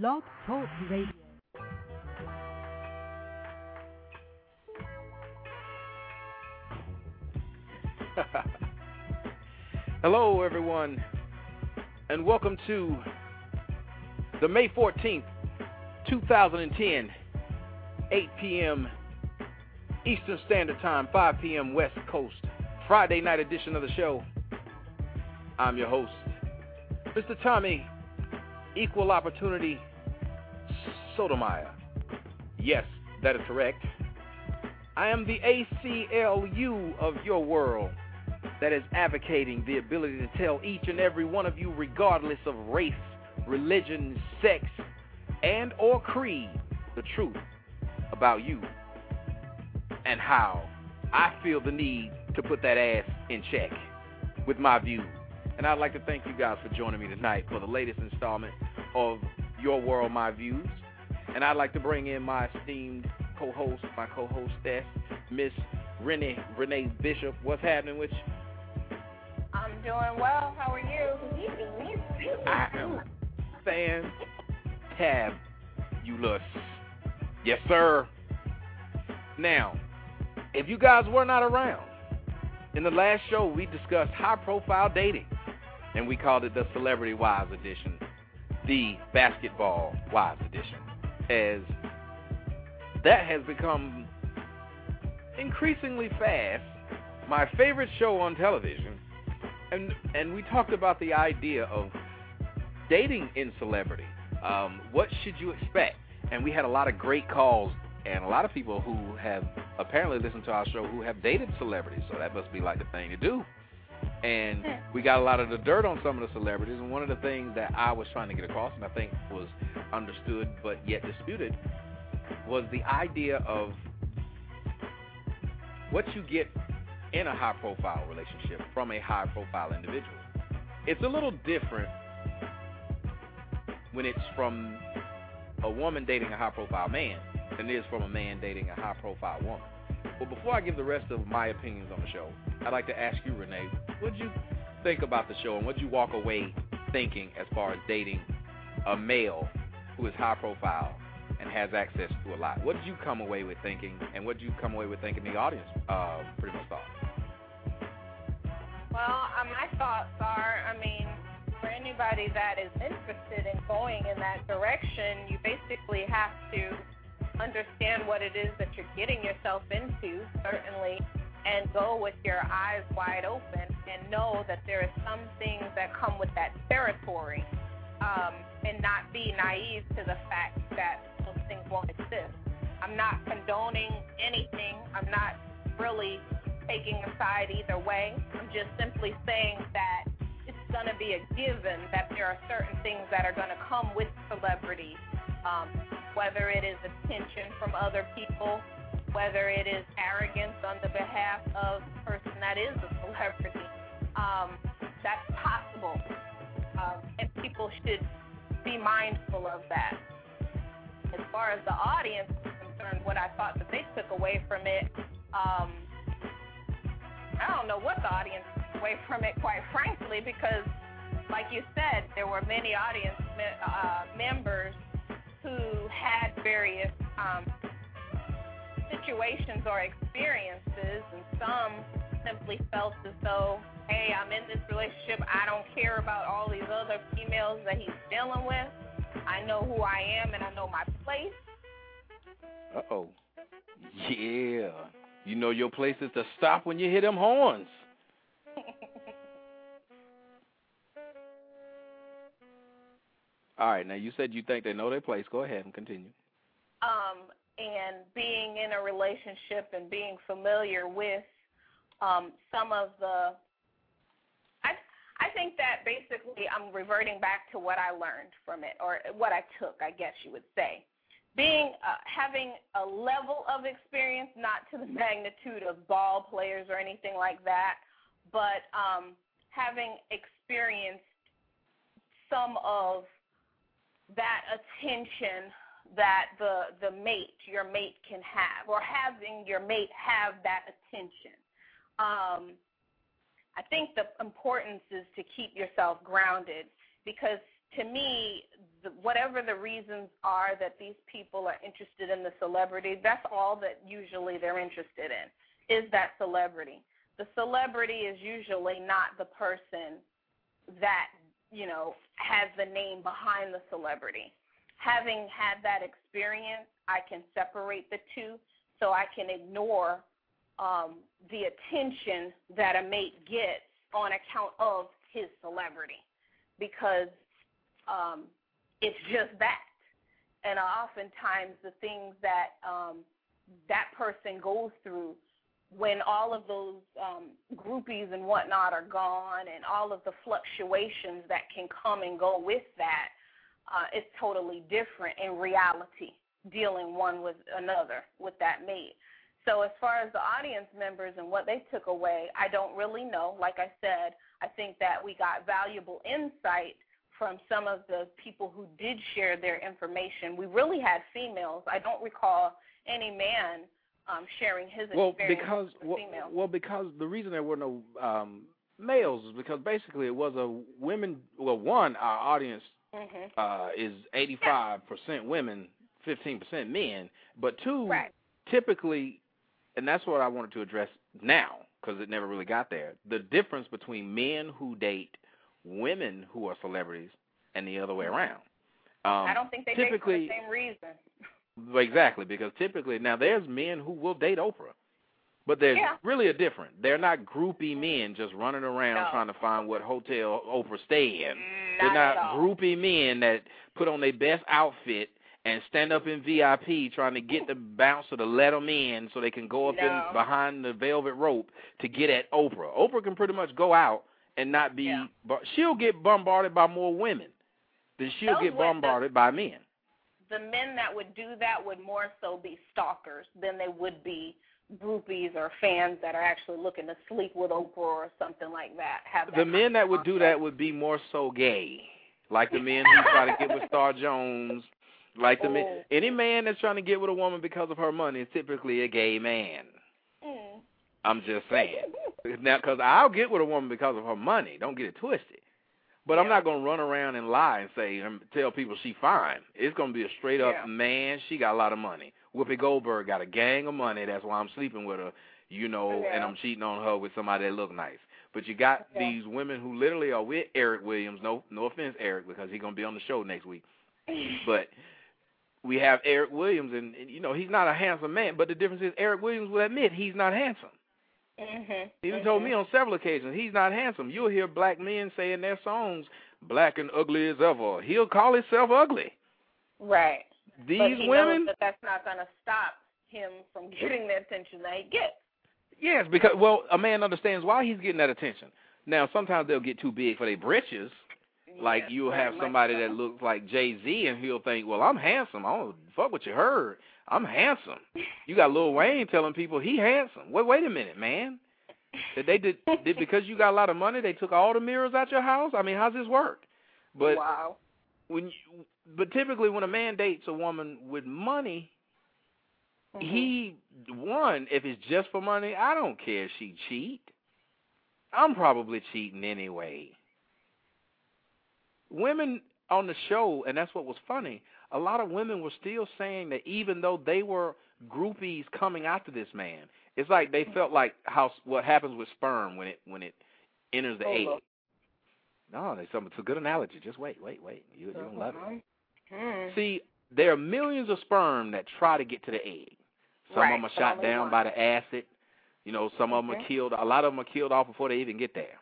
Blog Talk Radio. Hello, everyone, and welcome to the May 14th, 2010, 8 p.m. Eastern Standard Time, 5 p.m. West Coast, Friday night edition of the show. I'm your host, Mr. Tommy, Equal Opportunity Sotomayor. Yes, that is correct. I am the ACLU of your world that is advocating the ability to tell each and every one of you, regardless of race, religion, sex, and or creed, the truth about you and how I feel the need to put that ass in check with my views. And I'd like to thank you guys for joining me tonight for the latest installment of Your World, My Views. And I'd like to bring in my esteemed co-host, my co-hostess, Miss Renee Renee Bishop. What's happening with you? I'm doing well. How are you? I am fantabulous. Yes, sir. Now, if you guys were not around, in the last show we discussed high-profile dating, and we called it the Celebrity Wives Edition, the Basketball Wives Edition, as that has become increasingly fast my favorite show on television, and and we talked about the idea of dating in celebrity. Um, what should you expect? And we had a lot of great calls and a lot of people who have apparently listened to our show who have dated celebrities, so that must be like the thing to do. And hmm. we got a lot of the dirt on some of the celebrities, and one of the things that I was trying to get across, and I think was understood but yet disputed, was the idea of what you get in a high profile relationship from a high profile individual. It's a little different when it's from a woman dating a high profile man than it is from a man dating a high profile woman. But before I give the rest of my opinions on the show, I'd like to ask you, Renee, what you think about the show and what you walk away thinking as far as dating a male who is high profile and has access to a lot? What did you come away with thinking and what did you come away with thinking the audience uh, pretty much thought? Well, uh, my thoughts are, I mean, for anybody that is interested in going in that direction, you basically have to understand what it is that you're getting yourself into, certainly, and go with your eyes wide open and know that there are some things that come with that territory um, and not be naive to the fact that those things won't exist. I'm not condoning anything. I'm not really taking a side either way. I'm just simply saying that it's going to be a given that there are certain things that are going to come with celebrity, um, whether it is attention from other people, whether it is arrogance on the behalf of the person that is a celebrity. Um, that's possible, um, and people should be mindful of that. As far as the audience is concerned, what I thought that they took away from it, um, I don't know what the audience took away from it, quite frankly, because, like you said, there were many audience me- uh, members who had various um, situations or experiences, and some simply felt as though, hey, I'm in this relationship. I don't care about all these other females that he's dealing with. I know who I am and I know my place. Uh oh. Yeah. You know your place is to stop when you hear them horns. All right, now you said you think they know their place. Go ahead and continue. um, and being in a relationship and being familiar with um, some of the. I I think that basically I'm reverting back to what I learned from it, or what I took, I guess you would say. Being uh, having a level of experience, not to the magnitude of ball players or anything like that, but um, having experienced some of that attention that the the mate your mate can have or having your mate have that attention um i think the importance is to keep yourself grounded because to me the, whatever the reasons are that these people are interested in the celebrity, that's all that usually they're interested in is that celebrity. The celebrity is usually not the person that, you know, has the name behind the celebrity. Having had that experience, I can separate the two so I can ignore um, the attention that a mate gets on account of his celebrity because um, it's just that. And oftentimes, the things that um, that person goes through when all of those um, groupies and whatnot are gone, and all of the fluctuations that can come and go with that, uh, it's totally different in reality, dealing one with another with that mate. So as far as the audience members and what they took away, I don't really know. Like I said, I think that we got valuable insight from some of the people who did share their information. We really had females. I don't recall any man um, sharing his well, experience because well, well, because the reason there were no um, males is because basically it was a women. Well, one, our audience mm-hmm. uh, is eighty five percent women, fifteen percent men. But two, right. typically, and that's what I wanted to address now because it never really got there. The difference between men who date women who are celebrities and the other way Mm-hmm. around. Um, I don't think they typically, date for the same reason. Exactly, because typically now there's men who will date Oprah, but there's Yeah. really a different. They're not groupie men just running around No. trying to find what hotel Oprah stay in. Mm, They're not not groupie men that put on their best outfit and stand up in VIP trying to get the bouncer to let them in so they can go up No. in behind the velvet rope to get at Oprah. Oprah can pretty much go out and not be. Yeah. But she'll get bombarded by more women than she'll Those get bombarded by men. The men that would do that would more so be stalkers than they would be groupies or fans that are actually looking to sleep with Oprah or something like that. Have that the men that would do that would be more so gay, like the men who try to get with Star Jones, like the men. Oh. Any man that's trying to get with a woman because of her money is typically a gay man. Mm. I'm just saying. Now, because I'll get with a woman because of her money. Don't get it twisted. But I'm not gonna run around and lie and say and tell people she fine. It's gonna be a straight up Yeah. man. She got a lot of money. Whoopi Goldberg got a gang of money. That's why I'm sleeping with her. You know, and I'm cheating on her with somebody that look nice. But you got Yeah. these women who literally are with Eric Williams. No, no offense, Eric, because he's gonna be on the show next week. But we have Eric Williams, and, and you know he's not a handsome man. But the difference is Eric Williams will admit he's not handsome. Mhm. He even mhm. told me on several occasions he's not handsome. You'll hear black men say in their songs, "Black and ugly as ever." He'll call himself ugly. Right. These but he women, knows that that's not going to stop him from getting the attention that he gets. yes, because well, a man understands why he's getting that attention. Now, sometimes they'll get too big for their britches. Like Yes, you'll have somebody so. that looks like Jay Z, and he'll think, "Well, I'm handsome. I don't fuck what you heard. I'm handsome." You got Lil Wayne telling people he handsome. Wait, wait a minute, man. Did they did, did because you got a lot of money? They took all the mirrors out your house. I mean, how's this work? But wow. when you, but typically when a man dates a woman with money, Mhm. he one if it's just for money, I don't care if she cheat. I'm probably cheating anyway. Women on the show, and that's what was funny. A lot of women were still saying that even though they were groupies coming after this man, it's like they felt like how what happens with sperm when it when it enters the egg. No, it's a good analogy. Just wait, wait, wait. You you don't love it. See, there are millions of sperm that try to get to the egg. Some Right, of them are shot down one. by the acid. You know, some of them are Mhm. killed. A lot of them are killed off before they even get there.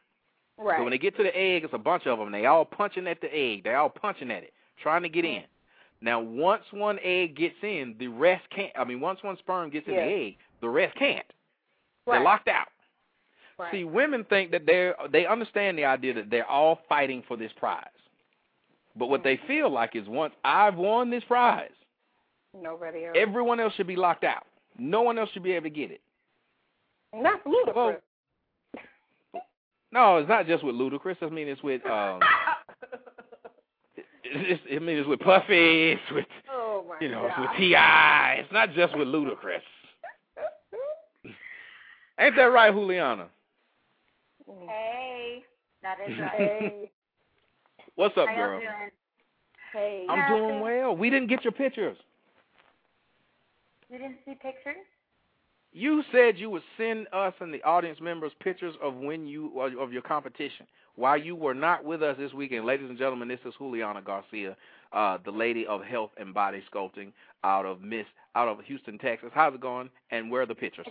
Right. So when they get to the egg, it's a bunch of them. They all punching at the egg. They all punching at it, trying to get in. Now, once one egg gets in, the rest can't. I mean, once one sperm gets in Yes. the egg, the rest can't. right. They're locked out. Right. See, women think that they're they understand the idea that they're all fighting for this prize. But what they feel like is once I've won this prize, Nobody else. everyone else should be locked out. No one else should be able to get it. And that's ludicrous. No, it's not just with Ludacris. I mean, it's with um, it's, I mean, it's with Puffy. It's with oh my you know, it's with Ti. It's not just with Ludacris. Ain't that right, Juliana? Hey, that is right. Hey. What's up, How girl? doing? Hey. I'm doing well. We didn't get your pictures. You didn't see pictures? You said you would send us and the audience members pictures of when you of your competition. While you were not with us this weekend, ladies and gentlemen, this is Juliana Garcia, uh, the lady of health and body sculpting out of Miss out of Houston, Texas. How's it going? And where are the pictures?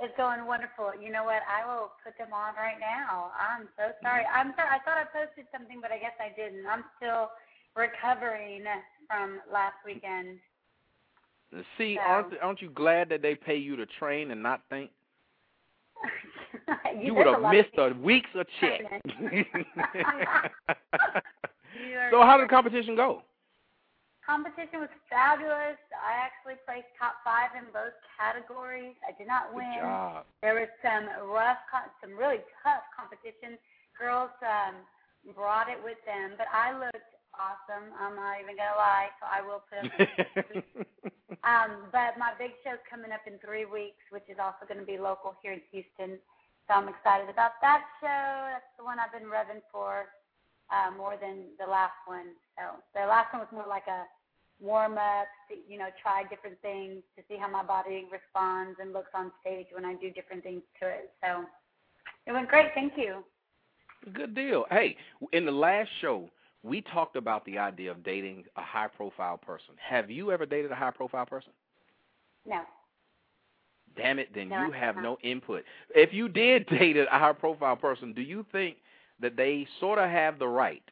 It's going wonderful. You know what? I will put them on right now. I'm so sorry. I'm sorry. I thought I posted something, but I guess I didn't. I'm still recovering from last weekend. See, so. aren't aren't you glad that they pay you to train and not think? you, you would have missed a weeks of check. so how did the competition go? Competition was fabulous. I actually placed top five in both categories. I did not win. Good job. There was some rough, some really tough competition. Girls um, brought it with them, but I looked awesome. I'm not even gonna lie, so I will put them. um, but my big show's coming up in three weeks, which is also going to be local here in Houston. So I'm excited about that show. That's the one I've been revving for uh, more than the last one. So the last one was more like a warm up, you know, try different things to see how my body responds and looks on stage when I do different things to it. So it went great. Thank you. Good deal. Hey, in the last show, we talked about the idea of dating a high profile person. Have you ever dated a high profile person? No. Damn it, then no, you have no input. If you did date a high profile person, do you think that they sort of have the right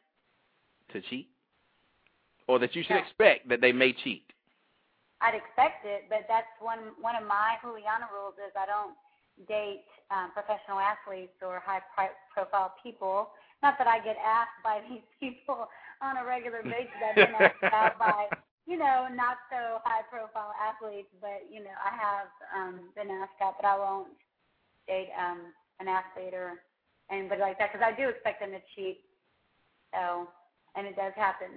to cheat? or that you should no. expect that they may cheat? I'd expect it, but that's one one of my Juliana rules is I don't date um, professional athletes or high profile people. Not that I get asked by these people on a regular basis. I've been asked out by you know not so high profile athletes, but you know I have um, been asked out, but I won't date um, an athlete or anybody like that because I do expect them to cheat. So, and it does happen.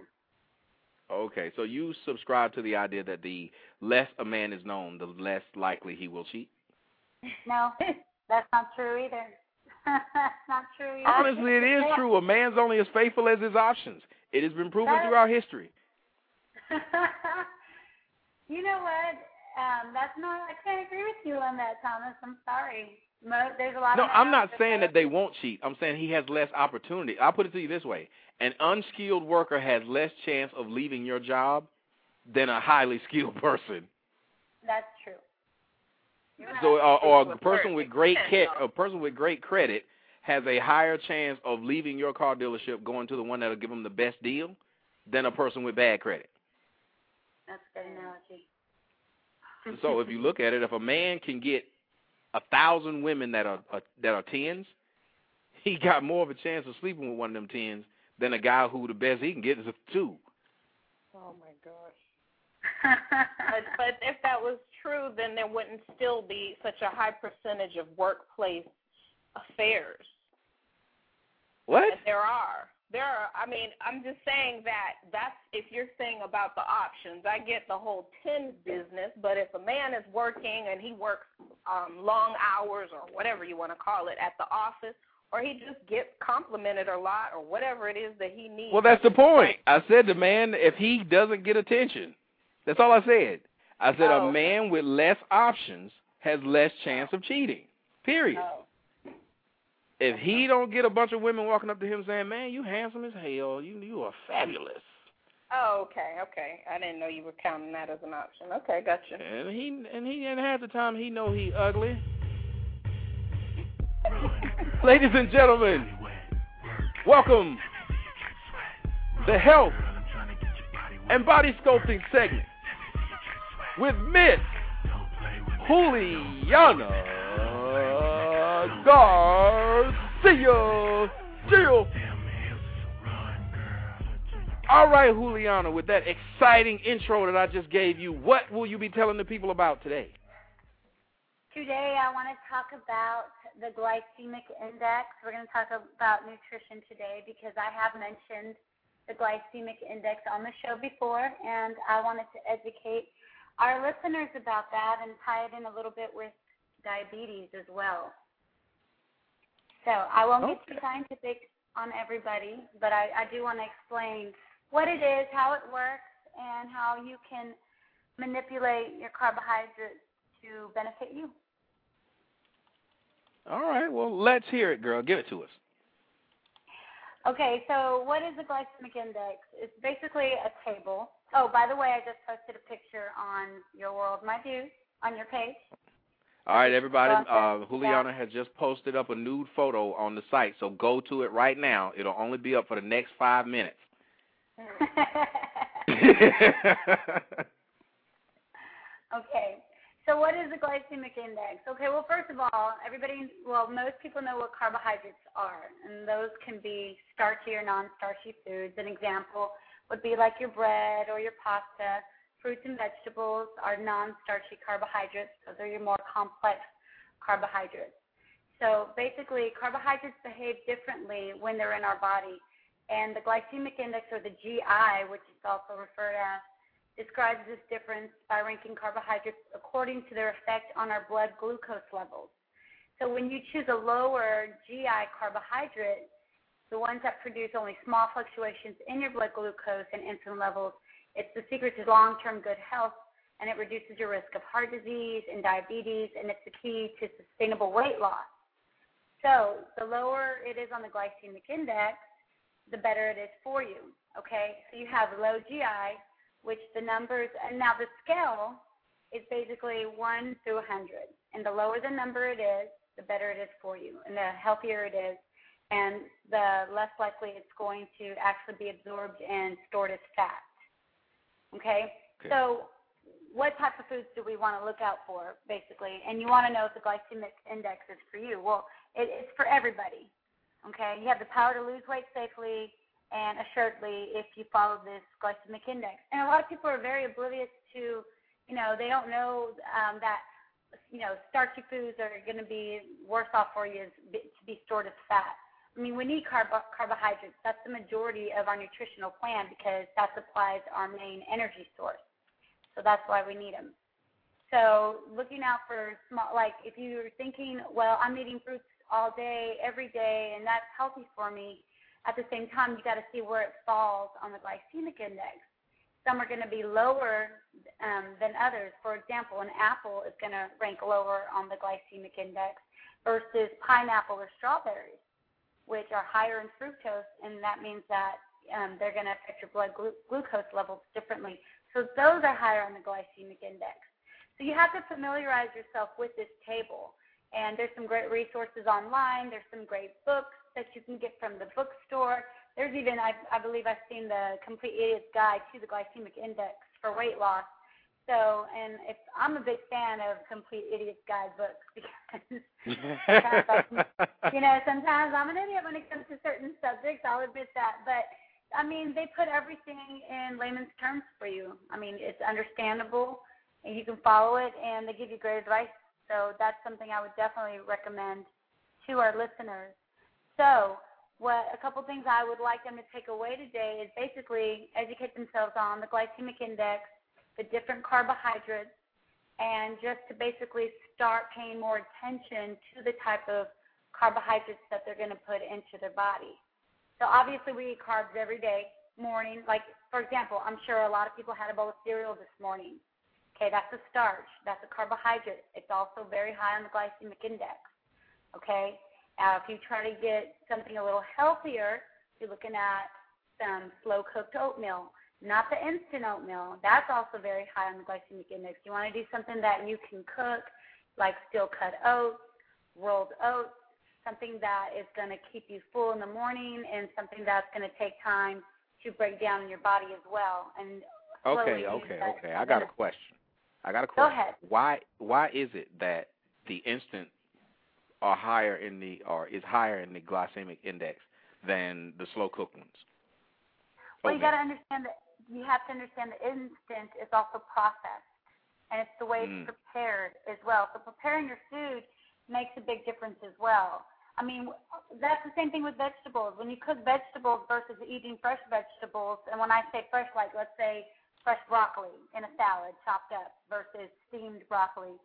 Okay, so you subscribe to the idea that the less a man is known, the less likely he will cheat? No, that's not true either. not true either. Honestly, it is true. A man's only as faithful as his options. It has been proven throughout history. you know what? Um, that's not. I can't agree with you on that, Thomas. I'm sorry. There's a lot. Of No, I'm not saying that they won't cheat. I'm saying he has less opportunity. I'll put it to you this way: an unskilled worker has less chance of leaving your job than a highly skilled person. That's true. So, uh, or a person with great ca- a person with great credit has a higher chance of leaving your car dealership going to the one that'll give them the best deal than a person with bad credit. That's a good analogy. so if you look at it, if a man can get a thousand women that are uh, that are tens, he got more of a chance of sleeping with one of them tens than a guy who the best he can get is a two. Oh my gosh. but, but if that was true, then there wouldn't still be such a high percentage of workplace affairs. What? There are. There are. I mean, I'm just saying that that's if you're saying about the options. I get the whole tens business, but if a man is working and he works um long hours or whatever you want to call it at the office or he just gets complimented a lot or whatever it is that he needs. Well, that's the point. I said the man, if he doesn't get attention, that's all I said. I said oh. a man with less options has less chance of cheating. Period. Oh. If he don't get a bunch of women walking up to him saying, "Man, you handsome as hell. You you are fabulous." Oh, okay, okay. I didn't know you were counting that as an option. Okay, gotcha. And he and he and half the time he know he ugly. Ladies and gentlemen, welcome the health and body sculpting segment with Miss Juliana Garcia. Jill. All right, Juliana, with that exciting intro that I just gave you, what will you be telling the people about today? Today, I want to talk about the glycemic index. We're going to talk about nutrition today because I have mentioned the glycemic index on the show before, and I wanted to educate our listeners about that and tie it in a little bit with diabetes as well. So I won't okay. get too scientific on everybody, but I, I do want to explain what it is, how it works, and how you can manipulate your carbohydrates to benefit you. All right. Well, let's hear it, girl. Give it to us. Okay, so what is the glycemic index? It's basically a table. Oh, by the way, I just posted a picture on Your World My View on your page. All right, everybody. Uh, Juliana has just posted up a nude photo on the site, so go to it right now. It'll only be up for the next five minutes. okay. So what is the glycemic index? Okay, well, first of all, everybody, well, most people know what carbohydrates are, and those can be starchy or non-starchy foods. An example would be like your bread or your pasta. Fruits and vegetables are non-starchy carbohydrates. Those are your more complex carbohydrates. So basically, carbohydrates behave differently when they're in our body. And the glycemic index, or the GI, which is also referred as, describes this difference by ranking carbohydrates according to their effect on our blood glucose levels. So when you choose a lower GI carbohydrate, the ones that produce only small fluctuations in your blood glucose and insulin levels, it's the secret to long-term good health, and it reduces your risk of heart disease and diabetes, and it's the key to sustainable weight loss. So the lower it is on the glycemic index, the better it is for you. Okay, so you have low GI, which the numbers, and now the scale is basically 1 through 100. And the lower the number it is, the better it is for you, and the healthier it is, and the less likely it's going to actually be absorbed and stored as fat. Okay? okay. So, what type of foods do we want to look out for, basically? And you want to know if the glycemic index is for you. Well, it, it's for everybody. Okay? You have the power to lose weight safely, and assuredly if you follow this glycemic index. And a lot of people are very oblivious to, you know, they don't know um, that, you know, starchy foods are going to be worse off for you to be stored as fat. I mean, we need carb- carbohydrates. That's the majority of our nutritional plan because that supplies our main energy source. So that's why we need them. So looking out for small, like if you're thinking, well, I'm eating fruits all day, every day, and that's healthy for me at the same time, you got to see where it falls on the glycemic index. Some are going to be lower um, than others. For example, an apple is going to rank lower on the glycemic index versus pineapple or strawberries, which are higher in fructose, and that means that um, they're going to affect your blood glu- glucose levels differently. So those are higher on the glycemic index. So you have to familiarize yourself with this table. And there's some great resources online. There's some great books that you can get from the bookstore. There's even, I, I believe, I've seen the Complete Idiot's Guide to the Glycemic Index for weight loss. So, and if I'm a big fan of Complete Idiot's Guide books because, you know, sometimes I'm an idiot when it comes to certain subjects. I'll admit that, but I mean, they put everything in layman's terms for you. I mean, it's understandable, and you can follow it, and they give you great advice. So that's something I would definitely recommend to our listeners. So, what a couple things I would like them to take away today is basically educate themselves on the glycemic index, the different carbohydrates, and just to basically start paying more attention to the type of carbohydrates that they're going to put into their body. So obviously we eat carbs every day, morning. Like for example, I'm sure a lot of people had a bowl of cereal this morning. Okay, that's a starch. That's a carbohydrate. It's also very high on the glycemic index. Okay, uh, if you try to get something a little healthier, you're looking at some slow cooked oatmeal, not the instant oatmeal. That's also very high on the glycemic index. You want to do something that you can cook, like steel cut oats, rolled oats, something that is going to keep you full in the morning, and something that's going to take time to break down in your body as well. And okay, okay, okay. I got a question. I got a question. Go ahead. Why why is it that the instant are higher in the or is higher in the glycemic index than the slow cooked ones. Well, you got to understand that you have to understand the instant is also processed, and it's the way mm. it's prepared as well. So preparing your food makes a big difference as well. I mean, that's the same thing with vegetables. When you cook vegetables versus eating fresh vegetables, and when I say fresh, like let's say fresh broccoli in a salad chopped up versus steamed broccoli,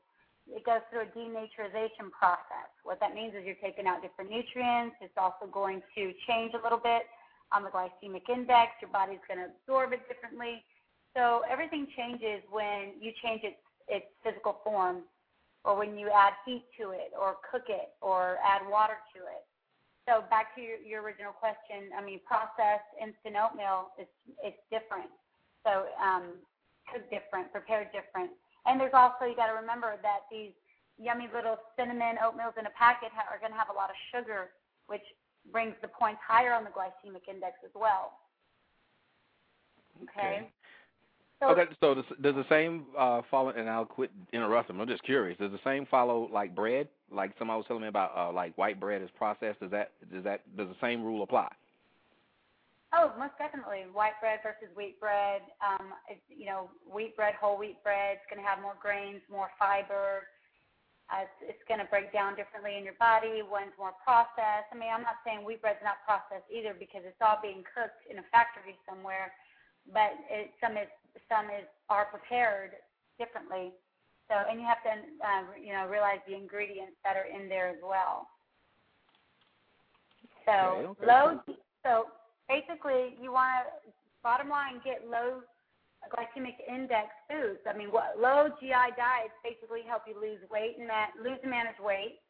it goes through a denaturization process. What that means is you're taking out different nutrients. It's also going to change a little bit on the glycemic index. Your body's going to absorb it differently. So everything changes when you change its its physical form, or when you add heat to it, or cook it, or add water to it. So back to your, your original question, I mean, processed instant oatmeal is it's different. So um, cooked different, prepared different, and there's also you got to remember that these yummy little cinnamon oatmeals in a packet ha- are going to have a lot of sugar, which brings the points higher on the glycemic index as well. Okay. okay. So, okay, so does, does the same uh, follow? And I'll quit interrupting. I'm just curious. Does the same follow like bread? Like somebody was telling me about, uh, like white bread is processed. Does that does that does the same rule apply? Oh, most definitely. White bread versus wheat bread. Um, you know, wheat bread, whole wheat bread, it's going to have more grains, more fiber. Uh, it's, it's going to break down differently in your body. One's more processed. I mean, I'm not saying wheat bread's not processed either because it's all being cooked in a factory somewhere, but it, some is some is are prepared differently. So, and you have to, uh, you know, realize the ingredients that are in there as well. So okay, okay. low. So basically, you want to bottom line get low glycemic index foods. I mean, what, low GI diets basically help you lose weight and that lose and manage weight.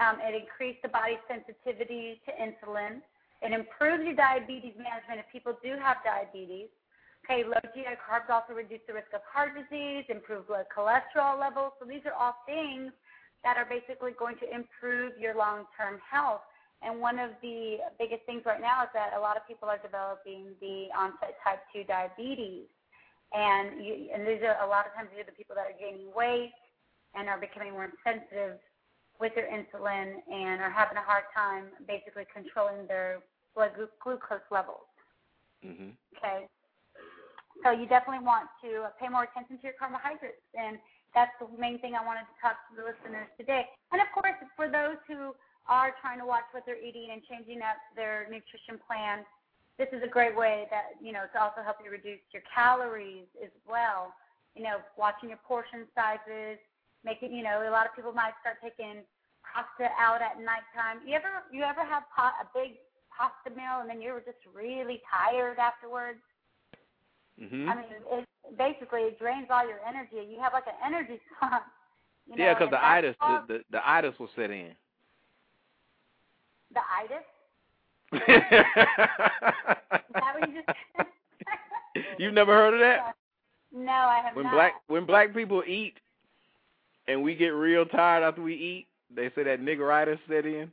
Um, it increases the body's sensitivity to insulin. It improves your diabetes management if people do have diabetes. Okay, low GI carbs also reduce the risk of heart disease, improve blood cholesterol levels. So these are all things that are basically going to improve your long-term health. And one of the biggest things right now is that a lot of people are developing the onset type 2 diabetes. And you, and these are a lot of times these are the people that are gaining weight and are becoming more sensitive with their insulin and are having a hard time basically controlling their blood glucose levels. Mm-hmm. Okay. So you definitely want to pay more attention to your carbohydrates, and that's the main thing I wanted to talk to the listeners today. And of course, for those who are trying to watch what they're eating and changing up their nutrition plan, this is a great way that you know to also help you reduce your calories as well. You know, watching your portion sizes, making you know a lot of people might start taking pasta out at nighttime. You ever you ever have pot, a big pasta meal and then you were just really tired afterwards? Mm-hmm. I mean, it basically it drains all your energy. You have like an energy slump. You know, yeah, because the itis, the, the the itis will set in. The itis. Is that what you just? You've never heard of that? No, I have when not. black when black people eat, and we get real tired after we eat, they say that niggeritis set in.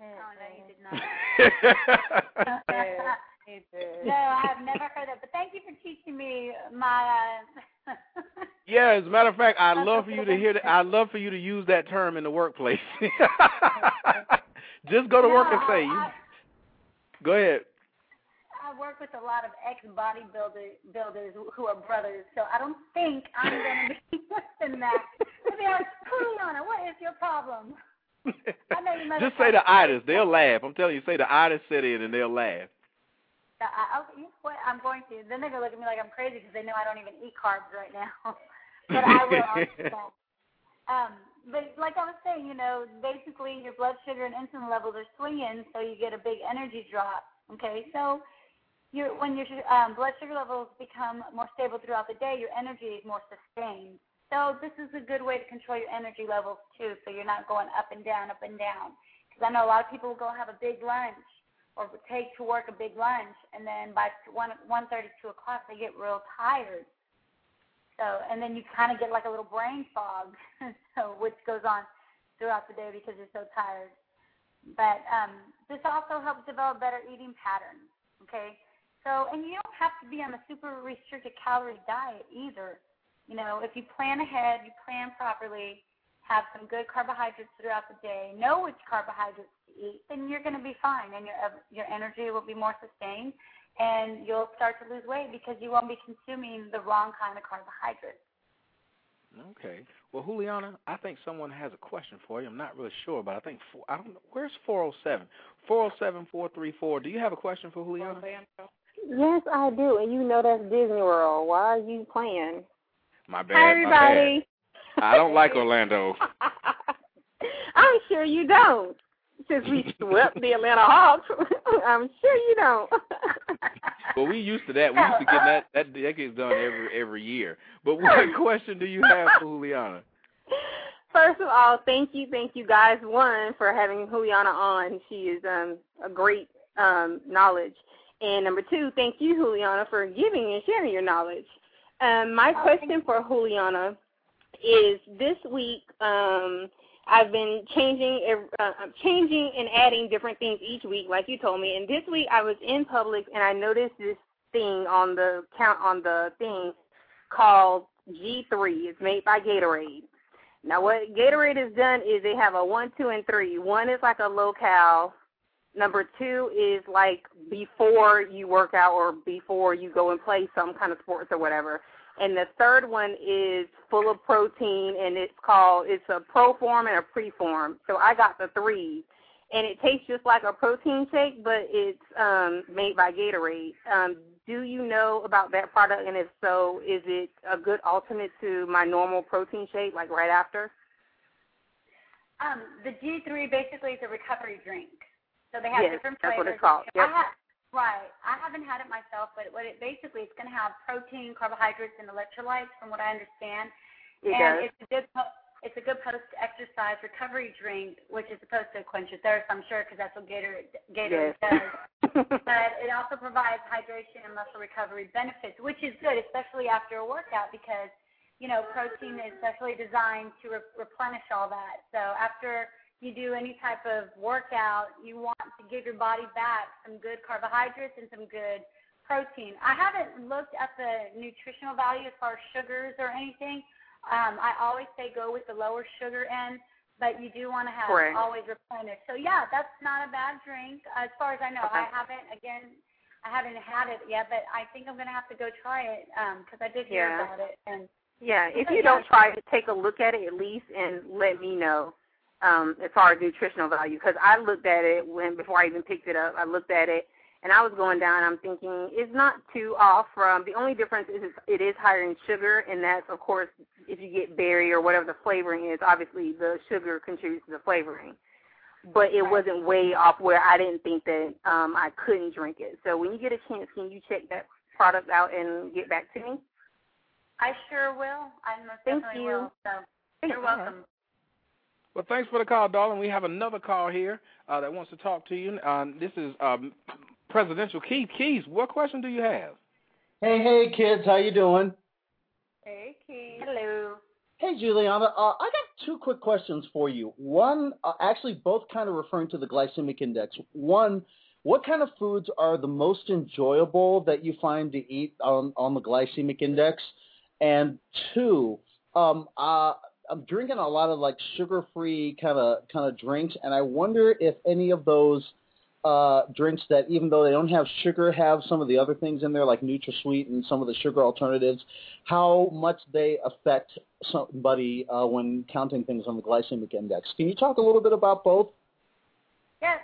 Oh no, you did not. No, I've never heard that. But thank you for teaching me my. Uh... yeah, as a matter of fact, I'd love for you to hear that. I'd love for you to use that term in the workplace. Just go to no, work and say. I, go ahead. I work with a lot of ex bodybuilders builders who are brothers, so I don't think I'm going to be using that. They'll be like, Juliana, what is your problem? Just say the itis. They'll laugh. I'm telling you, say the itis set in and they'll laugh. I, I, what I'm going to. Then they're gonna look at me like I'm crazy because they know I don't even eat carbs right now. but I will. um, but like I was saying, you know, basically your blood sugar and insulin levels are swinging, so you get a big energy drop. Okay, so your when your um, blood sugar levels become more stable throughout the day, your energy is more sustained. So this is a good way to control your energy levels too, so you're not going up and down, up and down. Because I know a lot of people will go have a big lunch or take to work a big lunch, and then by one one thirty two o'clock they get real tired. So and then you kind of get like a little brain fog, so which goes on throughout the day because you're so tired. But um, this also helps develop better eating patterns. Okay, so and you don't have to be on a super restricted calorie diet either. You know, if you plan ahead, you plan properly, have some good carbohydrates throughout the day, know which carbohydrates to eat, then you're going to be fine, and your your energy will be more sustained, and you'll start to lose weight because you won't be consuming the wrong kind of carbohydrates. Okay. Well, Juliana, I think someone has a question for you. I'm not really sure, but I think four, I don't know. Where's 407? 407 434. Do you have a question for Juliana? Yes, I do. And you know that's Disney World. Why are you playing? My bad. Hi, everybody. Bad. I don't like Orlando. I'm sure you don't. since we swept the Atlanta Hawks. I'm sure you don't. well, we used to that. We used to get that that that gets done every every year. But what question do you have for Juliana? First of all, thank you, thank you guys. One for having Juliana on. She is um, a great um, knowledge. And number two, thank you, Juliana, for giving and sharing your knowledge. Um, my oh, question for Juliana is: This week, um, I've been changing, uh, changing and adding different things each week, like you told me. And this week, I was in Publix and I noticed this thing on the count on the thing called G3. It's made by Gatorade. Now, what Gatorade has done is they have a one, two, and three. One is like a low cal. Number two is like before you work out or before you go and play some kind of sports or whatever. And the third one is full of protein, and it's called it's a pro form and a pre form. So I got the three, and it tastes just like a protein shake, but it's um, made by Gatorade. Um, do you know about that product? And if so, is it a good alternate to my normal protein shake, like right after? Um, the G3 basically is a recovery drink. So they have yes, different flavors. That's what it's called. Yep. I have, right. I haven't had it myself, but what it basically it's going to have protein, carbohydrates, and electrolytes, from what I understand. It and does. it's a good it's a good post-exercise recovery drink, which is supposed to quench your thirst, I'm sure, because that's what Gator Gator yes. does. but it also provides hydration and muscle recovery benefits, which is good, especially after a workout, because you know protein is especially designed to re- replenish all that. So after you do any type of workout, you want to give your body back some good carbohydrates and some good protein. I haven't looked at the nutritional value as far as sugars or anything um, I always say go with the lower sugar end, but you do want to have Correct. always replenished. So yeah, that's not a bad drink as far as I know. Okay. I haven't again. I haven't had it yet, but I think I'm gonna have to go try it because um, I did hear yeah. about it. And yeah, if you don't try it, take a look at it at least and let me know um, as far as nutritional value. Because I looked at it when before I even picked it up. I looked at it and I was going down. I'm thinking it's not too off from. The only difference is it is higher in sugar, and that's of course if you get berry or whatever the flavoring is. Obviously, the sugar contributes to the flavoring, but it wasn't way off where I didn't think that um, I couldn't drink it. So when you get a chance, can you check that product out and get back to me? I sure will. I most Thank definitely you. will. So Thank you're welcome. Well, thanks for the call, darling. We have another call here uh, that wants to talk to you. Uh, this is um, Presidential Keith Keys. What question do you have? Hey, hey, kids, how you doing? Hey, Keith. Hello. Hey, Juliana. Uh, I got two quick questions for you. One, uh, actually, both kind of referring to the glycemic index. One, what kind of foods are the most enjoyable that you find to eat on, on the glycemic index? And two, um, uh, I'm drinking a lot of like sugar-free kind of kind of drinks, and I wonder if any of those uh, drinks that even though they don't have sugar have some of the other things in there like NutraSweet and some of the sugar alternatives, how much they affect somebody uh, when counting things on the glycemic index. Can you talk a little bit about both? Yes.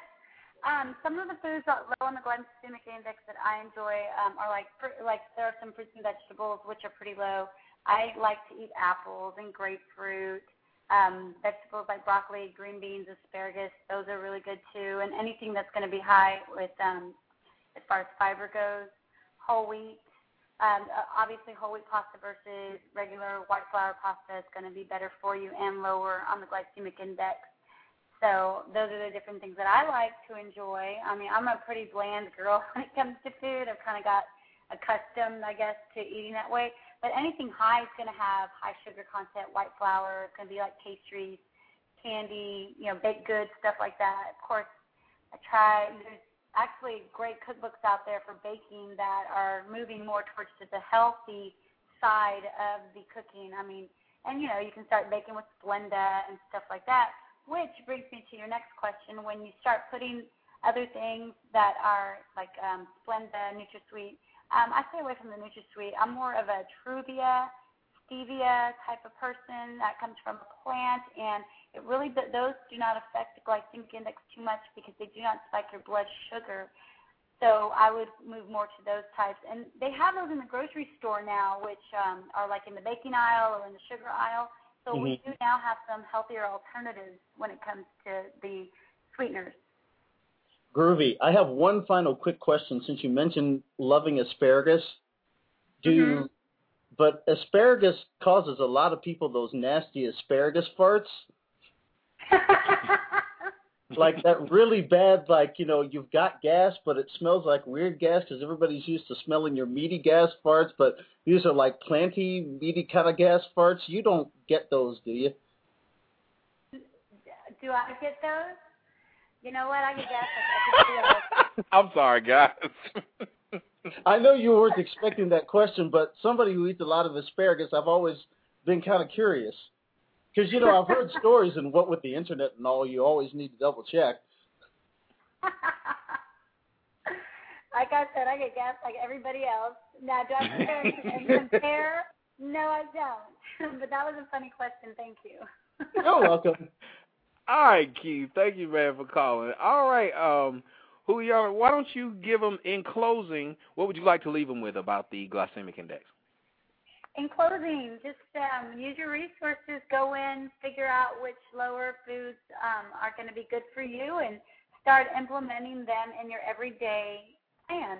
Um, some of the foods that low on the glycemic index that I enjoy um, are like like there are some fruits and vegetables which are pretty low. I like to eat apples and grapefruit um, vegetables like broccoli, green beans, asparagus, those are really good too. And anything that's going to be high with, um, as far as fiber goes, whole wheat. Um, obviously, whole wheat pasta versus regular white flour pasta is going to be better for you and lower on the glycemic index. So those are the different things that I like to enjoy. I mean, I'm a pretty bland girl when it comes to food. I've kind of got accustomed, I guess, to eating that way. But anything high is going to have high sugar content, white flour. It's going to be like pastries, candy, you know, baked goods, stuff like that. Of course, I try. There's actually great cookbooks out there for baking that are moving more towards the healthy side of the cooking. I mean, and you know, you can start baking with Splenda and stuff like that. Which brings me to your next question: When you start putting other things that are like um, Splenda, NutraSweet, um, I stay away from the NutraSweet. I'm more of a Truvia, stevia type of person that comes from a plant, and it really those do not affect the glycemic index too much because they do not spike your blood sugar. So I would move more to those types, and they have those in the grocery store now, which um, are like in the baking aisle or in the sugar aisle. So mm-hmm. we do now have some healthier alternatives when it comes to the sweeteners. Groovy. I have one final quick question since you mentioned loving asparagus. Do mm-hmm. but asparagus causes a lot of people those nasty asparagus farts. like that really bad, like you know, you've got gas, but it smells like weird gas because everybody's used to smelling your meaty gas farts. But these are like planty, meaty kind of gas farts. You don't get those, do you? Do I get those? You know what? I get gas. I'm sorry, guys. I know you weren't expecting that question, but somebody who eats a lot of asparagus, I've always been kind of curious. Because you know I've heard stories and what with the internet and all, you always need to double check. like I said, I get gas like everybody else. Now, do I compare and compare? No, I don't. but that was a funny question. Thank you. You're welcome. All right, Keith. Thank you, man, for calling. All right, um, Julio, why don't you give them in closing? What would you like to leave them with about the glycemic index? in closing, just um, use your resources. Go in, figure out which lower foods um, are going to be good for you, and start implementing them in your everyday plan.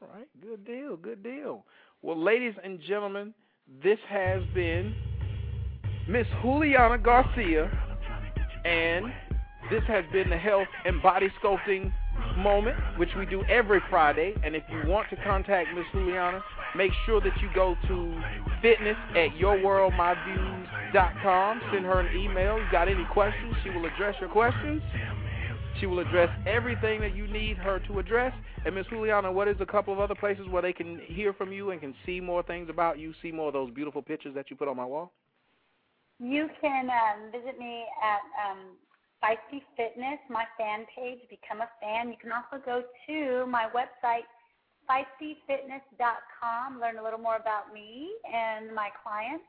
All right, good deal, good deal. Well, ladies and gentlemen, this has been Miss Juliana Garcia, and this has been the Health and Body Sculpting Moment, which we do every Friday. And if you want to contact Miss Juliana, Make sure that you go to fitness at yourworldmyviews.com. Send her an email. You got any questions, she will address your questions. She will address everything that you need her to address. And Miss Juliana, what is a couple of other places where they can hear from you and can see more things about you, see more of those beautiful pictures that you put on my wall? You can um, visit me at um, Feisty Fitness, my fan page. Become a fan. You can also go to my website, feistyfitness.com, learn a little more about me and my clients.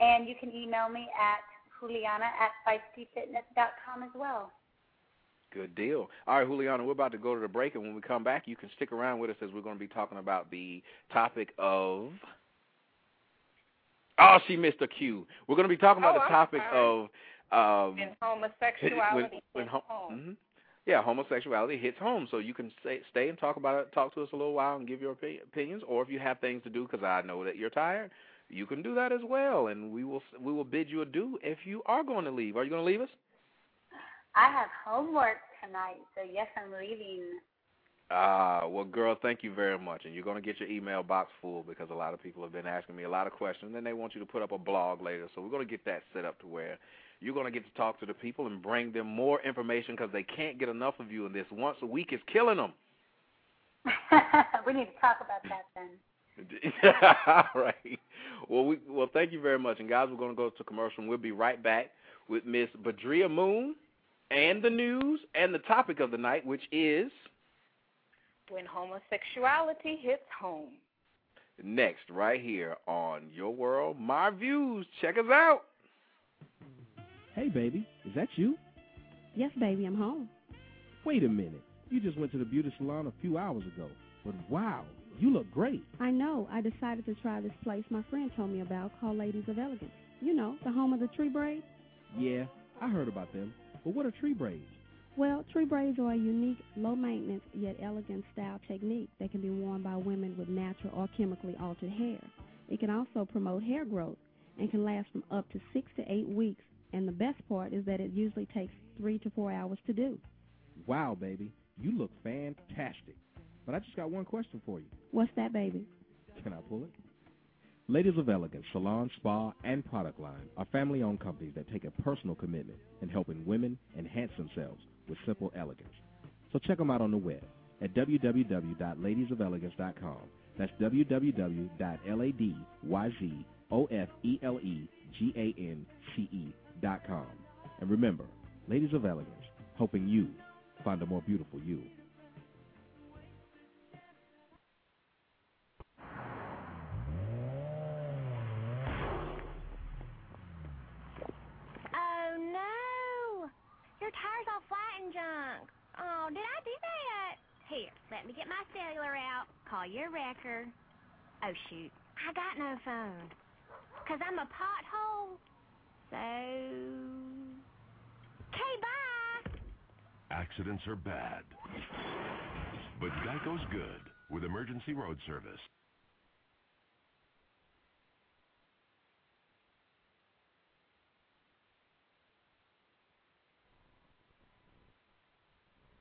And you can email me at Juliana at feistyfitness.com as well. Good deal. All right, Juliana, we're about to go to the break, and when we come back, you can stick around with us as we're going to be talking about the topic of. Oh, she missed a cue. We're going to be talking about oh, the topic of. Um, when homosexuality when, when, home. Mm-hmm yeah, homosexuality hits home. So you can stay, stay and talk about it, talk to us a little while, and give your opinions. Or if you have things to do, because I know that you're tired, you can do that as well. And we will we will bid you adieu if you are going to leave. Are you going to leave us? I have homework tonight, so yes, I'm leaving. Ah, well, girl, thank you very much. And you're going to get your email box full because a lot of people have been asking me a lot of questions, and they want you to put up a blog later. So we're going to get that set up to where you're going to get to talk to the people and bring them more information because they can't get enough of you. And this once a week is killing them. we need to talk about that then. All right. Well, we well, thank you very much. And guys, we're going to go to commercial. and We'll be right back with Miss Badria Moon and the news and the topic of the night, which is when homosexuality hits home. Next, right here on Your World, My Views. Check us out. Hey, baby, is that you? Yes, baby, I'm home. Wait a minute. You just went to the beauty salon a few hours ago. But wow, you look great. I know. I decided to try this place my friend told me about called Ladies of Elegance. You know, the home of the tree braids. Yeah, I heard about them. But what are tree braids? Well, tree braids are a unique, low maintenance yet elegant style technique that can be worn by women with natural or chemically altered hair. It can also promote hair growth and can last from up to six to eight weeks and the best part is that it usually takes three to four hours to do. Wow, baby. You look fantastic. But I just got one question for you. What's that, baby? Can I pull it? Ladies of Elegance Salon, Spa, and Product Line are family-owned companies that take a personal commitment in helping women enhance themselves with simple elegance. So check them out on the web at www.ladiesofelegance.com. That's www.ladyzofelegancE dot com. And remember, ladies of elegance, helping you find a more beautiful you. All junk. Oh, did I do that? Here, let me get my cellular out. Call your wrecker. Oh shoot, I got no phone. Cause I'm a pothole. So, okay, bye. Accidents are bad. But Geico's good with emergency road service.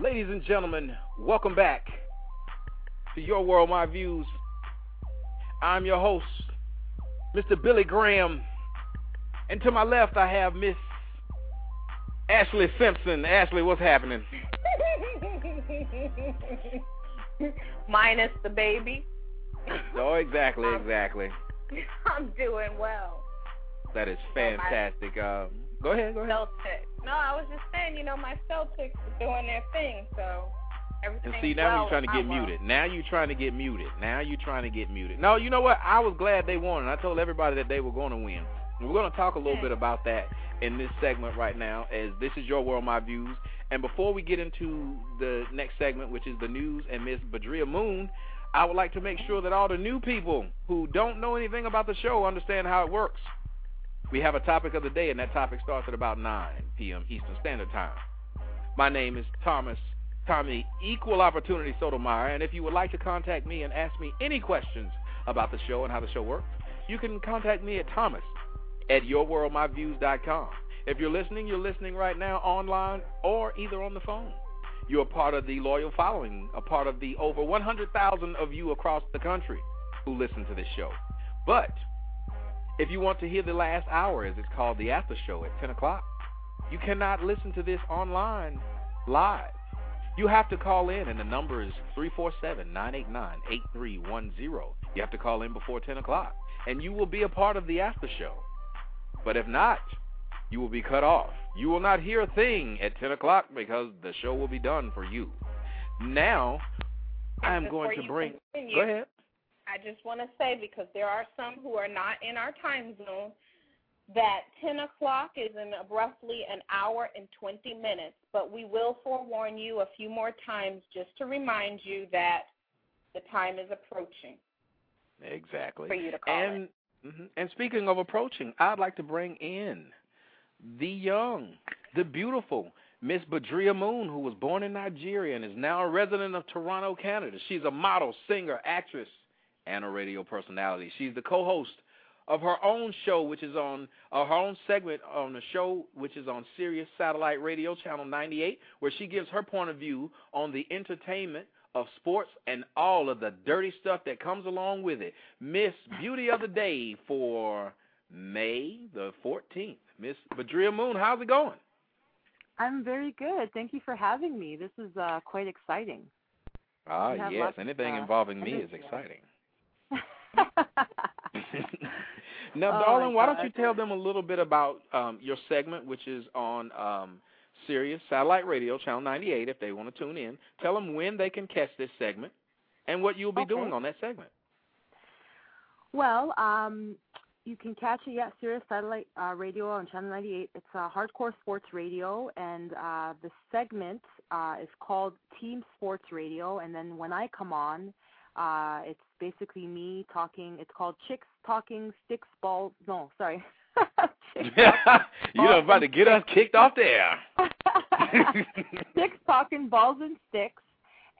Ladies and gentlemen, welcome back to Your World, My Views. I'm your host, Mr. Billy Graham. And to my left, I have Miss Ashley Simpson. Ashley, what's happening? Minus the baby. oh, exactly, exactly. I'm doing well. That is fantastic. Um, go ahead, go ahead. No, I was just saying, you know, my Celtics are doing their thing, so everything. And see, now well you're trying to get well. muted. Now you're trying to get muted. Now you're trying to get muted. No, you know what? I was glad they won, and I told everybody that they were going to win. And we're going to talk a little bit about that in this segment right now, as this is your world, my views. And before we get into the next segment, which is the news and Miss Badria Moon, I would like to make sure that all the new people who don't know anything about the show understand how it works. We have a topic of the day, and that topic starts at about 9 p.m. Eastern Standard Time. My name is Thomas Tommy Equal Opportunity Sotomayor, and if you would like to contact me and ask me any questions about the show and how the show works, you can contact me at Thomas at yourworldmyviews.com. If you're listening, you're listening right now online or either on the phone. You're part of the loyal following, a part of the over 100,000 of you across the country who listen to this show. But if you want to hear the last hour, as it's called the after show at 10 o'clock, you cannot listen to this online live. You have to call in, and the number is 347-989-8310. You have to call in before 10 o'clock, and you will be a part of the after show. But if not, you will be cut off. You will not hear a thing at 10 o'clock because the show will be done for you. Now, I am going to bring... continue, Go ahead. I just want to say because there are some who are not in our time zone that 10 o'clock is in roughly an hour and 20 minutes, but we will forewarn you a few more times just to remind you that the time is approaching Exactly. for you to call and mhm. and speaking of approaching, I'd like to bring in the young, the beautiful Miss Badria Moon, who was born in Nigeria and is now a resident of Toronto, Canada. She's a model, singer, actress, and a radio personality. She's the co-host of her own show, which is on uh, her own segment on the show, which is on Sirius Satellite Radio Channel 98, where she gives her point of view on the entertainment of sports and all of the dirty stuff that comes along with it. Miss Beauty of the Day for May the 14th. Miss Badria Moon, how's it going? I'm very good. Thank you for having me. This is uh, quite exciting. Ah, yes. lots of, Anything uh, involving me is exciting. now, Oh, darling, why don't you tell them a little bit about um, your segment, which is on um, Sirius Satellite Radio, Channel 98, if they want to tune in. Tell them when they can catch this segment and what you'll be Okay. doing on that segment. Well, um, you can catch it at Sirius Satellite uh, Radio on Channel 98. It's uh, Hardcore Sports Radio, and uh, the segment uh, is called Team Sports Radio. And then when I come on, uh, it's basically me talking. It's called Chicks Talking Sticks Balls. No, sorry. You're about to get us kicked off the air. sticks talking balls and sticks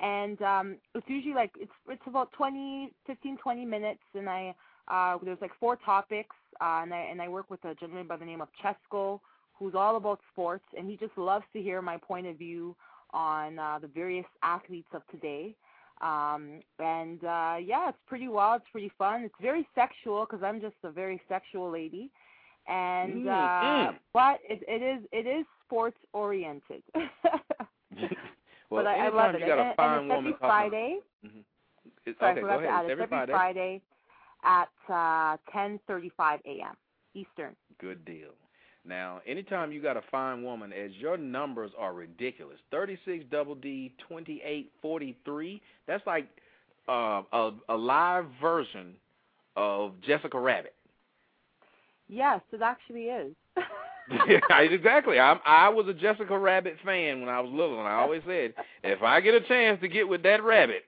and um it's usually like it's it's about twenty fifteen twenty minutes and i uh there's like four topics uh and i and i work with a gentleman by the name of chesko who's all about sports and he just loves to hear my point of view on uh the various athletes of today um and uh yeah it's pretty wild it's pretty fun it's very sexual because i'm just a very sexual lady and Mm, uh mm. but it it is it is sports oriented Well, but I, I love it. you got a and, fine and it's woman every Friday. Mhm. It's, Sorry, okay, go ahead. to add. It's It's every every Friday. Friday at uh, 10:35 a.m. Eastern. Good deal. Now, anytime you got a fine woman, as your numbers are ridiculous, 36 double D, 28 43. That's like uh, a a live version of Jessica Rabbit. Yes, it actually is. exactly. I'm I was a Jessica Rabbit fan when I was little, and I always said, if I get a chance to get with that rabbit,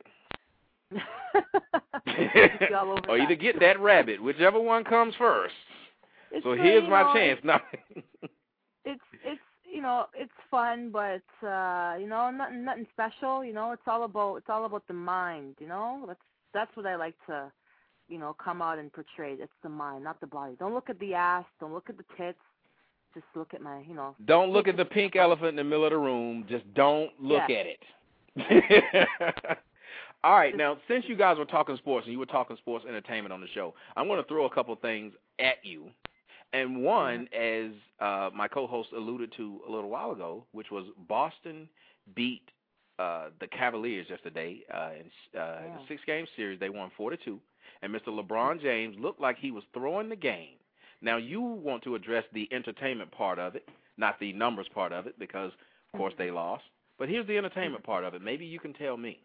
Be all over or either get that rabbit, whichever one comes first. It's so here's my know, chance. No. It's it's you know it's fun, but uh, you know nothing nothing special. You know it's all about it's all about the mind. You know that's that's what I like to you know come out and portray. It's the mind, not the body. Don't look at the ass. Don't look at the tits. Just look at my you know. Don't look at the pink elephant in the middle of the room. Just don't look Yeah. at it. All right, now since you guys were talking sports and you were talking sports entertainment on the show, I'm going to throw a couple things at you. And one, as uh, my co-host alluded to a little while ago, which was Boston beat uh, the Cavaliers yesterday uh, in, uh, in the six-game series. They won four to two, and Mr. LeBron James looked like he was throwing the game. Now you want to address the entertainment part of it, not the numbers part of it, because of course they lost. But here's the entertainment part of it. Maybe you can tell me.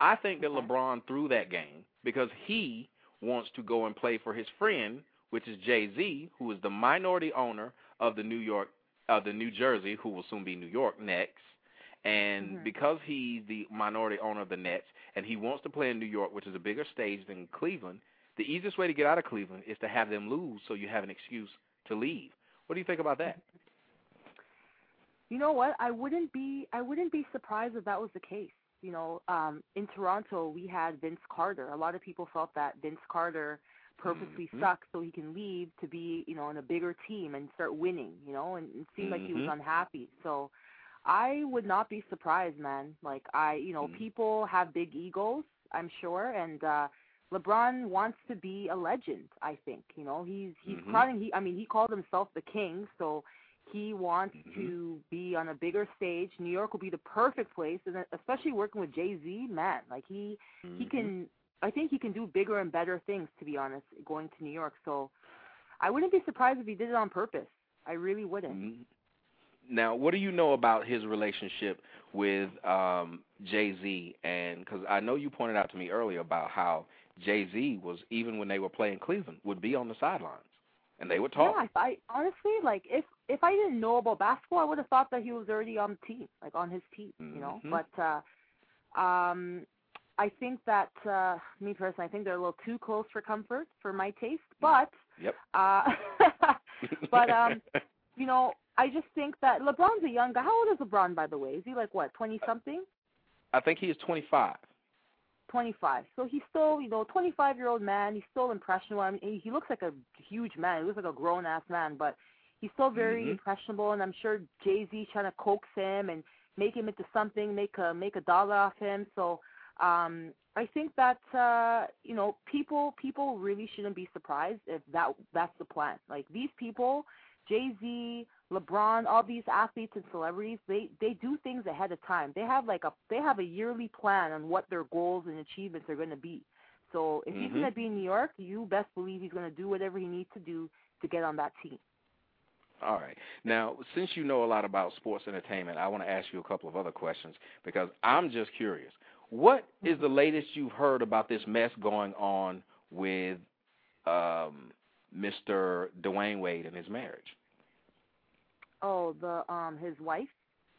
I think that LeBron threw that game because he wants to go and play for his friend, which is Jay Z, who is the minority owner of the New York, of the New Jersey, who will soon be New York next. And because he's the minority owner of the Nets, and he wants to play in New York, which is a bigger stage than Cleveland, the easiest way to get out of Cleveland is to have them lose, so you have an excuse to leave. What do you think about that? You know what? I wouldn't be I wouldn't be surprised if that was the case. You know, um in Toronto we had Vince Carter. A lot of people felt that Vince Carter purposely Mhm. sucked so he can leave to be, you know, in a bigger team and start winning, you know, and it seemed like he was Mhm. unhappy. So I would not be surprised, man. Like I, you know, people have big egos, I'm sure, and uh LeBron wants to be a legend, I think. You know, he's he's Mhm. crowning he I mean, he called himself the king, so he wants to be on a bigger stage. New York will be the perfect place, and especially working with Jay Z, man, like he he can. I think he can do bigger and better things. To be honest, going to New York, so I wouldn't be surprised if he did it on purpose. I really wouldn't. Mhm. Now, what do you know about his relationship with um, Jay Z? And because I know you pointed out to me earlier about how Jay Z was even when they were playing Cleveland would be on the sidelines, and they would talk. Yeah, I, I honestly like if if I didn't know about basketball, I would have thought that he was already on the team, like on his team, you know. Mhm. But uh um I think that uh me personally, I think they're a little too close for comfort for my taste. But Yep. uh but um you know, I just think that LeBron's a young guy. How old is LeBron by the way? Is he like what, twenty something? I think he is 25. 25. So he's still, you know, 25 year old man. He's still impressionable. I mean, he looks like a huge man. He looks like a grown ass man, but he's still very Mhm. impressionable. And I'm sure Jay Z trying to coax him and make him into something, make a make a dollar off him. So um I think that uh you know people people really shouldn't be surprised if that that's the plan. Like these people, Jay Z, LeBron, all these athletes and celebrities, they they do things ahead of time. They have like a they have a yearly plan on what their goals and achievements are going to be. So if he's Mhm. going to be in New York, you best believe he's going to do whatever he needs to do to get on that team. All right. Now, since you know a lot about sports entertainment, I want to ask you a couple of other questions because I'm just curious. What is the latest you've heard about this mess going on with um, Mr. Dwyane Wade and his marriage? Oh, the um his wife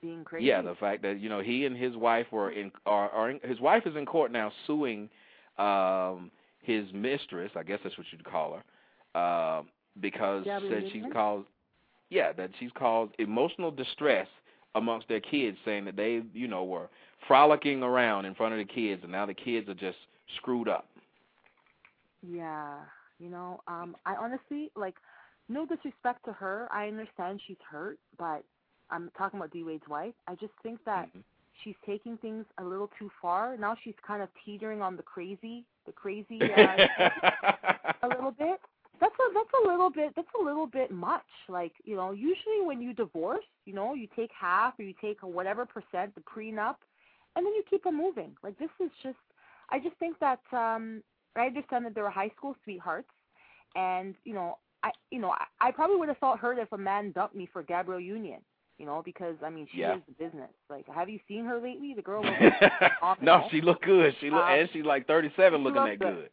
being crazy. Yeah, the fact that you know he and his wife were in are, are in, his wife is in court now suing um his mistress, I guess that's what you'd call her, uh, because Gabby said she's caused yeah that she's caused emotional distress amongst their kids, saying that they you know were frolicking around in front of the kids, and now the kids are just screwed up. Yeah, you know, um, I honestly like no disrespect to her. I understand she's hurt, but I'm talking about D Wade's wife. I just think that she's taking things a little too far. Now she's kind of teetering on the crazy, the crazy uh, a little bit. That's a that's a little bit that's a little bit much. Like you know, usually when you divorce, you know, you take half or you take whatever percent the prenup, and then you keep them moving. Like this is just, I just think that um I understand that they were high school sweethearts, and you know, I you know I, I probably would have felt hurt if a man dumped me for Gabrielle Union. You know, because I mean, she Yeah. is the business. Like, have you seen her lately? The girl no, she look good. She look, Um, and she's like 37, she looking that good. good.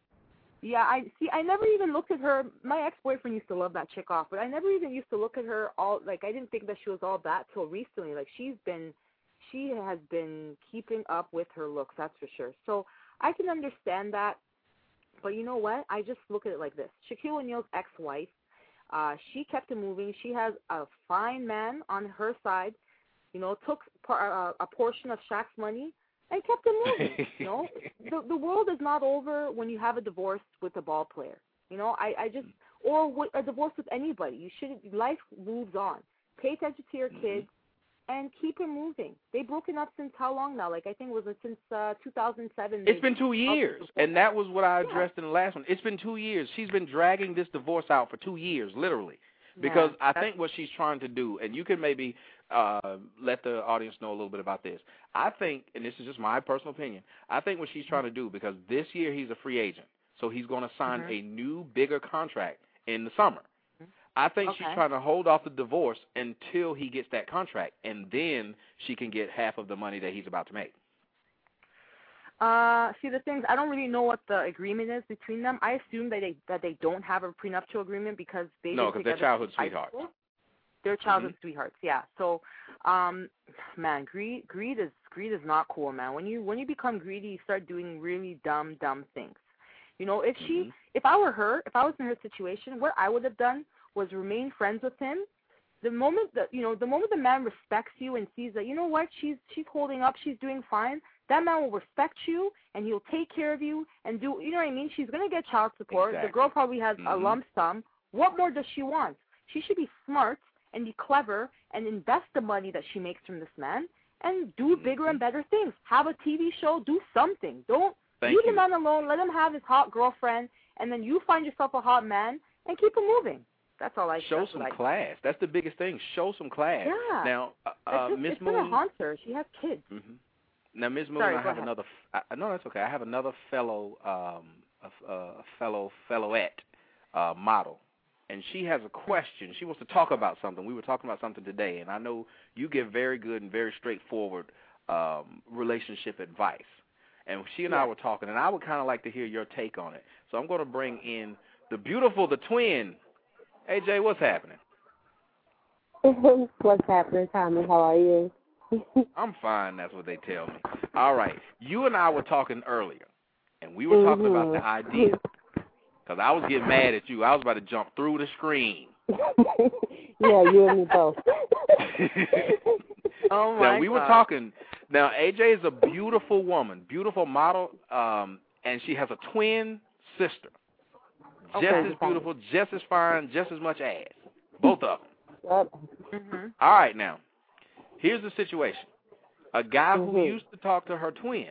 Yeah, I see. I never even looked at her. My ex-boyfriend used to love that chick off, but I never even used to look at her all. Like, I didn't think that she was all that till recently. Like, she's been, she has been keeping up with her looks. That's for sure. So I can understand that. But you know what? I just look at it like this: Shaquille O'Neal's ex-wife. Uh, she kept it moving. She has a fine man on her side. You know, took par- uh, a portion of Shaq's money and kept it moving. you know, the the world is not over when you have a divorce with a ball player. You know, I I just or with a divorce with anybody. You should life moves on. Pay attention to your kids and keep it moving. They've broken up since how long now? Like I think it was since uh 2007. It's been two years, and that was what I addressed in the last one. It's been two years. She's been dragging this divorce out for two years, literally. Because Yeah, I think what she's trying to do, and you can maybe uh, let the audience know a little bit about this. I think, and this is just my personal opinion, I think what she's trying to do, because this year he's a free agent, so he's going to sign Mhm. a new, bigger contract in the summer. I think she's trying to hold off the divorce until he gets that contract, and then she can get half of the money that he's about to make. Uh, see the things I don't really know what the agreement is between them. I assume that they that they don't have a prenuptial agreement because they've No, because they're childhood sweethearts. They're childhood sweethearts, yeah. So, um, man, greed greed is greed is not cool, man. When you when you become greedy, you start doing really dumb dumb things. You know, if she if I were her, if I was in her situation, what I would have done was remain friends with him. The moment that you know, the moment the man respects you and sees that you know what she's she's holding up, she's doing fine, that man will respect you and he'll take care of you and do you know what I mean? She's gonna get child support. The girl probably has a Mhm. lump sum. What more does she want? She should be smart and be clever and invest the money that she makes from this man and do bigger and better things. Have a TV show, do something. Don't Thank leave you. the man alone. Let him have his hot girlfriend, and then you find yourself a hot man and keep him moving. That's all I Show some I, class. That's the biggest thing. Show some class. Yeah. Now, uh, It's uh, Miss it's gonna haunt her. She has kids. hmm Now, Miss Moon, Sorry, I have ahead. another. I, no, that's okay. I have another fellow, um, a, a fellow fellowette uh, model, and she has a question. She wants to talk about something. We were talking about something today, and I know you give very good and very straightforward um, relationship advice. And she and I were talking, and I would kind of like to hear your take on it. So I'm going to bring in the beautiful, the twin. AJ, what's happening? What's happening, Tommy? How are you? I'm fine. That's what they tell me. All right. You and I were talking earlier, and we were talking about the Mhm. idea. Because I was getting mad at you. I was about to jump through the screen. yeah, you and me both. oh now we were talking. Now AJ is a beautiful woman, beautiful model, um, and she has a twin sister, just Okay. as beautiful, just as fine, just as much ass. Both of them. Yep. Mm-hmm. All right, now here's the situation: a guy who Mhm. used to talk to her twin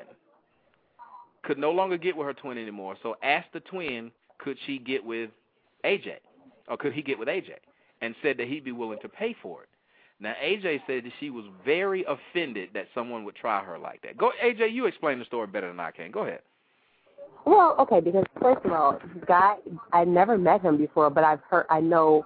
could no longer get with her twin anymore. So asked the twin, could she get with AJ, or could he get with AJ, and said that he'd be willing to pay for it. Now AJ said that she was very offended that someone would try her like that. Go, AJ, you explain the story better than I can. Go ahead. Well, okay, because first of all, guy, I never met him before, but I've heard, I know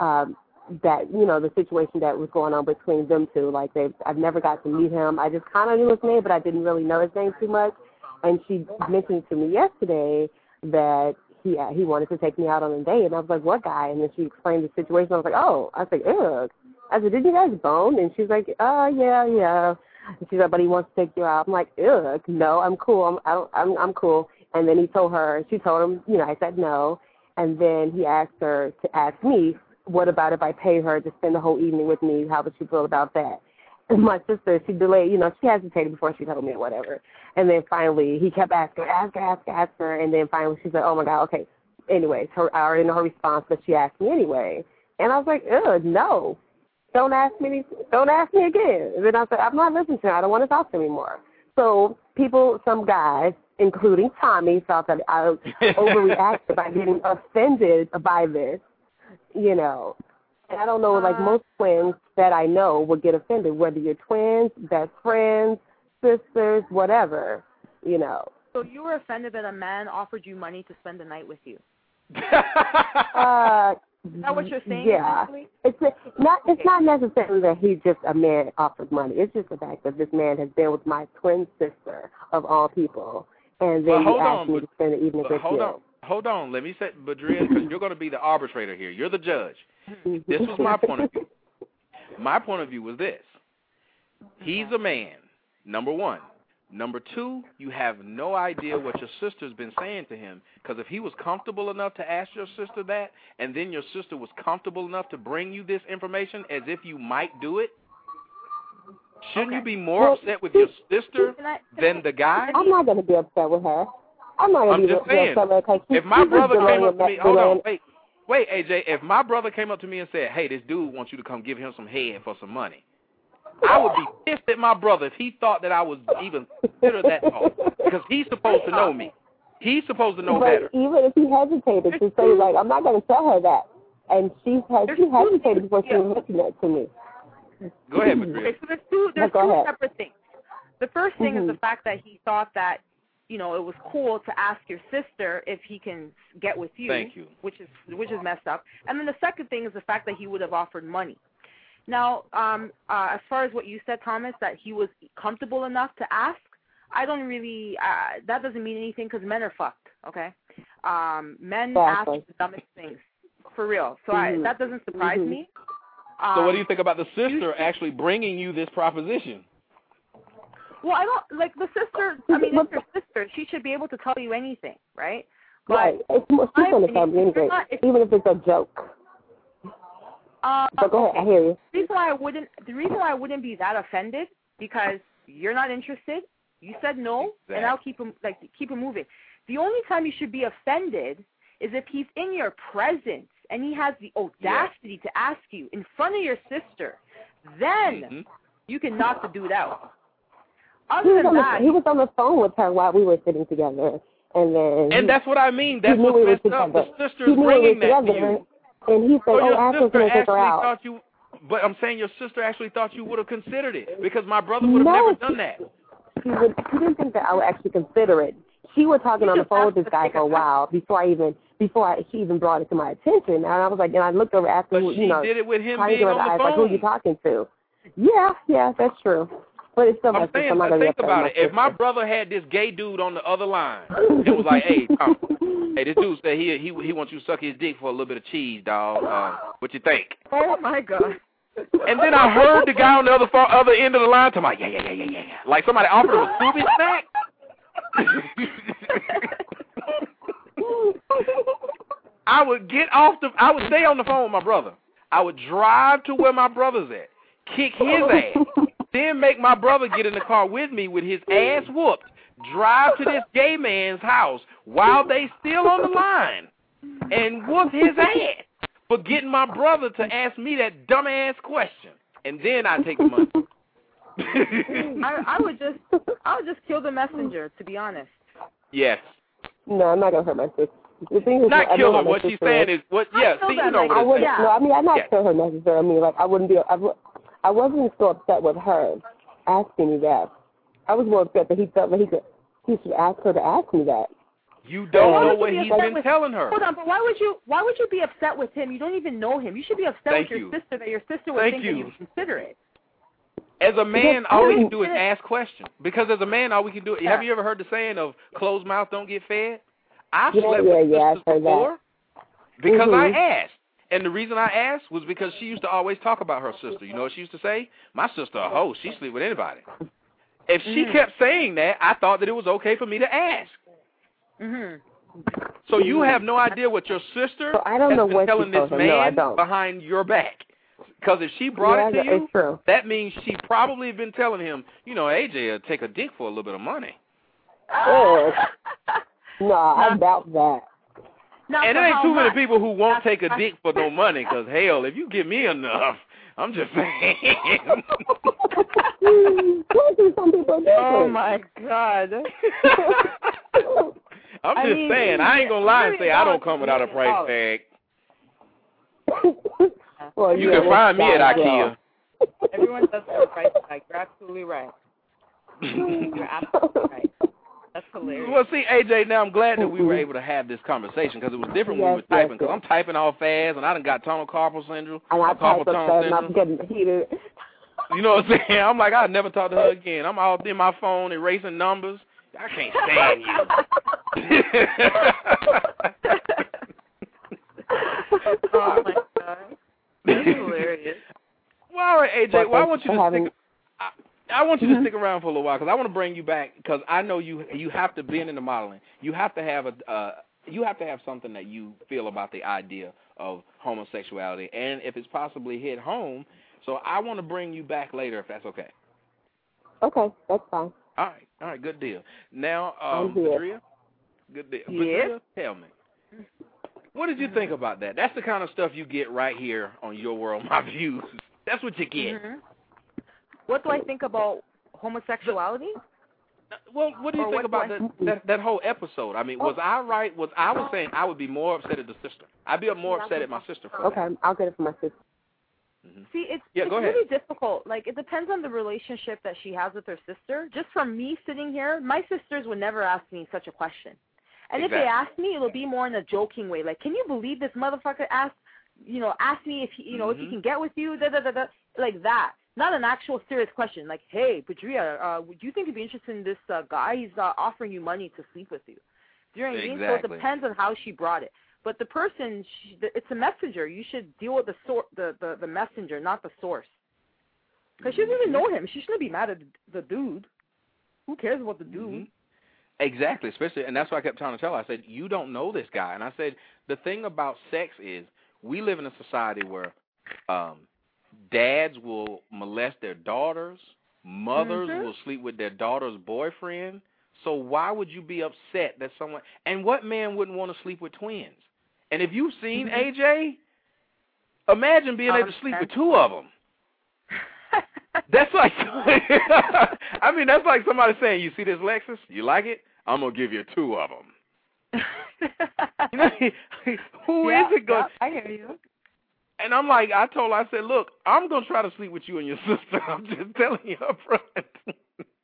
um, that you know the situation that was going on between them two. Like they, I've never got to meet him. I just kind of knew his name, but I didn't really know his name too much. And she mentioned to me yesterday that he he wanted to take me out on a date, and I was like, "What guy?" And then she explained the situation. I was like, "Oh," I was like, "Ugh." I said, "Did you guys bone?" And she's like, "Uh, yeah, yeah." And she's like, "But he wants to take you out." I'm like, "Ugh, no, I'm cool. I'm I don't, I'm I'm cool." And then he told her, she told him, you know, I said no. And then he asked her to ask me, "What about if I pay her to spend the whole evening with me? How would she feel about that?" And my sister, she delayed, you know, she hesitated before she told me or whatever. And then finally, he kept asking her, ask her, ask her, ask her. And then finally, she said, "Oh my God, okay." Anyways, her I already know her response, but she asked me anyway. And I was like, "Ugh, no." don't ask me don't ask me again. And then I said, I'm not listening to him. I don't want to talk to him anymore. So people some guys, including Tommy, thought that I overreacted by getting offended by this. You know. And I don't know, like most twins that I know would get offended, whether you're twins, best friends, sisters, whatever, you know. So you were offended that a man offered you money to spend the night with you. Uh, Is that what you're saying? Yeah, essentially? it's a, not. It's not necessarily that he just a man offered money. It's just the fact that this man has been with my twin sister of all people, and then asked on, me to spend the evening with hold you. on, hold on. Let me say, Badria, because you're going to be the arbitrator here. You're the judge. This was my point of view. My point of view was this: He's a man. Number one. Number two, you have no idea what your sister's been saying to him. Because if he was comfortable enough to ask your sister that, and then your sister was comfortable enough to bring you this information as if you might do it, shouldn't you be more Well, upset with your sister than the guy? I'm not going to be upset with her. I'm not going to be just upset with her because she, if my brother came up to me, hold on, wait, wait, AJ. If my brother came up to me and said, "Hey, this dude wants you to come give him some head for some money," I would be pissed at my brother if he thought that I was even consider that thought because he's supposed to know me. He's supposed to know but better. even if he hesitated to say like, I'm not going to tell her that, and she, had she hesitated before she was mentioning at to me. Go ahead, Badria. Okay, so there's two there's go two ahead. separate things. The first thing is Mhm. the fact that he thought that you know it was cool to ask your sister if he can get with you. Thank you. Which is which is messed up. And then the second thing is the fact that he would have offered money. Now, um, uh, as far as what you said, Thomas, that he was comfortable enough to ask, I don't really. Uh, that doesn't mean anything because men are fucked. Okay, um, men Exactly. ask the dumbest things for real. So I, Mhm. that doesn't surprise Mhm. me. So, what do Um, you think about the sister actually bringing you this proposition? Well, I don't like the sister. I mean, it's your sister. She should be able to tell you anything, right? But right. It's more, she's my going to tell me opinion, anyway, if not- if- even if it's a joke. uh, But go ahead, I hear you. The reason why I wouldn't, the reason why I wouldn't be that offended because you're not interested. You said no, and I'll keep him like keep him moving. The only time you should be offended is if he's in your presence and he has the audacity to ask you in front of your sister. Then Mm-hmm. you can knock the dude out. He Other was, than on the, that, he was on the phone with her while we were sitting together, and then And he, that's what I mean. he That's knew what's we were messed up. The together. sister's he knew we were bringing that to together, you. and he said, So "Oh, your ask her sister to take actually her out." thought you, but I'm saying your sister actually thought you would have considered it because my brother would have No, never done that. She would. She didn't think that I would actually consider it. She was talking on the phone with this guy for a while before I even before I, she even brought it to my attention. And I was like, and I looked over after, But you know, did it with him trying to being get her on the eyes, like, who are you talking to? Yeah, yeah, that's true. But it's still I'm sister. saying, I'm not think about it. my If my brother had this gay dude on the other line, it was like, hey, Tom, hey, this dude said he he he wants you to suck his dick for a little bit of cheese, dog. Uh, what you think? oh my god. And then I heard the guy on the other far, other end of the line talking about, yeah, yeah, yeah, yeah, yeah, yeah. Like somebody offered him a Scooby snack. I would get off the, I would stay on the phone with my brother. I would drive to where my brother's at, kick his ass, then make my brother get in the car with me with his ass whooped, drive to this gay man's house while they still on the line, and whoop his ass for getting my brother to ask me that dumbass question, and then I take the money. I, I would just, I would just kill the messenger. To be honest. yes. No, I'm not gonna hurt my sister. The thing is, Not kill her. What she's saying is. is what? Yeah. kill See, you know what I wouldn't. saying. No, I mean, I'm not Yeah. kill her necessarily. I mean, like, I wouldn't be. I, w- I wasn't so upset with her asking me that. I was more upset that he felt that he could. He should ask her to ask me that. You don't Why know what you be he's upset been with- telling her. Hold on, but why would you? Why would you be upset with him? You don't even know him. You should be upset Thank with your you. sister that your sister would Thank think you. that you would consider it. As a man, all we can do is ask questions. Because as a man, all we can do. Have you ever heard the saying of "closed mouth don't get fed"? I've Yeah, slept yeah, with yeah, sisters heard that. before because Mhm. I asked. And the reason I asked was because she used to always talk about her sister. You know what she used to say? My sister a hoe. She sleep with anybody. If she Mhm. kept saying that, I thought that it was okay for me to ask. Mhm. So you have no idea what your sister So I don't know what telling this man behind your back. Because if she brought Yeah, it to you, true. that means she probably been telling him, you know, AJ will uh, take a dick for a little bit of money. Oh. No, I doubt that. Now, and there ain't how too many people who won't take a dick for no money. Because hell, if you give me enough, I'm just saying. some people do. Oh my god. I'm I just mean, saying. I ain't gonna lie and say I don't come without a price tag. Well, You yeah, can find me at that's IKEA. fine, Everyone does have a price tag. You're absolutely right. You're absolutely right. That's hilarious. Well, see, AJ, now I'm glad that we were able to have this conversation because it was different when we were typing. Because yes. I'm typing all fast, and I done got tunnel carpal syndrome, And I carpal type up tunnel fast and I'm getting heated. You know what I'm saying? I'm like, I'll never talk to her again. I'm out in my phone erasing numbers. I can't stand you. oh my god. That's hilarious. Well, all right, AJ. Well, Well, I thank want you you for to having- stick. I, I want you to Mhm. stick around for a little while because I want to bring you back because I know you. You have to be in the modeling. You have to have a. Uh, you have to have something that you feel about the idea of homosexuality, and if it's possibly hit home. So I want to bring you back later if that's okay. Okay, that's fine. All right, all right, good deal. Now, I'm um, here. Badria, good deal. Yes? Badria, tell me, what did you think about that? That's the kind of stuff you get right here on Your World, My Views. That's what you get. Mhm. What do I think about homosexuality? Well, what do you Or think about I- that, that that whole episode? I mean, was I right? Was I was saying I would be more upset at the sister. I'd be more upset at my sister for Okay, I'll get it for my sister. that. Mhm. See, it's, Yeah, it's go ahead. really difficult. Like, it depends on the relationship that she has with her sister. Just from me sitting here, my sisters would never ask me such a question. And if they ask me, it'll be more in a joking way. Like, can you believe this motherfucker asked, you know, asked me if he, you know, if he Mhm. can get with you, da da da da, like that. Not an actual serious question. Like, hey, Badria, uh, would you think you'd be interested in this uh, guy? He's uh, offering you money to sleep with you. Do you know what I mean? So it depends on how she brought it. But the person, she, the, it's a messenger. You should deal with the sor- the, the the messenger, not the source. Because she doesn't even know him. She shouldn't be mad at the dude. Who cares about the dude? Mhm. Exactly, especially, and that's why I kept trying to tell her. I said, "You don't know this guy," and I said, "The thing about sex is, we live in a society where um, dads will molest their daughters, mothers Mhm. will sleep with their daughter's boyfriend. So why would you be upset that someone? And what man wouldn't want to sleep with twins? And if you've seen Mhm. AJ, imagine being able to sleep with two of them. That's like, I mean, that's like somebody saying, "You see this Lexus? You like it? I'm gonna give you two of them." You know, who is yeah, it going? yeah, I hear you. And I'm like, I told her, I said, "Look, I'm gonna try to sleep with you and your sister. I'm just telling you up front."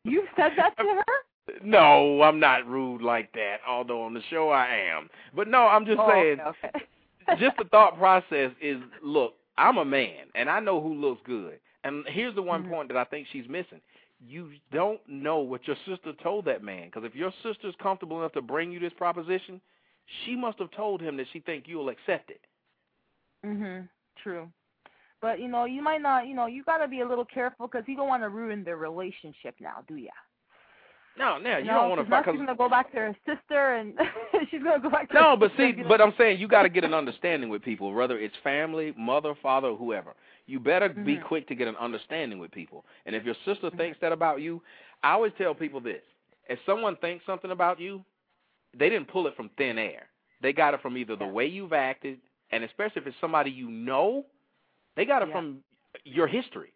You said that to her? no, I'm not rude like that. Although on the show I am. But no, I'm just Oh, saying. okay. just the thought process is look, I'm a man and I know who looks good. And here's the one Mhm. point that I think she's missing. You don't know what your sister told that man because if your sister's comfortable enough to bring you this proposition, she must have told him that she think you'll accept it. Mhm. True. But you know, you might not. You know, you gotta be a little careful because you don't want to ruin their relationship now, do ya? No, no, you, know, don't want to now fuck. she's gonna go back to her sister, and she's gonna go back. to No, her but sister see, but I'm saying you got to get an understanding with people, whether it's family, mother, father, whoever. You better be Mhm. quick to get an understanding with people. And if your sister thinks that about you, I always tell people this: if someone thinks something about you, they didn't pull it from thin air. They got it from either the way you've acted, and especially if it's somebody you know, they got it Yeah. from your history.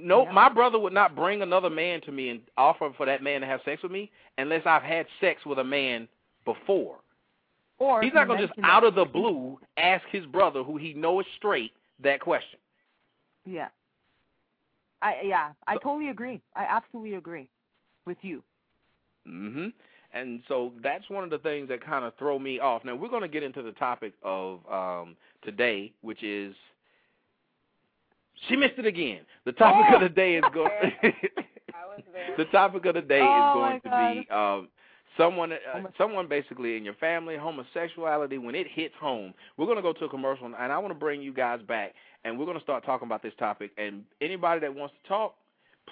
No, Yeah. my brother would not bring another man to me and offer for that man to have sex with me unless I've had sex with a man before. or He's not going to just out of the blue ask his brother, who he knows is straight, that question. Yeah. I yeah, I totally agree. I absolutely agree with you. hmm And so that's one of the things that kind of throw me off. Now we're going to get into the topic of um, today, which is she missed it again. The topic of the day is going. the topic of the day Oh, is going to be um, someone, uh, someone basically in your family, homosexuality. When it hits home, we're going to go to a commercial, and I want to bring you guys back, and we're going to start talking about this topic. And anybody that wants to talk,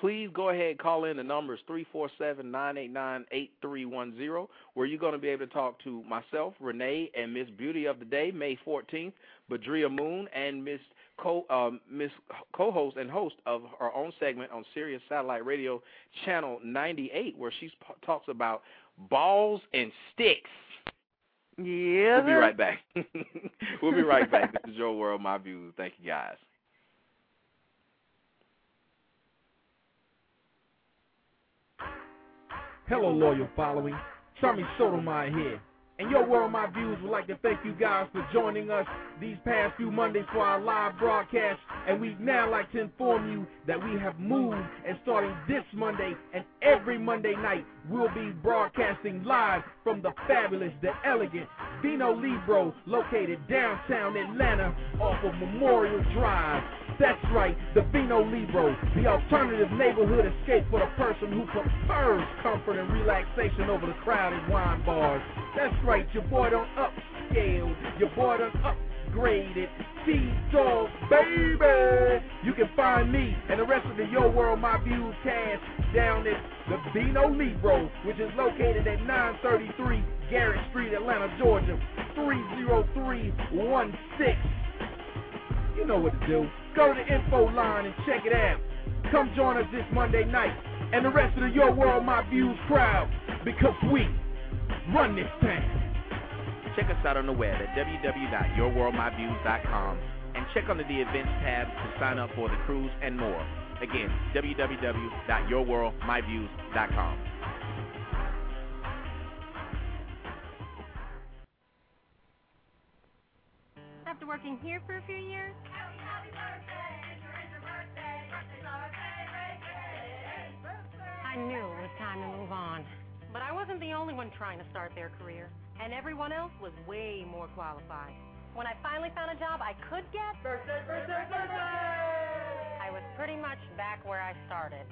please go ahead and call in. The number is three four seven nine eight nine eight three one zero, where you're going to be able to talk to myself, Renee, and Miss Beauty of the Day, May 14th, Badria Moon, and Miss co um, Miss co-host and host of her own segment on Sirius Satellite Radio Channel 98, where she talks about balls and sticks. Yeah. We'll be right back. we'll be right back. This is your world, my views. Thank you, guys. Hello, loyal following. Tommy Sotomayor here. And Your World My Views would like to thank you guys for joining us these past few Mondays for our live broadcast And we now like to inform you that we have moved and starting this Monday and every Monday night, we'll be broadcasting live from the fabulous, the elegant Vino Libro located downtown Atlanta off of Memorial Drive. That's right, the Vino Libro, the alternative neighborhood escape for the person who prefers comfort and relaxation over the crowded wine bars. That's right, your boy done upscale, your boy done upgraded. T-Dog, baby! You can find me and the rest of the Yo World My Views cast down at the Vino Libro, which is located at 933 Garrett Street, Atlanta, Georgia, 30316. You know what to do. Go to the info line and check it out. Come join us this Monday night and the rest of the Your World My Views crowd because we run this town. Check us out on the web at www.yourworldmyviews.com and check under the events tab to sign up for the cruise and more. Again, www.yourworldmyviews.com. After working here for a few years, I knew it was time to move on. But I wasn't the only one trying to start their career, and everyone else was way more qualified. When I finally found a job I could get, birthday, birthday, birthday! I was pretty much back where I started.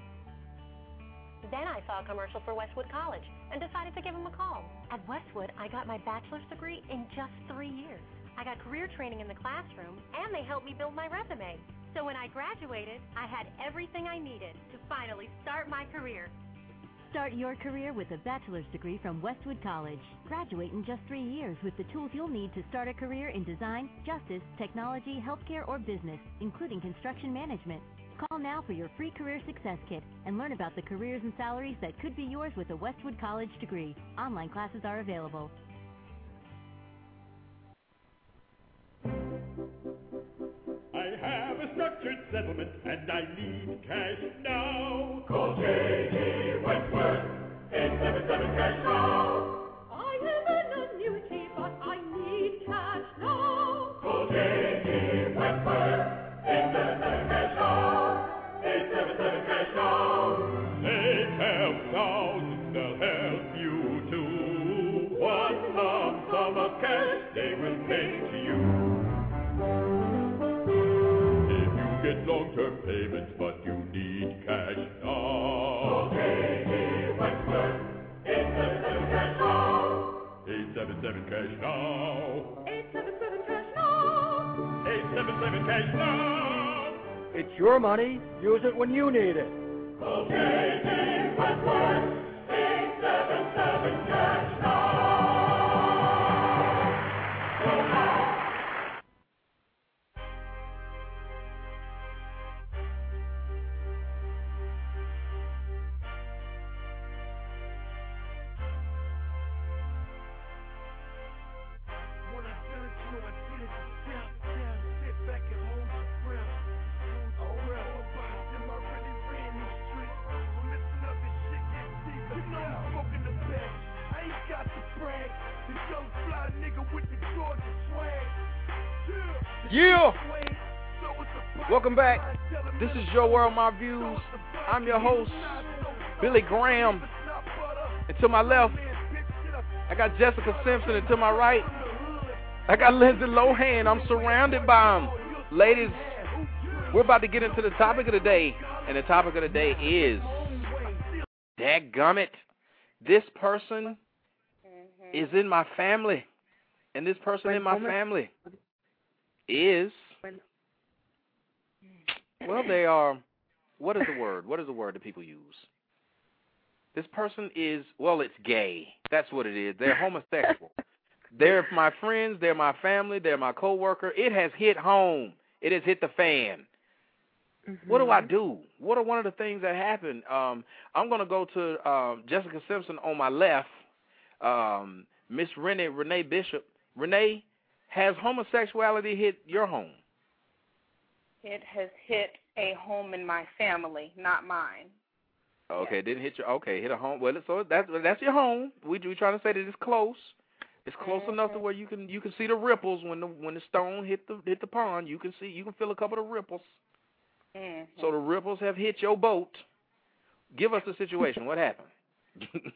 Then I saw a commercial for Westwood College and decided to give them a call. At Westwood, I got my bachelor's degree in just three years. I got career training in the classroom, and they helped me build my resume. So when I graduated, I had everything I needed to finally start my career. Start your career with a bachelor's degree from Westwood College. Graduate in just three years with the tools you'll need to start a career in design, justice, technology, healthcare, or business, including construction management. Call now for your free career success kit and learn about the careers and salaries that could be yours with a Westwood College degree. Online classes are available. I have a structured settlement and I need cash now. Call J.G. Wentworth, 877 cash now. 877 cash now. 877 cash now. 877 cash now. It's your money. Use it when you need it. Okay, Wentworth, 877 cash Welcome back. This is Your World, My Views. I'm your host, Billy Graham. And to my left, I got Jessica Simpson. And to my right, I got Lindsay Lohan. I'm surrounded by them. Ladies, we're about to get into the topic of the day. And the topic of the day is, dadgummit, this person is in my family. And this person in my family is, well, they are, what is the word? What is the word that people use? This person is, well, it's gay. That's what it is. They're homosexual. they're my friends. They're my family. They're my coworker. It has hit home. It has hit the fan. What do I do? What are one of the things that happened? Um, I'm going to go to um, Jessica Simpson on my left, um, Miss Renee Renee Bishop. Renee, has homosexuality hit your home? It has hit a home in my family, not mine. Okay, didn't hit your okay, hit a home. Well, so that's that's your home. We we trying to say that it's close. It's close enough to where you can you can see the ripples when the when the stone hit the hit the pond. You can see you can feel a couple of ripples. Mhm. So the ripples have hit your boat. Give us the situation. what happened?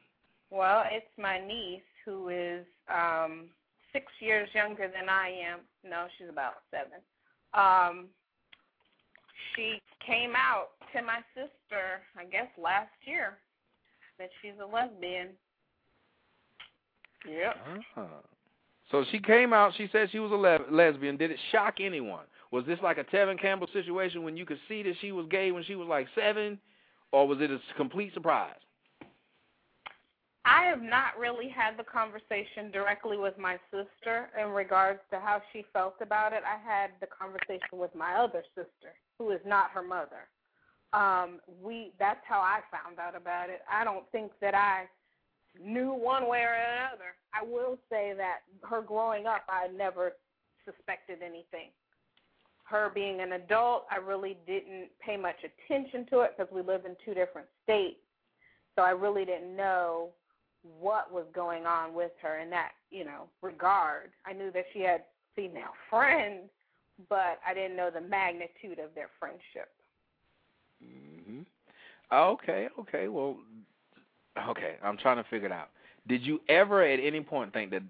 Well, it's my niece who is um six years younger than I am. No, she's about seven. Um she came out to my sister, I guess last year, that she's a lesbian. Yep. Uh-huh. So she came out. She said she was a le- lesbian. Did it shock anyone? Was this like a Tevin Campbell situation when you could see that she was gay when she was like seven, or was it a complete surprise? I have not really had the conversation directly with my sister in regards to how she felt about it. I had the conversation with my other sister, who is not her mother. Um, we that's how I found out about it. I don't think that I knew one way or another. I will say that her growing up, I never suspected anything. Her being an adult, I really didn't pay much attention to it because we live in two different states. So I really didn't know what was going on with her in that, you know, regard. I knew that she had female friends, but I didn't know the magnitude of their friendship. hmm Okay, okay. Well, okay. I'm trying to figure it out. Did you ever, at any point, think that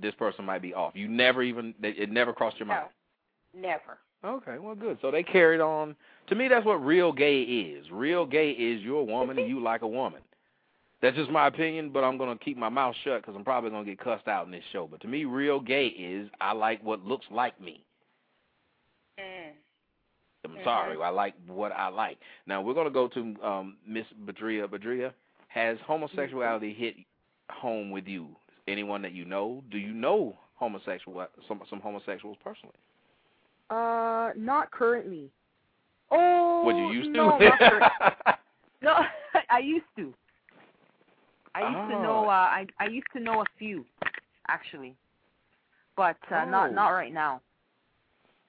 this person might be off? You never even it never crossed your mind. Never. Okay, well, good. So they carried on. To me, that's what real gay is. Real gay is you're a woman and you like a woman. That's just my opinion, but I'm gonna keep my mouth shut because I'm probably gonna get cussed out in this show. But to me, real gay is I like what looks like me. Mm. I'm Mhm. sorry, I like what I like. Now we're gonna go to um Miss Badria. Badria, has homosexuality hit home with you? Anyone that you know? Do you know homosexual some some homosexuals personally? Uh, not currently. Oh, What you used to? no, no, I used to. I used to know. Oh. Uh, I I used to know a few, actually, but uh, not Oh. not right now.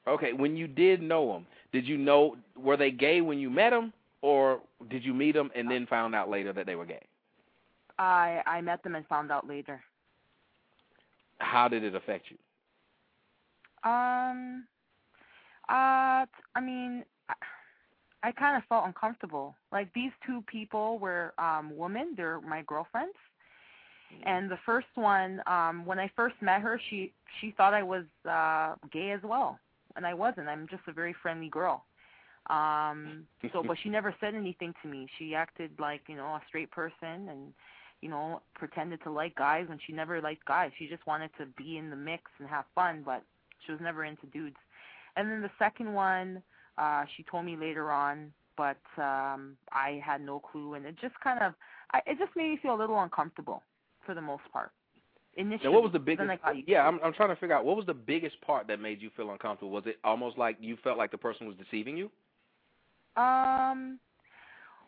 Okay, when you did know them, did you know were they gay when you met them, or did you meet them and then found out later that they were gay? I I met them and found out later. How did it affect you? Um, uh, I mean, I, I kind of felt uncomfortable. Like these two people were um women. They're my girlfriends. And the first one, um, when I first met her, she she thought I was uh gay as well, and I wasn't. I'm just a very friendly girl. Um, so, but she never said anything to me. She acted like you know a straight person, and you know pretended to like guys when she never liked guys. She just wanted to be in the mix and have fun, but she was never into dudes. And then the second one, uh, she told me later on, but um, I had no clue, and it just kind of, I, it just made me feel a little uncomfortable for the most part. Initially, Now, what was the biggest? I got used Yeah. I'm I'm trying to figure out what was the biggest part that made you feel uncomfortable. Was it almost like you felt like the person was deceiving you? Um.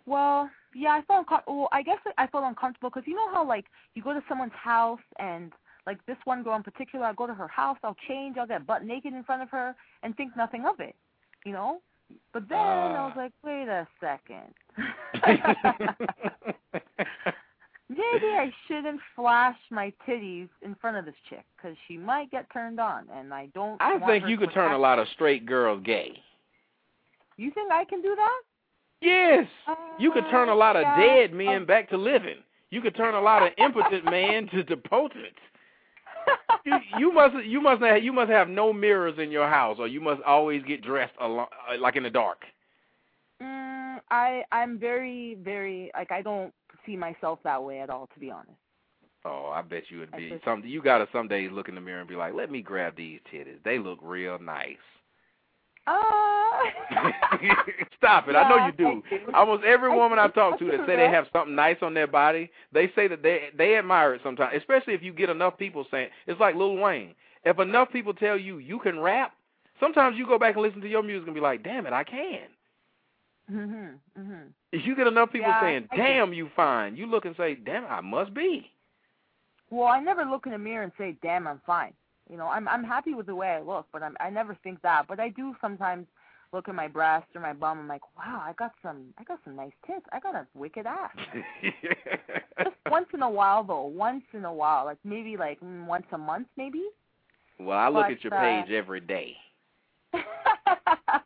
Well, yeah, I felt uncom- well. I guess I felt uncomfortable because you know how like you go to someone's house and like this one girl in particular, I go to her house, I'll change, I'll get butt naked in front of her and think nothing of it, you know. But then I was Ah. like, wait a second. Maybe I shouldn't flash my titties in front of this chick because she might get turned on, and I don't. I think you could turn a lot of straight girls gay. You think I can do that? Yes, you could turn a lot of yeah. dead men back to living. You could turn a lot of impotent men to, to potent. You, you must you must have you must have no mirrors in your house, or you must always get dressed alo- uh, like in the dark. Mm, I I'm very very like I don't see myself that way at all to be honest. Oh, I bet you would be some. You gotta some days look in the mirror and be like, "Let me grab these titties. They look real nice." Uh, Stop it! I know you do. I do. Almost every woman. I've talked to that say they have something nice on their body, they say that they they admire it sometimes. Especially if you get enough people saying it's like Lil Wayne. If enough people tell you you can rap, sometimes you go back and listen to your music and be like, "Damn it, I can." Mhm. Mhm. If you get enough people Yeah, saying, "Damn, you fine," you look and say, "Damn, I must be." Well, I never look in the mirror and say, "Damn, I'm fine." You know, I'm I'm happy with the way I look, but I'm I never think that. But I do sometimes look at my breast or my bum. I'm like, wow, I got some, I got some nice tits. I got a wicked ass. Just once in a while, though. Once in a while, like maybe like mm, once a month, maybe. Well, I look But, at your uh, page every day.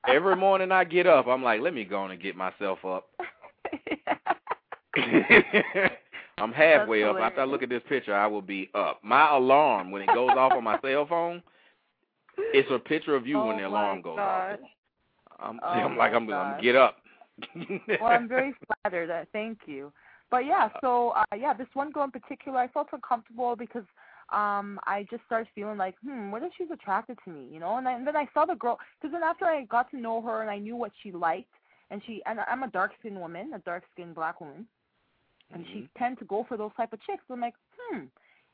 every morning I get up, I'm like, let me go on and get myself up. I'm halfway up. After I look at this picture, I will be up. My alarm when it goes off on my cell phone, it's a picture of you when oh the alarm goes off. I'm, Oh I'm like, I'm, I'm gosh. get up. well, I'm very flattered. Uh, thank you. But yeah, so uh, yeah, this one girl in particular, I felt uncomfortable because um I just started feeling like, hmm, what if she's attracted to me, you know? And, I, and then I saw the girl because then after I got to know her and I knew what she liked, and she and I'm a dark skinned woman, a dark skinned black woman, and she tend to go for those type of chicks. I'm like, hmm,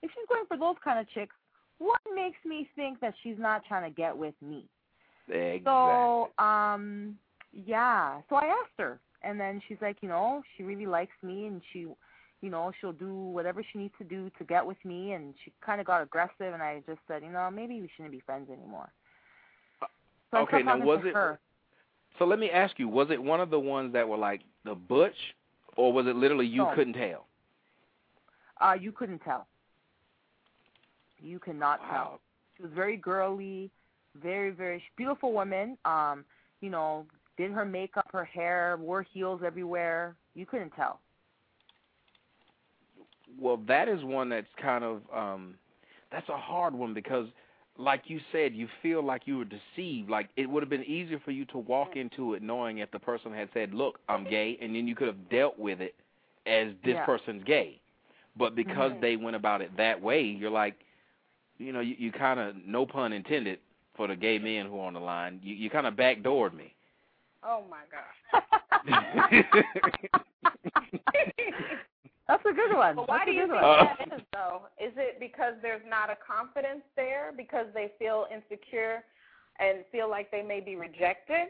if she's going for those kind of chicks, what makes me think that she's not trying to get with me? Exactly. So, um, yeah. So I asked her, and then she's like, you know, she really likes me, and she, you know, she'll do whatever she needs to do to get with me. And she kind of got aggressive, and I just said, you know, maybe we shouldn't be friends anymore. So okay, now was it? Her. So let me ask you, was it one of the ones that were like the butch, or was it literally you No. couldn't tell? Uh, you couldn't tell. You cannot Wow. tell. She was very girly, very very beautiful woman. Um, you know, did her makeup, her hair, wore heels everywhere. You couldn't tell. Well, that is one that's kind of um that's a hard one because like you said, you feel like you were deceived. Like it would have been easier for you to walk into it knowing if the person had said, "Look, I'm gay," and then you could have dealt with it as this Yeah. person's gay. But because Mhm. they went about it that way, you're like, you know, you, you kind of, no pun intended, for the gay men who are on the line, you, you kind of backdoored me. Oh my gosh. That's a good one. But why That's do you think one. that is though? Is it because there's not a confidence there because they feel insecure and feel like they may be rejected?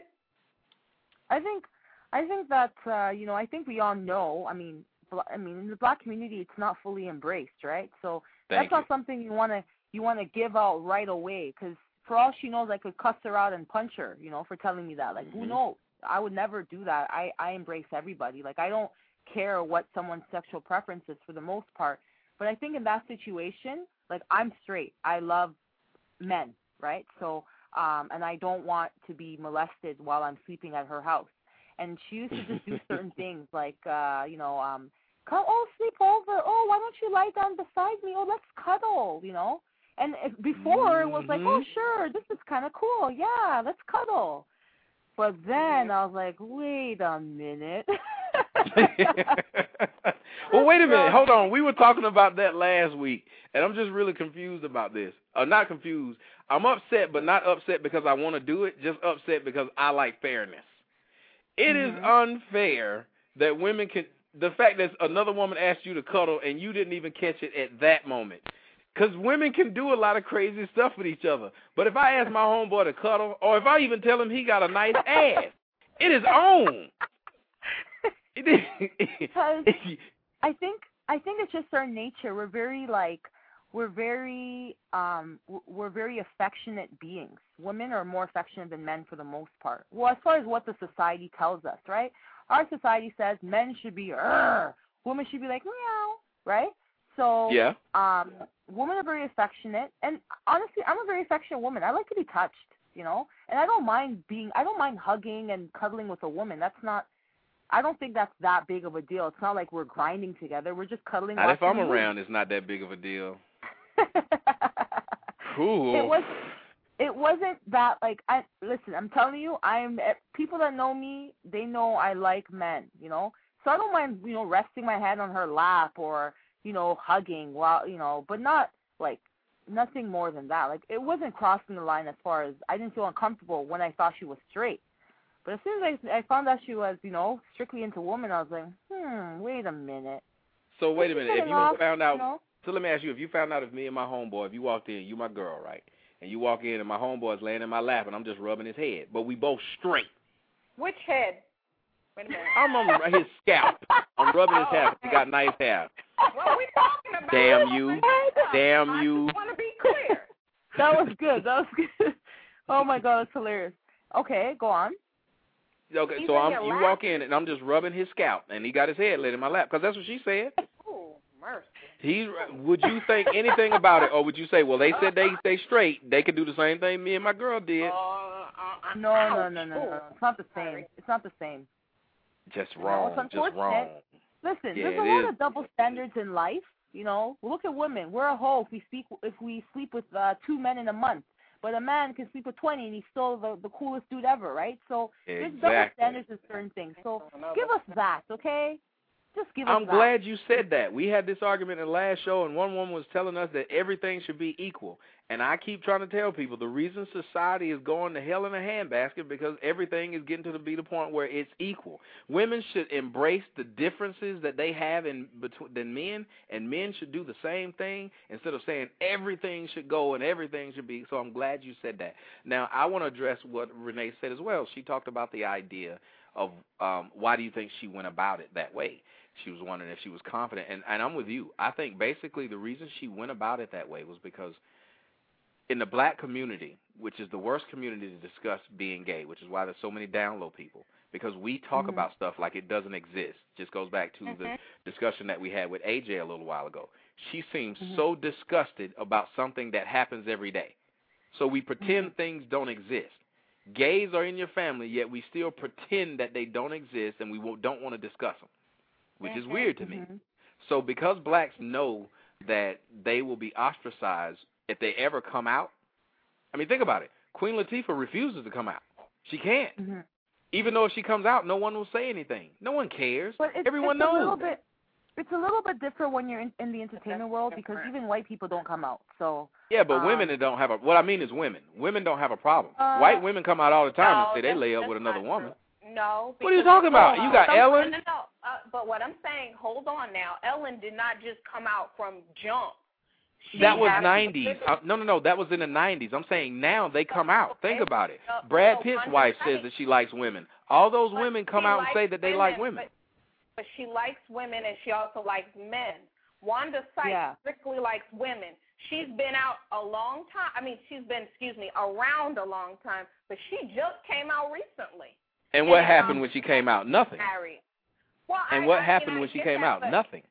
I think I think that uh, you know I think we all know. I mean, I mean in the black community, it's not fully embraced, right? So Thank that's not something you want to you want to give out right away because for all she knows, I could cuss her out and punch her, you know, for telling me that. Like who Mhm. knows? I would never do that. I I embrace everybody. Like I don't care what someone's sexual preference is for the most part. But I think in that situation, like I'm straight. I love men, right? So um and I don't want to be molested while I'm sleeping at her house. And she used to just do certain things like uh, you know, um come oh sleep over. Oh, why don't you lie down beside me? Oh, let's cuddle, you know? And if, before it was like, oh Mhm. sure, this is kind of cool. Yeah, let's cuddle. But then I was like, wait a minute. well, wait a minute. Hold on. We were talking about that last week, and I'm just really confused about this. Uh, not confused. I'm upset, but not upset because I want to do it. Just upset because I like fairness. It is unfair that women can. The fact that another woman asked you to cuddle and you didn't even catch it at that moment. Because women can do a lot of crazy stuff with each other. But if I ask my homeboy to cuddle, or if I even tell him he got a nice ass, it is on. because I think I think it's just our nature. We're very like we're very um we're very affectionate beings. Women are more affectionate than men for the most part. Well, as far as what the society tells us, right? Our society says men should be Rrr, women should be like meow, right? So Yeah. um women are very affectionate and honestly I'm a very affectionate woman. I like to be touched, you know? And I don't mind being I don't mind hugging and cuddling with a woman. That's not I don't think that's that big of a deal. It's not like we're grinding together. We're just cuddling. Not if I'm a movie. around, it's not that big of a deal. Cool. It was it wasn't that like I listen, I'm telling you, I'm eh, people that know me, they know I like men, you know. So I don't mind, you know, resting my head on her lap or, you know, hugging while, you know, but not like nothing more than that. Like it wasn't crossing the line as far as I didn't feel uncomfortable when I thought she was straight. But as soon as I I found out she was, you know, strictly into women, I was like, "Hmm, wait a minute." So wait a minute. If you off, found out, you know? so let me ask you: If you found out if me and my homeboy, if you walked in, you my girl, right? And you walk in and my homeboy's laying in my lap and I'm just rubbing his head, but we both straight. Which head? Wait a minute. I'm on his scalp. I'm rubbing his hair. He got nice hair. What we talking about? Damn you. Damn you. I want to be clear. That was good. That was good. Oh my god, that's hilarious. Okay, go on. Okay, He's so I'm you lap? walk in and I'm just rubbing his scalp, and he got his head laid in my lap because that's what she said. Oh, mercy. He would you think anything about it, or would you say, well, they said they stay straight, they could do the same thing me and my girl did? Uh, No, no, no, no, no. It's not the same. It's not the same. Just wrong, it's just wrong. Listen, Yeah, there's a lot is. of double standards in life. You know, look at women. We're a hoe if we speak if we sleep with uh, two men in a month, but a man can sleep with twenty and he's still the the coolest dude ever, right? So there's double Exactly. standards in certain things. So give us that, okay? Just give us I'm that. glad you said that. We had this argument in the last show, and one woman was telling us that everything should be equal. And I keep trying to tell people the reason society is going to hell in a handbasket because everything is getting to the, be the point where it's equal. Women should embrace the differences that they have in between than men, and men should do the same thing instead of saying everything should go and everything should be. So I'm glad you said that. Now I want to address what Renee said as well. She talked about the idea of um, why do you think she went about it that way. She was wondering if she was confident, and and I'm with you. I think basically the reason she went about it that way was because in the black community, which is the worst community to discuss being gay, which is why there's so many down low people, because we talk Mhm. about stuff like it doesn't exist. Just goes back to the Mhm. discussion that we had with AJ a little while ago. She seems Mhm. so disgusted about something that happens every day. So we pretend things don't exist. Gays are in your family, yet we still pretend that they don't exist and we won't- don't want to discuss them, which is weird to me. So because blacks know that they will be ostracized if they ever come out, I mean, think about it. Queen Latifah refuses to come out. She can't. Mm-hmm. Even though if she comes out, no one will say anything. No one cares. But it's, Everyone it's knows. a little bit. It's a little bit different when you're in, in the entertainment world because even white people don't come out. So Yeah, but um, women that don't have a. What I mean is women. Women don't have a problem. Uh, White women come out all the time no, and say they lay up with another not woman. No. What are you talking about? You got Some- Ellen? No, no, no. Uh, but what I'm saying, hold on now. Ellen did not just come out from jump. She that was 90s. Uh, no, no, no. That was in the 90s. I'm saying now they come out. Think about it. No, Brad Pitt's Wanda wife says that she likes women. All those women come out and say that they like women, women. But, but she likes women and she also likes men. Wanda Sykes Yeah. strictly likes women. She's been out a long time. I mean, she's been, excuse me, around a long time, but she just came out recently. And what Yeah, happened um, when she came out? Nothing. Married. Well, And I, what I, happened and I when she came that, out? Nothing.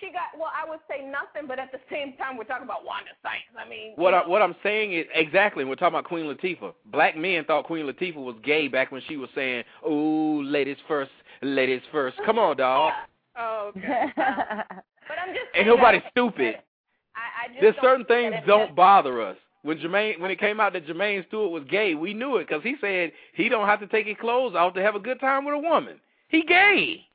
She got well. I would say nothing, but at the same time, we're talking about Wanda Sykes. I mean, What I, know, what I'm saying is exactly. We're talking about Queen Latifah. Black men thought Queen Latifah was gay back when she was saying, "Oh, ladies first, ladies first. Come on, dog. Oh, okay. but I'm just. Ain't nobody that- stupid. I, I just There's certain things that don't bother us. When Jermaine, when it came out that Jermaine Stewart was gay, we knew it because he said he don't have to take his clothes off to have a good time with a woman. He gay.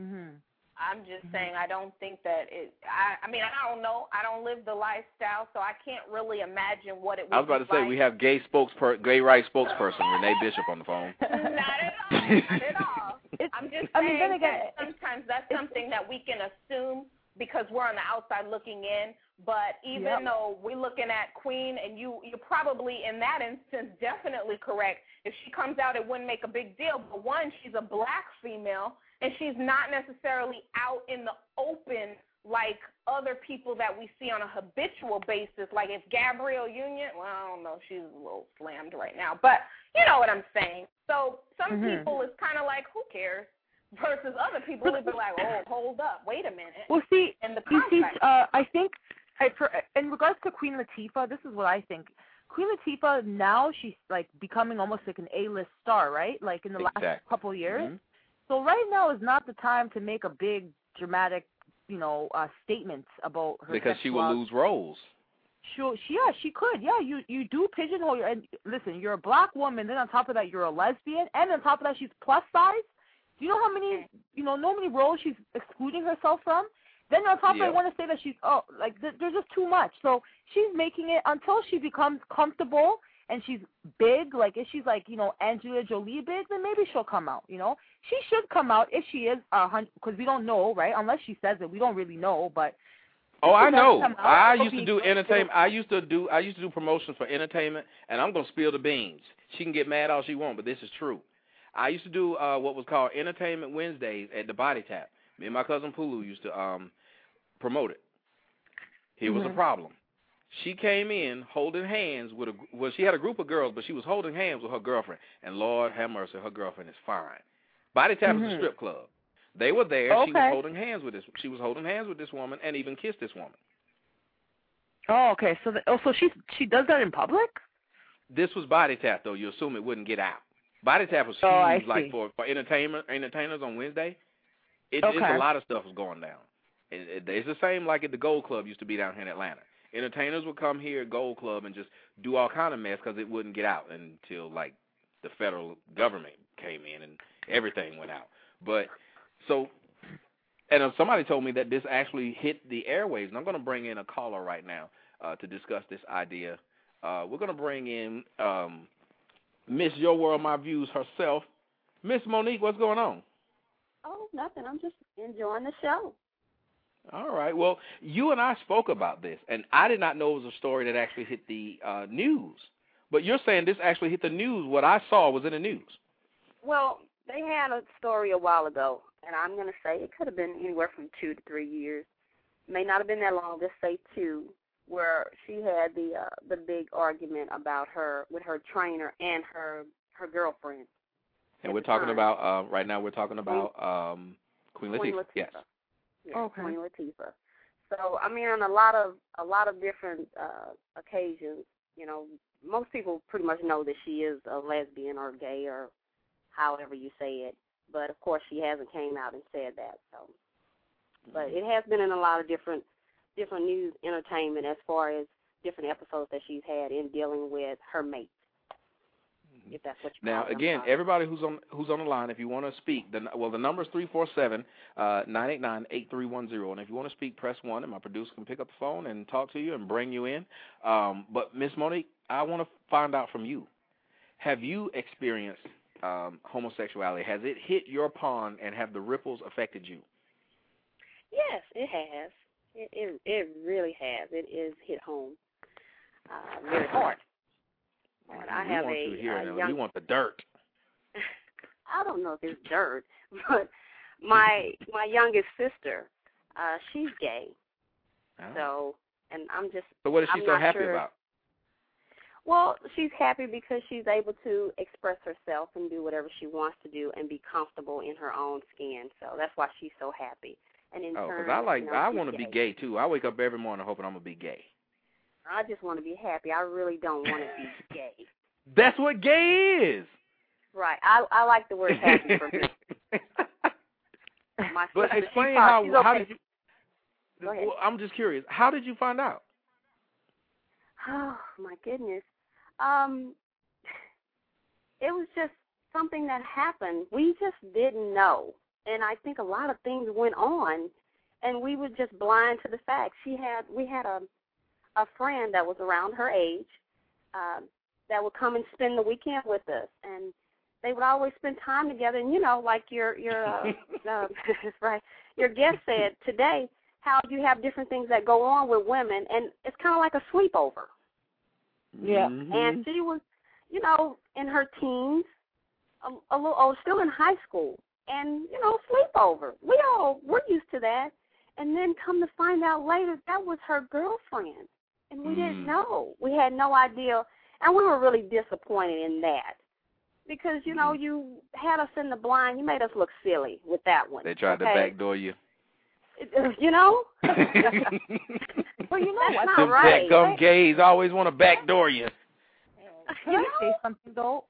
Mhm. I'm just mm-hmm. saying I don't think that it. I. I mean, I don't know. I don't live the lifestyle, so I can't really imagine what it would I was about to say like. we have gay spokesper, gay rights spokesperson Renee Bishop on the phone. Not at all. Not at all. I'm just I mean, then again, that sometimes that's something that we can assume because we're on the outside looking in. But even Yep. though we're looking at Queen, and you you're probably in that instance definitely correct. If she comes out, it wouldn't make a big deal. But one, she's a black female, and she's not necessarily out in the open like other people that we see on a habitual basis. Like if Gabrielle Union, well, I don't know, she's a little slammed right now, but you know what I'm saying. So some Mhm. people is kind of like, who cares? Versus other people would be like, oh, hold up, wait a minute. Well, see, And the you see, contract. uh, I think, I, for, in regards to Queen Latifah, this is what I think. Queen Latifah now she's like becoming almost like an A-list star, right? Like in the last couple of years. Mhm. So right now is not the time to make a big dramatic, you know, uh statements about her Because she will sexuality. lose roles. Sure, she, yeah, she could. Yeah, you you do pigeonhole your and listen, you're a black woman, then on top of that you're a lesbian, and on top of that she's plus size. Do you know how many you know, know how many roles she's excluding herself from? Then on top of Yeah. it, I want to say that she's oh like th- there's just too much. So she's making it until she becomes comfortable and she's big. Like if she's like you know Angela Jolie big, then maybe she'll come out. You know, she should come out if she is a hundred because we don't know, right? Unless she says it, we don't really know. But Oh, I know. out, I used to do entertainment. I used to do. I used to do promotions for entertainment, and I'm gonna spill the beans. She can get mad all she wants, but this is true. I used to do uh what was called Entertainment Wednesdays at the Body Tap. Me and my cousin Pulu used to um promote it. Here was a Mhm. problem. She came in holding hands with a well she had a group of girls but she was holding hands with her girlfriend. And lord have mercy her girlfriend is fine. Body tap is a Mhm. strip club. They were there. She was holding hands with this she was holding hands with this woman and even kissed this woman. Oh, okay. So the, oh, so she she does that in public? this was body tap though. You assume it wouldn't get out. Body tap was huge Oh, like for for entertainment entertainers on wednesday. It, it's a lot of stuff was going down. It, it, it's the same like at the gold club used to be down here in atlanta entertainers would come here at gold club and just do all kind of mess because it wouldn't get out until like the federal government came in and everything went out but so and uh, somebody told me that this actually hit the airwaves and i'm going to bring in a caller right now uh, to discuss this idea uh, we're going to bring in um, Miss Your World, My Views herself. Miss Monique, what's going on? Oh, nothing. I'm just enjoying the show. All right. Well, you and I spoke about this, and I did not know it was a story that actually hit the uh, news. But you're saying this actually hit the news. What I saw was in the news. Well, they had a story a while ago, and I'm going to say it could have been anywhere from two to three years. May not have been that long. Just say two, where she had the uh, the big argument about her with her trainer and her her girlfriend. And we're talking about uh, right now. We're talking about um, Queen Latifah. Queen Latifah. Yes. Yeah, Okay. Queen Latifah. So I mean, on a lot of a lot of different uh, occasions, you know, most people pretty much know that she is a lesbian or gay or however you say it. But of course, she hasn't came out and said that. So, but it has been in a lot of different different news entertainment as far as different episodes that she's had in dealing with her mate. If that's what you Now, call it. I'm again, everybody who's on who's on the line, if you want to speak, the well, the number is three four seven uh, nine eight nine eight three one zero, and if you want to speak, press one, and my producer can pick up the phone and talk to you and bring you in. Um, but Miss Monique, I want to find out from you: Have you experienced um, homosexuality? Has it hit your pond, and have the ripples affected you? Yes, it has. It it, it really has. It is hit home uh, very hard. I we have want a, you here. a young. We want the dirt. I don't know if it's dirt, but my my youngest sister, uh, she's gay. So, and I'm just. But what is she I'm so happy sure. about? Well, she's happy because she's able to express herself and do whatever she wants to do and be comfortable in her own skin. So that's why she's so happy. And in Oh, turn, because I like you know, I want to be gay. gay too. I wake up every morning hoping I'm gonna be gay. I just want to be happy. I really don't want to be gay. That's what gay is. Right. I I like the word happy for me. My But sister, explain how she's how did you? Well, I'm just curious. How did you find out? Oh my goodness. Um it was just something that happened. We just didn't know. And I think a lot of things went on and we were just blind to the facts. She had we had a a friend that was around her age, um, that would come and spend the weekend with us and they would always spend time together and you know, like your your uh, uh right. Your guest said today how you have different things that go on with women and it's kinda like a sleepover. Yeah. And she was, you know, in her teens, a, a little, oh, still in high school, and you know, sleepover. We all we're used to that. And then come to find out later, that was her girlfriend, and we didn't Mm. know. We had no idea, and we were really disappointed in that because you Mm-hmm. know you had us in the blind. You made us look silly with that one. They tried to backdoor you. You know. Well, you know That's what? not Them right. dadgum gays always want to backdoor you. Can I say something though?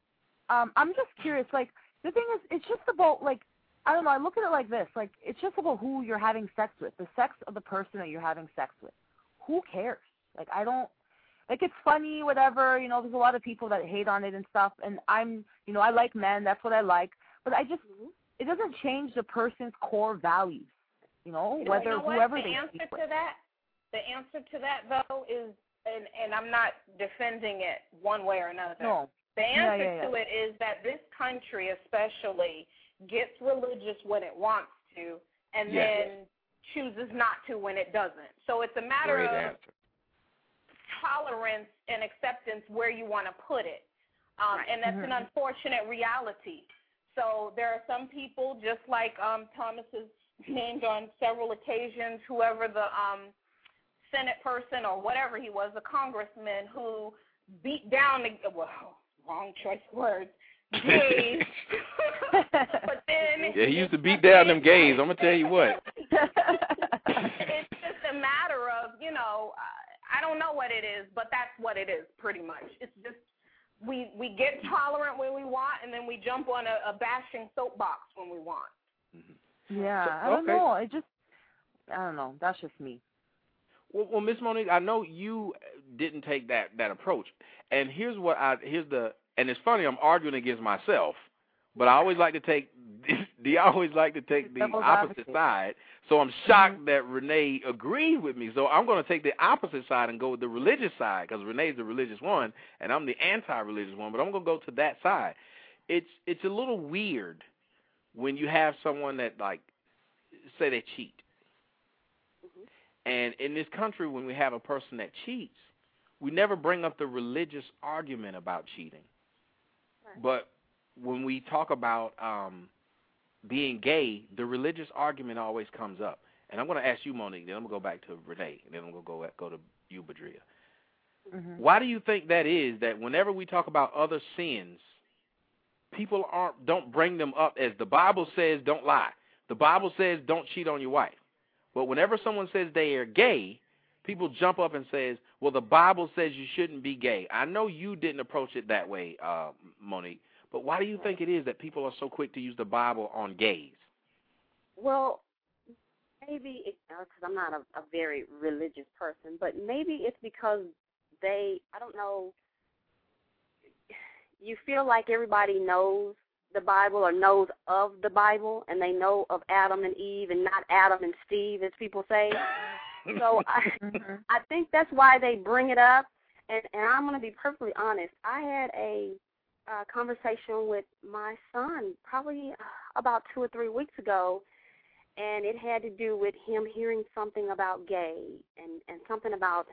Um, I'm just curious. Like the thing is, it's just about like I don't know. I look at it like this. Like it's just about who you're having sex with, the sex of the person that you're having sex with. Who cares? Like I don't. Like it's funny, whatever. You know, there's a lot of people that hate on it and stuff. And I'm, you know, I like men. That's what I like. But I just, mm-hmm. it doesn't change the person's core values. You know, You whether know what? whoever the they answer sleep to with. that, the answer to that though is, and and I'm not defending it one way or another. No. The Yeah, answer yeah, to it is that this country, especially, gets religious when it wants to, and Yes. then chooses not to when it doesn't. So it's a matter Great of answer. Tolerance and acceptance where you want to put it. Um, Right. And that's an Mhm. unfortunate reality. So there are some people, just like um, Thomas has named on several occasions, whoever the um, Senate person or whatever he was, a congressman who beat down the well, wrong choice words, gays. but then Yeah, he used to beat down them gays. I'm gonna tell you what. it's just a matter of you know I don't know what it is, but that's what it is pretty much. It's just we we get tolerant when we want, and then we jump on a, a bashing soapbox when we want. Mm-hmm. Yeah, So- I don't okay. know. It just, I don't know. That's just me. Well, well, Miss Monique, I know you didn't take that that approach, and here's what I here's the and it's funny I'm arguing against myself, but I always like to take the I always like to take the opposite side. So I'm mm-hmm. shocked that Renee agreed with me. So I'm going to take the opposite side and go with the religious side because Renee's the religious one and I'm the anti-religious one. But I'm going to go to that side. It's it's a little weird when you have someone that like say they cheat. Mm-hmm. And in this country, when we have a person that cheats, we never bring up the religious argument about cheating. But when we talk about um, being gay, the religious argument always comes up. And I'm going to ask you, Monique. Then I'm going to go back to Renee, and then I'm going to go go to you, Badria. Mm-hmm. Why do you think that is? That whenever we talk about other sins, people aren't don't bring them up as the Bible says. Don't lie. The Bible says don't cheat on your wife. But whenever someone says they are gay, people jump up and says, "Well, the Bible says you shouldn't be gay." I know you didn't approach it that way, uh, Monique. But why do you think it is that people are so quick to use the Bible on gays? Well, maybe because I'm not a, a very religious person, but maybe it's because they, I don't know, you feel like everybody knows the Bible or knows of the Bible, and they know of Adam and Eve and not Adam and Steve, as people say. so I, mm-hmm. I think that's why they bring it up. And, and I'm going to be perfectly honest. I had a uh, conversation with my son probably about two or three weeks ago, and it had to do with him hearing something about gay and and something about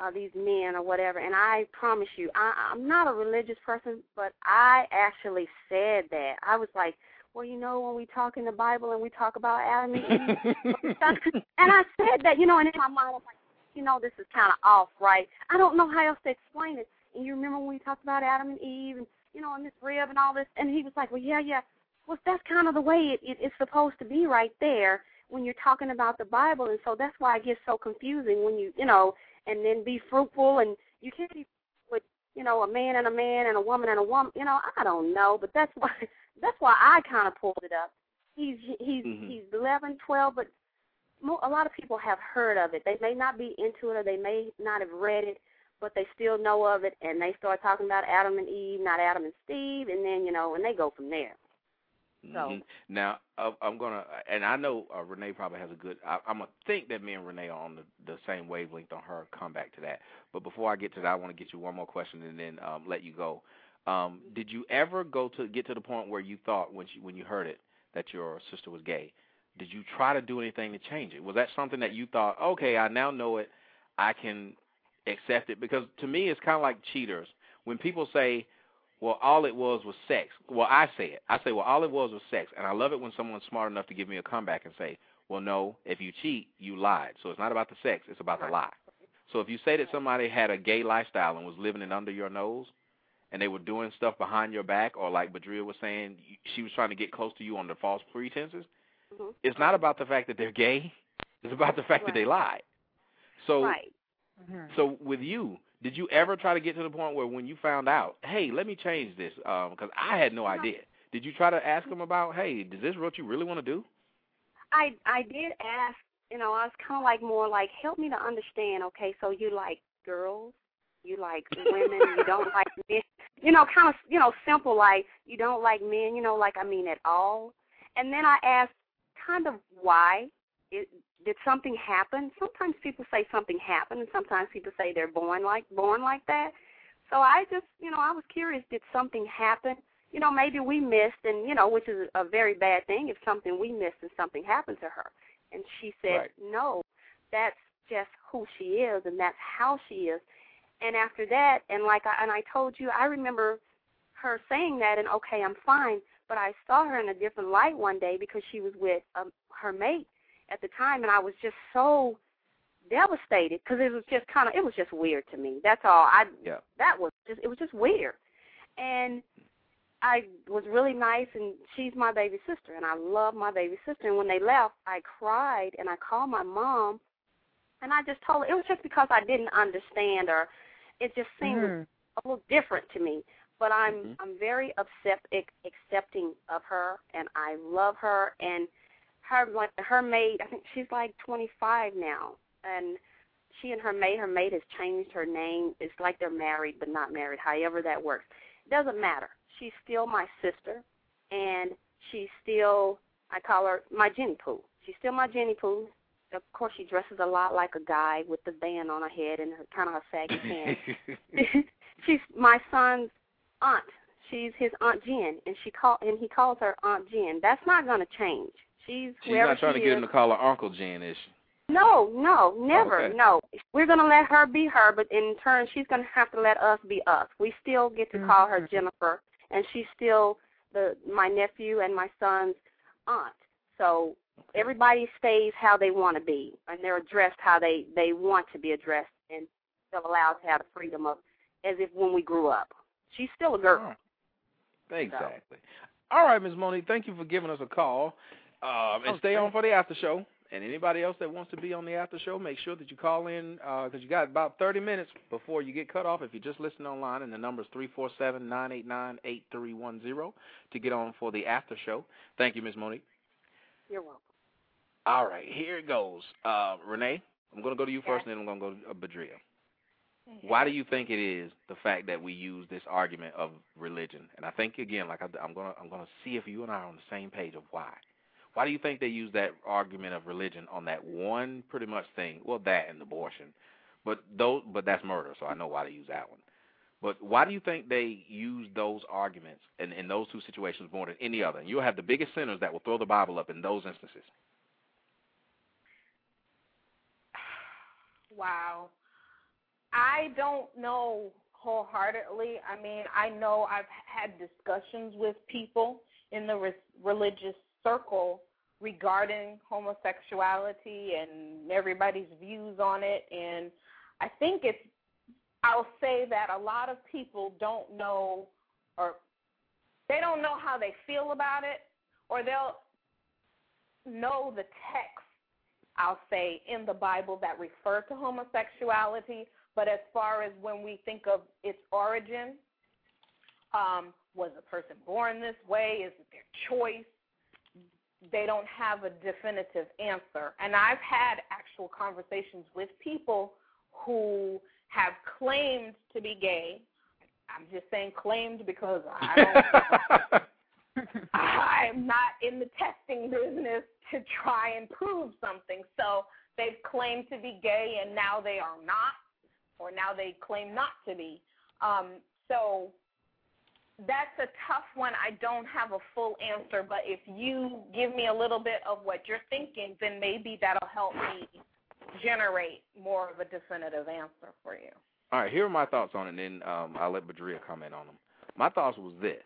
uh, these men or whatever. And I promise you, I, I'm not a religious person, but I actually said that. I was like, well, you know, when we talk in the Bible and we talk about Adam and Eve, and I said that, you know, and in my mind, I'm like, you know, this is kind of off, right? I don't know how else to explain it. And you remember when we talked about Adam and Eve and you know, and this rib and all this, and he was like, well, yeah, yeah. Well, that's kind of the way it, it, it's supposed to be right there when you're talking about the Bible, and so that's why it gets so confusing when you, you know, and then be fruitful, and you can't be with, you know, a man and a man and a woman and a woman. You know, I don't know, but that's why that's why I kind of pulled it up. He's he's Mhm. he's eleven, twelve, but a lot of people have heard of it. They may not be into it, or they may not have read it, but they still know of it, and they start talking about Adam and Eve, not Adam and Steve, and then you know, and they go from there. So Mhm. Now uh, I'm gonna, and I know uh, Renee probably has a good. I, I'm gonna think that me and Renee are on the, the same wavelength on her. Come back to that. But before I get to that, I want to get you one more question and then um, let you go. Um, did you ever go to get to the point where you thought when you when you heard it that your sister was gay? Did you try to do anything to change it? Was that something that you thought, okay, I now know it, I can accept it? Because to me, it's kind of like cheaters. When people say, well, all it was was sex. Well, I say it. I say, well, all it was was sex. And I love it when someone's smart enough to give me a comeback and say, well, no, if you cheat, you lied. So it's not about the sex, it's about the lie. So if you say that somebody had a gay lifestyle and was living it under your nose, and they were doing stuff behind your back, or like Badria was saying, she was trying to get close to you under false pretenses, Mhm. it's not about the fact that they're gay. It's about the fact that they lied. So right. Mm-hmm. so with you, did you ever try to get to the point where when you found out, hey, let me change this, um, because I had no idea. Did you try to ask them about, hey, is this what you really want to do? I I did ask, you know, I was kind of like more like, help me to understand. Okay, so you like girls, you like women, you don't like men, you know, kind of, you know, simple like you don't like men, you know, like I mean at all. And then I asked, kind of why. It, did something happen? Sometimes people say something happened, and sometimes people say they're born like born like that. So I just, you know, I was curious. Did something happen? You know, maybe we missed, and you know, which is a very bad thing if something we missed and something happened to her. And she said, Right. no, that's just who she is, and that's how she is. And after that, and like I and I told you, I remember her saying that, and okay, I'm fine. But I saw her in a different light one day because she was with um, her mate at the time, and I was just so devastated because it was just kind of it was just weird to me. That's all. I Yeah. that was just it was just weird, and I was really nice, and she's my baby sister, and I love my baby sister. And when they left, I cried and I called my mom, and I just told her it was just because I didn't understand or it just seemed Mhm. a little different to me. But I'm Mhm. I'm very accept, accepting of her, and I love her. And her like her maid, I think she's like 25 now, and she and her maid, her maid has changed her name. It's like they're married but not married. However that works, it doesn't matter. She's still my sister, and she's still I call her my Jenny Pooh. She's still my Jenny Pooh. Of course, she dresses a lot like a guy with the band on her head and her, kind of her saggy pants. she's my son's aunt. She's his aunt Jen, and she call and he calls her Aunt Jen. That's not going to change. She's She's not trying she to get is. him to call her Uncle Jen, is she? No, no, never, Okay. no. We're going to let her be her, but in turn, she's going to have to let us be us. We still get to call her mm-hmm. Jennifer, and she's still the my nephew and my son's aunt. So everybody stays how they want to be, and they're addressed how they they want to be addressed, and still allowed to have the freedom of as if when we grew up. She's still a girl. Oh. Exactly. All right, Ms. Monique, thank you for giving us a call. Um, and stay on for the after show. And anybody else that wants to be on the after show, make sure that you call in because you got about 30 minutes before you get cut off. If you're just listening online, and the number is 347-989-8310 to get on for the after show. Thank you, Ms. Monique. You're welcome. All right, here it goes. Uh, Renee, I'm going to go to you first, and then I'm going to go to uh, Badria. Why do you think it is the fact that we use this argument of religion? And I think again, like I, I'm gonna, I'm gonna see if you and I are on the same page of why. Why do you think they use that argument of religion on that one pretty much thing? Well, that and abortion, but those, but that's murder, so I know why they use that one. But why do you think they use those arguments in, in those two situations more than any other? And you'll have the biggest sinners that will throw the Bible up in those instances. Wow. I don't know wholeheartedly. I mean, I know I've had discussions with people in the re- religious circle regarding homosexuality and everybody's views on it and I think it's I'll say that a lot of people don't know or they don't know how they feel about it or they'll know the text I'll say in the Bible that refer to homosexuality, but as far as when we think of its origin, um, was a person born this way? Is it their choice? They don't have a definitive answer. And I've had actual conversations with people who have claimed to be gay. I'm just saying claimed because I don't I'm not in the testing business to try and prove something. So they've claimed to be gay and now they are not, or now they claim not to be. Um, so that's a tough one. I don't have a full answer, but if you give me a little bit of what you're thinking, then maybe that'll help me generate more of a definitive answer for you. All right, here are my thoughts on it, and then um, I'll let Badria comment on them. My thoughts was this.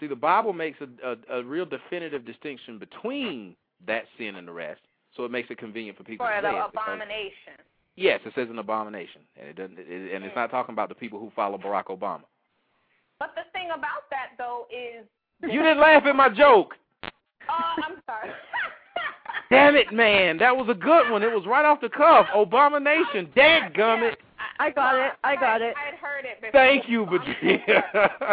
See, the Bible makes a, a, a real definitive distinction between that sin and the rest, so it makes it convenient for people For to say it. because- abomination. Yes, it says an abomination, and it doesn't, it, and it's not talking about the people who follow Barack Obama. But the thing about that, though, is. You didn't laugh at my joke. Uh, I'm sorry. Damn it, man, that was a good one. It was right off the cuff. Abomination. Dadgummit. I got it. I got it. I'd heard it before. Thank you, Badria.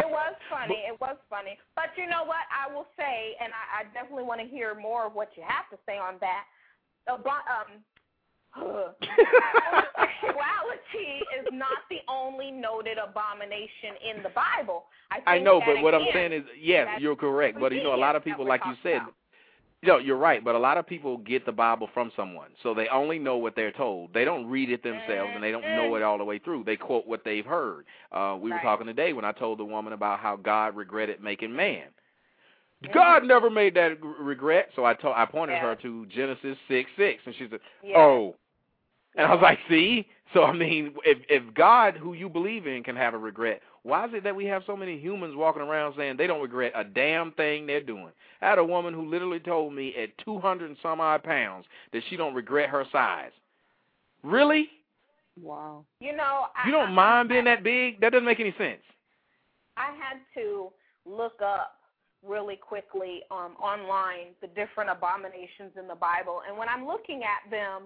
it was funny. It was funny. But you know what? I will say, and I, I definitely want to hear more of what you have to say on that. Abo- um, homosexuality is not the only noted abomination in the Bible. I, think I know, but what I'm saying is, yes, you're correct. But you know, a lot of people, like you said, you know, you're right. But a lot of people get the Bible from someone, so they only know what they're told. They don't read it themselves, and they don't know it all the way through. They quote what they've heard. Uh, we were talking today when I told the woman about how God regretted making man. God never made that regret, so I told I pointed her to Genesis six six, and she said, Yeah. "Oh," and I was like, "See." So I mean, if if God, who you believe in, can have a regret, why is it that we have so many humans walking around saying they don't regret a damn thing they're doing? I had a woman who literally told me at 200 and some odd pounds that she don't regret her size. Really? Wow. You know, I, You don't mind being that big? That doesn't make any sense. I had to look up really quickly um, online the different abominations in the Bible, and when I'm looking at them,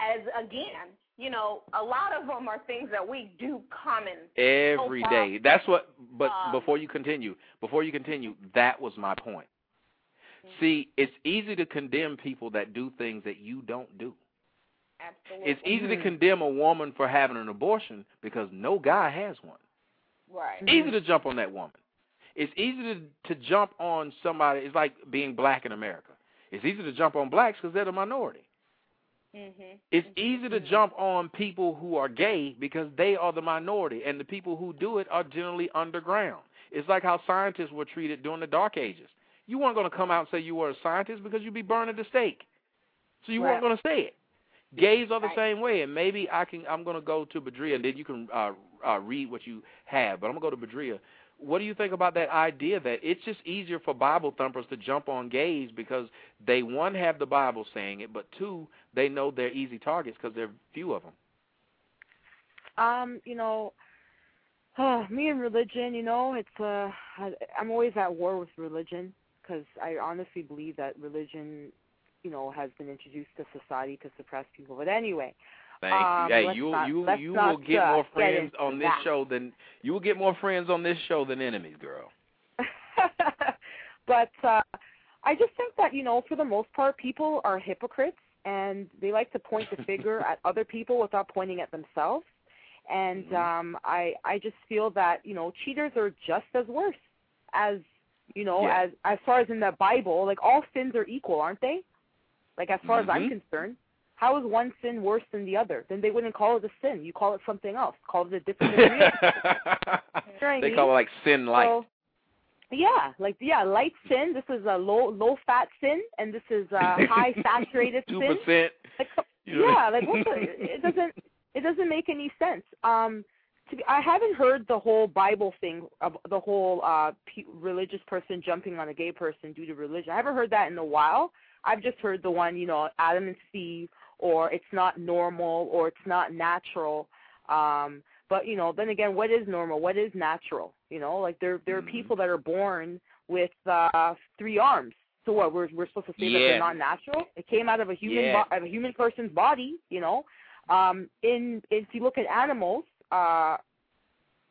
as again, you know, a lot of them are things that we do common Every so day. That's what. But Um, before you continue, before you continue, that was my point. See, it's easy to condemn people that do things that you don't do. Absolutely. It's easy to condemn a woman for having an abortion because no guy has one. Right. Easy to jump on that woman. It's easy to to jump on somebody. It's like being black in America. It's easy to jump on blacks because they're the minority. Mhm. It's easy to jump on people who are gay because they are the minority, and the people who do it are generally underground. It's like how scientists were treated during the Dark Ages. You weren't going to come out and say you were a scientist because you'd be burned at the stake. So you weren't going to say it. Gays are the Right. same way, and maybe I can. I'm going to go to Badria, and then you can uh, uh, read what you have. But I'm going to go to Badria. What do you think about that idea that it's just easier for Bible thumpers to jump on gays because they one have the Bible saying it, but two they know they're easy targets because there are few of them. Um, you know, uh, me and religion, you know, it's uh, I'm always at war with religion because I honestly believe that religion, you know, has been introduced to society to suppress people. But anyway, Thank um, you. Hey, you not- you you will get uh, more friends on this that. show than you will get more friends on this show than enemies, girl. but uh I just think that, you know, for the most part people are hypocrites and they like to point the finger at other people without pointing at themselves. And Mm-hmm. um I I just feel that, you know, cheaters are just as worse as you know, Yeah. as as far as in the Bible, like all sins are equal, aren't they? Like as far as I'm Mhm. concerned. How is one sin worse than the other? Then they wouldn't call it a sin. You call it something else. Call it a different degree. You know they mean? call it like sin light. So, yeah, like yeah, light sin. This is a low low fat sin, and this is a high saturated Two sin. percent. Like, You yeah, like what the, it doesn't it doesn't make any sense. Um, to be, I haven't heard the whole Bible thing of the whole uh pe- religious person jumping on a gay person due to religion. I haven't heard that in a while. I've just heard the one, you know, Adam and Steve, or it's not normal, or it's not natural. Um, but you know, then again, what is normal? What is natural? You know, like there there are Mm-hmm. people that are born with uh three arms. So what? We're we're supposed to say that they're not natural? It came out of a human Yeah. bo- of a human person's body. You know, um, in if you look at animals, uh,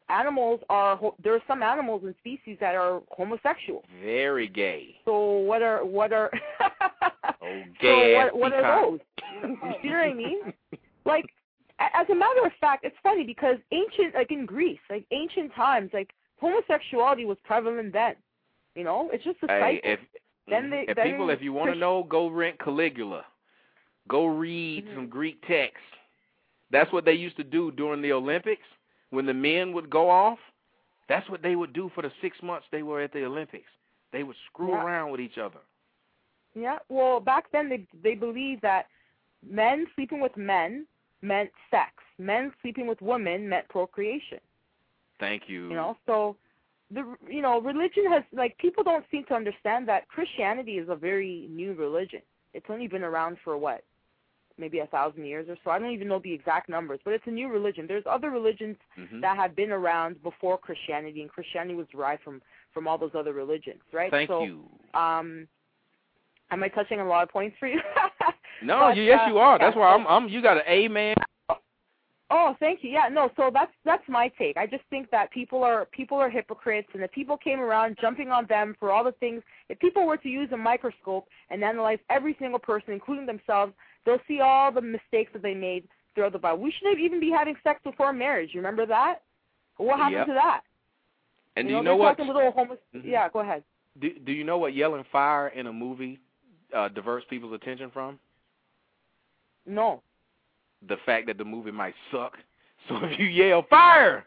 animals are ho- there are some animals and species that are homosexual. Very gay. So what are what are Oh, so gay. what what are those? You know what I mean? Like as a matter of fact, it's funny because ancient like in Greece, like ancient times, like homosexuality was prevalent then. You know, it's just a Hey, if then they if then people, if you want to know, go rent Caligula. Go read Mm-hmm. some Greek text. That's what they used to do during the Olympics. When the men would go off, that's what they would do for the six months they were at the Olympics. They would screw Yeah. around with each other. Yeah, well, back then they they believed that men sleeping with men meant sex. Men sleeping with women meant procreation. Thank you. You know, so the you know religion has like people don't seem to understand that Christianity is a very new religion. It's only been around for what maybe a thousand years or so. I don't even know the exact numbers, but it's a new religion. There's other religions Mhm. that have been around before Christianity, and Christianity was derived from from all those other religions, right? Thank so, you. Um, am I touching a lot of points for you? No, But, you, yes, uh, you are. That's why I'm. I'm. You got an A man. Oh, thank you. Yeah, no, so that's that's my take. I just think that people are people are hypocrites and if people came around jumping on them for all the things if people were to use a microscope and analyze every single person, including themselves, they'll see all the mistakes that they made throughout the Bible. We shouldn't even be having sex before marriage. You remember that? What happened Yep. to that? And you do you know, know what? talking little homo- Mhm. Yeah, go ahead. Do Do you know what yelling fire in a movie uh, diverts people's attention from? No. The fact that the movie might suck. So if you yell fire,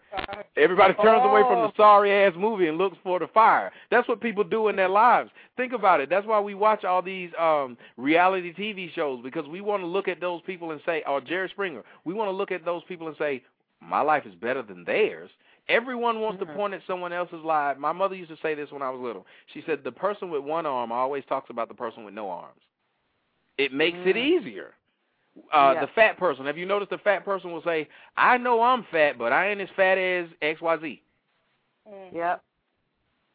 everybody turns away from the Oh. sorry ass movie and looks for the fire. That's what people do in their lives. Think about it. That's why we watch all these um reality TV shows because we want to look at those people and say, or Jerry Springer, we want to look at those people and say, my life is better than theirs. Everyone wants to point at someone else's lie. My mother used to say this when I was little. She said, the person with one arm always talks about the person with no arms. It makes it Mm. easier. Uh, Yeah. The fat person. Have you noticed the fat person will say, "I know I'm fat, but I ain't as fat as X Y Z." Yep.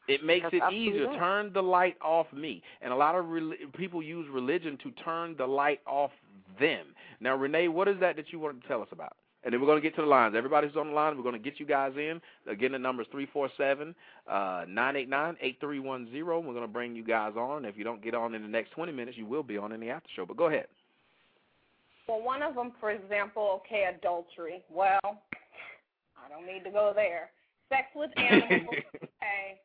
It makes That's it easier. right. Turn the light off me. And a lot of people use religion to turn the light off them. Now, Renee, what is that that you wanted to tell us about? And then we're going to get to the lines. Everybody's on the line. We're going to get you guys in. Again, the number is 347 uh, 989 8310. We're going to bring you guys on. If you don't get on in the next 20 minutes, you will be on in the after show. But go ahead. Well, one of them, for example, okay, adultery. Well, I don't need to go there. Sex with animals, okay,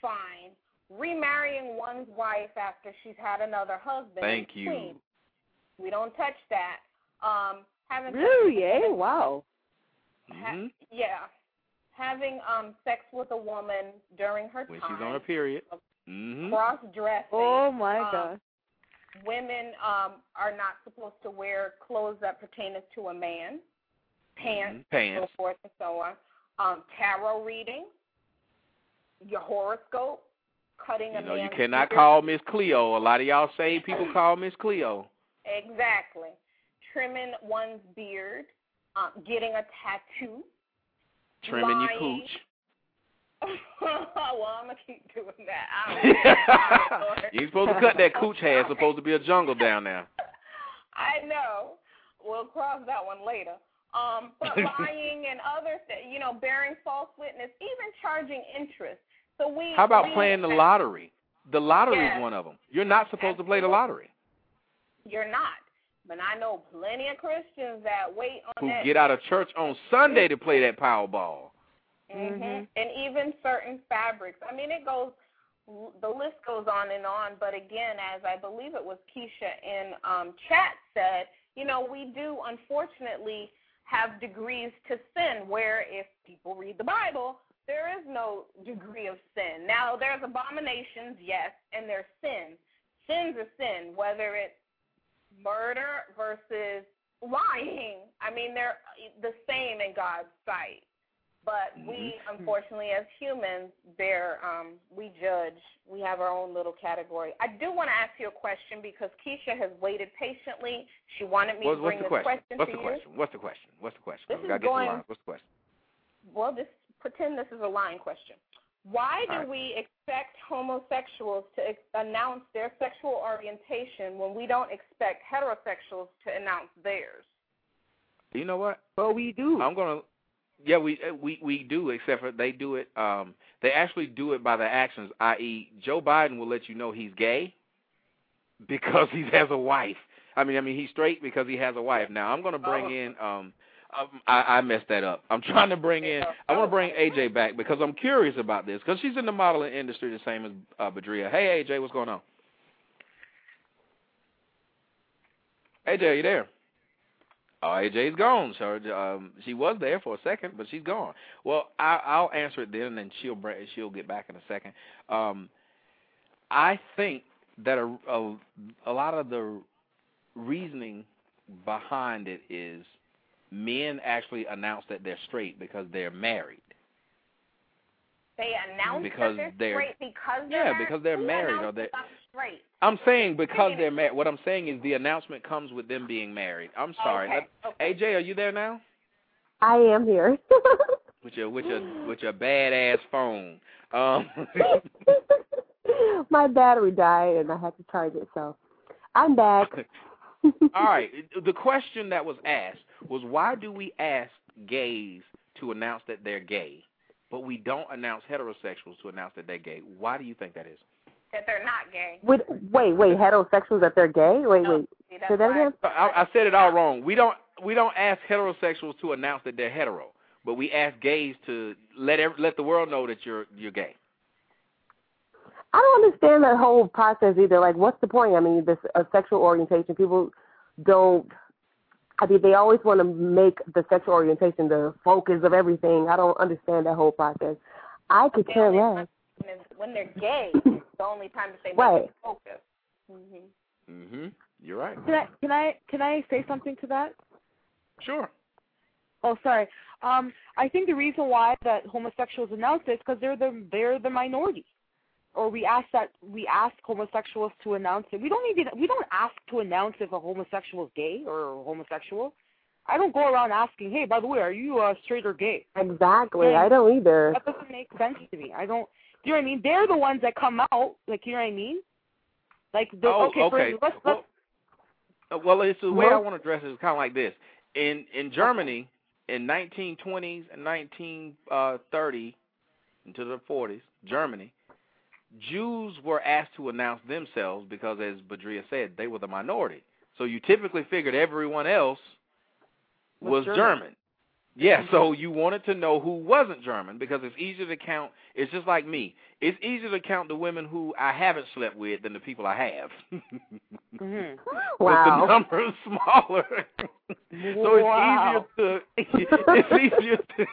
fine. Remarrying one's wife after she's had another husband. Thank you. clean. We don't touch that. Um, having sex Really? with a Eh? Wow. ha- hmm yeah, having um sex with a woman during her When time. she's on her period. Mm-hmm. Cross dressing. Oh my um, God. Women um are not supposed to wear clothes that pertain to a man, pants, Pants. so forth and so on. Um, tarot reading, your horoscope, cutting You a know, you cannot beard. call Miss Cleo. A lot of y'all say people call Miss Cleo. Exactly. Trimming one's beard, um, getting a tattoo. Trimming your cooch. well, I'm gonna keep doing that. I don't you ain't supposed to cut that cooch hair. It's supposed to be a jungle down there. I know. We'll cross that one later. Um, but lying and other you know, bearing false witness, even charging interest. So we. How about we, playing the lottery? The lottery Yes. is one of them. You're not supposed to play the lottery. You're not. But I know plenty of Christians that wait on Who that. get out of church on Sunday to play that Powerball? hmm And even certain fabrics. I mean, it goes. The list goes on and on. But again, as I believe it was Keisha in um, chat said, you know, we do unfortunately have degrees to sin. Where if people read the Bible, there is no degree of sin. Now, there's abominations, yes, and there's sins. Sins are sin, whether it's murder versus lying. I mean, they're the same in God's sight. But we, unfortunately, as humans, bear um, we judge. We have our own little category. I do want to ask you a question because Keisha has waited patiently. She wanted me What's, to bring what's the this question? What's to the you. question? What's the question? What's the question? This is going-. What's the question? Well, this pretend this is a line question. Why do All right. we expect homosexuals to ex- announce their sexual orientation when we don't expect heterosexuals to announce theirs? You know what? Well, we do. I'm gonna. Yeah, we uh, we we do, except for they do it. Um, they actually do it by their actions. I.e., Joe Biden will let you know he's gay because he has a wife. I mean, I mean he's straight because he has a wife. Now I'm gonna bring in. Um, I, I messed that up. I'm trying to bring in. I want to bring AJ back because I'm curious about this because she's in the modeling industry the same as uh, Badria. Hey AJ, what's going on? AJ, are you there? Oh, AJ's gone. So um, she was there for a second, but she's gone. Well, I, I'll answer it then, and then she'll she'll get back in a second. Um, I think that a, a a lot of the reasoning behind it is men actually announce that they're straight because they're married. They announce Because that they're- they're straight because they're yeah, married. because they're Who married, or they- I'm straight. I'm saying because they're married. What I'm saying is the announcement comes with them being married. I'm sorry. Okay, Let- AJ, are you there now? I am here. With your with your with your badass phone. Um, My battery died and I had to charge it, so I'm back. all right. The question that was asked was why do we ask gays to announce that they're gay, but we don't announce heterosexuals to announce that they're gay? Why do you think that is? That they're not gay. Wait, wait, wait, heterosexuals that they're gay? Wait, wait. See, Say that again? I, I said it all wrong. We don't we don't ask heterosexuals to announce that they're hetero, but we ask gays to let ev- let the world know that you're you're gay. I don't understand that whole process either. Like, what's the point? I mean, this uh, sexual orientation. People don't. I mean, they always want to make the sexual orientation the focus of everything. I don't understand that whole process. I could They care less. When they're gay, it's the only time that they make Right. it focus. Mm-hmm. Mhm. You're right. Can I can I can I say something to that? Sure. Oh, sorry. Um, I think the reason why that homosexuals announce this because they're the they're the minority. Or we ask that we ask homosexuals to announce it. We don't even we don't ask to announce if a homosexual is gay or homosexual. I don't go around asking, hey, by the way, are you uh, straight or gay? Exactly. And I don't either. That doesn't make sense to me. I don't. Do you know what I mean? They're the ones that come out. Like, you know what I mean? Like, the, Oh, okay, for- okay. let's, let's, Uh, Well, it's the way I want to address it is kind of like this. In in Germany, in 1920s and 1930 into the 40s, Germany, Jews were asked to announce themselves because, as Badria said, they were the minority. So you typically figured everyone else was Was German. German. Yeah, so you wanted to know who wasn't German because it's easier to count. It's just like me. It's easier to count the women who I haven't slept with than the people I have. Mhm. But the number is smaller. so it's Wow. easier to it's easier to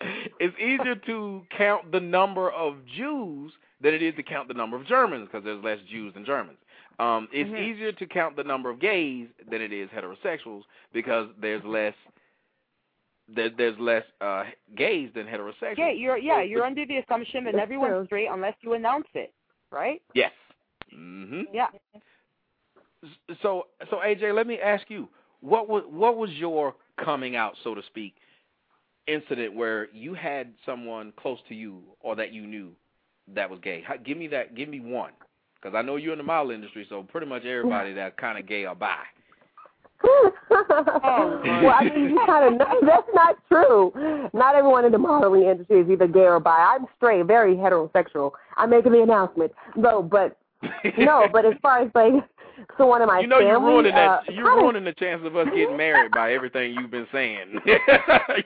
it's easier to count the number of Jews than it is to count the number of Germans because there's less Jews than Germans. Um, it's Mhm. easier to count the number of gays than it is heterosexuals because there's less there, there's less uh gays than heterosexuals. yeah, you're yeah, you're under the assumption that everyone's true. straight unless you announce it, right? Yes. Mhm. Yeah. So so AJ, let me ask you, what was what was your coming out, so to speak, incident where you had someone close to you or that you knew that was gay? How, give me that. Give me one, because I know you're in the model industry, so pretty much everybody that's kind of gay or bi. well, I mean, you kind of that's not true. Not everyone in the modeling industry is either gay or bi. I'm straight, very heterosexual. I'm making the announcement. No, but no, but as far as like, so one of my you know family, you're ruining uh, that. You're kinda- ruining the chance of us getting married by everything you've been saying.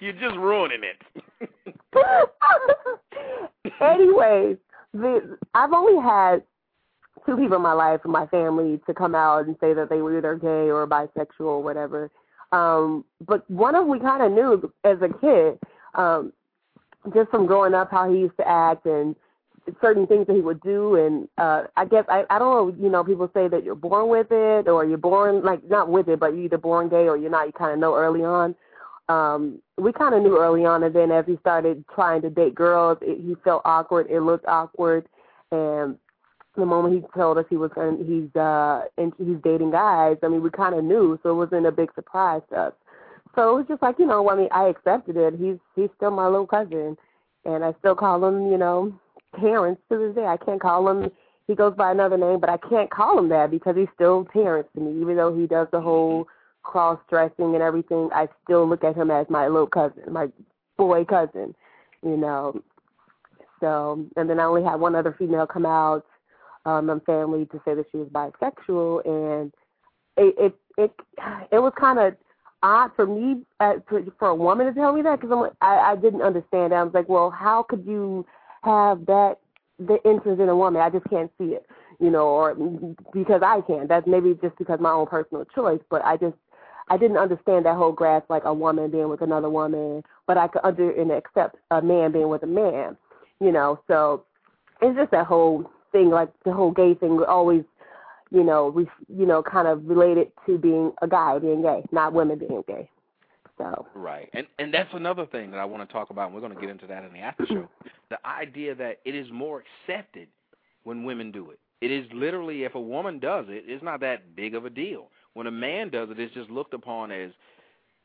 you're just ruining it. Anyways, the, I've only had two people in my life in my family to come out and say that they were either gay or bisexual or whatever. Um, but one of them we kind of knew as a kid, um, just from growing up, how he used to act and certain things that he would do. And uh, I guess I I don't know. You know, people say that you're born with it or you're born like not with it, but you're either born gay or you're not. You kind of know early on um we kind of knew early on and then as he started trying to date girls it, he felt awkward. It looked awkward. And the moment he told us he was going he's uh and he's dating guys i mean we kind of knew so it wasn't a big surprise to us. So it was just like you know i mean i accepted it. He's he's still my little cousin and i still call him you know terrence to this day. I can't call him he goes by another name but i can't call him that because he's still terrence to me even though he does the whole cross dressing and everything, I still look at him as my little cousin, my boy cousin, you know. So and then I only had one other female come out um in family to say that she was bisexual and it it it, it was kind of odd for me uh, for, a woman to tell me that because I'm like, I I didn't understand. I was like, well, how could you have that the interest in a woman? I just can't see it, you know, or because I can. That's maybe just because my own personal choice, but I just I didn't understand that whole grasp like a woman being with another woman, but I could under and accept a man being with a man, you know. So it's just that whole thing, like the whole gay thing, always, you know, re, you know, kind of related to being a guy being gay, not women being gay. So Right. And and that's another thing that I want to talk about and we're going to get into that in the after show. the idea that it is more accepted when women do it. It is literally if a woman does it, it's not that big of a deal. When a man does it, it's just looked upon as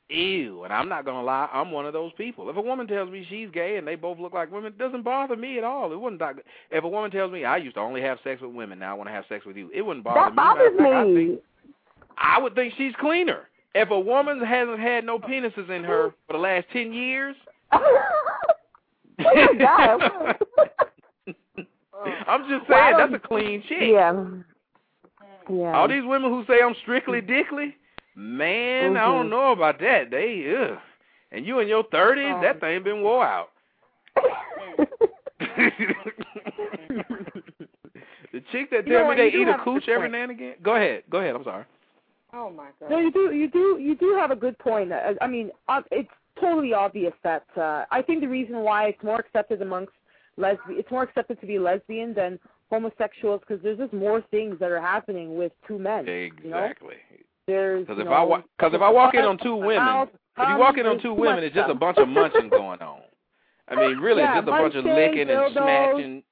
ew. And I'm not gonna lie, I'm one of those people. If a woman tells me she's gay and they both look like women, it doesn't bother me at all. It wouldn't. That, if a woman tells me I used to only have sex with women, now I want to have sex with you, it wouldn't bother that me. bothers Matter of I me. think- I would think she's cleaner. If a woman hasn't had no penises in her for the last ten years, Oh. I'm just Well, saying that's a clean chick. Yeah. Yeah. All these women who say I'm strictly dickly, man, I don't Mhm. know about that. They, ugh. And you in your thirties, Oh. that thing been wore out. the chick that You know tell me they eat a have a cooch every point. now and again. Go ahead, go ahead. I'm sorry. Oh my god. No, you do, you do, you do have a good point. I, I mean, uh, it's totally obvious that uh, I think the reason why it's more accepted amongst lesbian, it's more accepted to be lesbian than homosexuals because there's just more things that are happening with two men. You know? Exactly. There's Because if know, I wa- cause if I walk in on two mouth, women, if you walk in on two women, it's just a bunch of munching going on. I mean, really, Yeah, it's just a bunch of licking and dildos. smashing.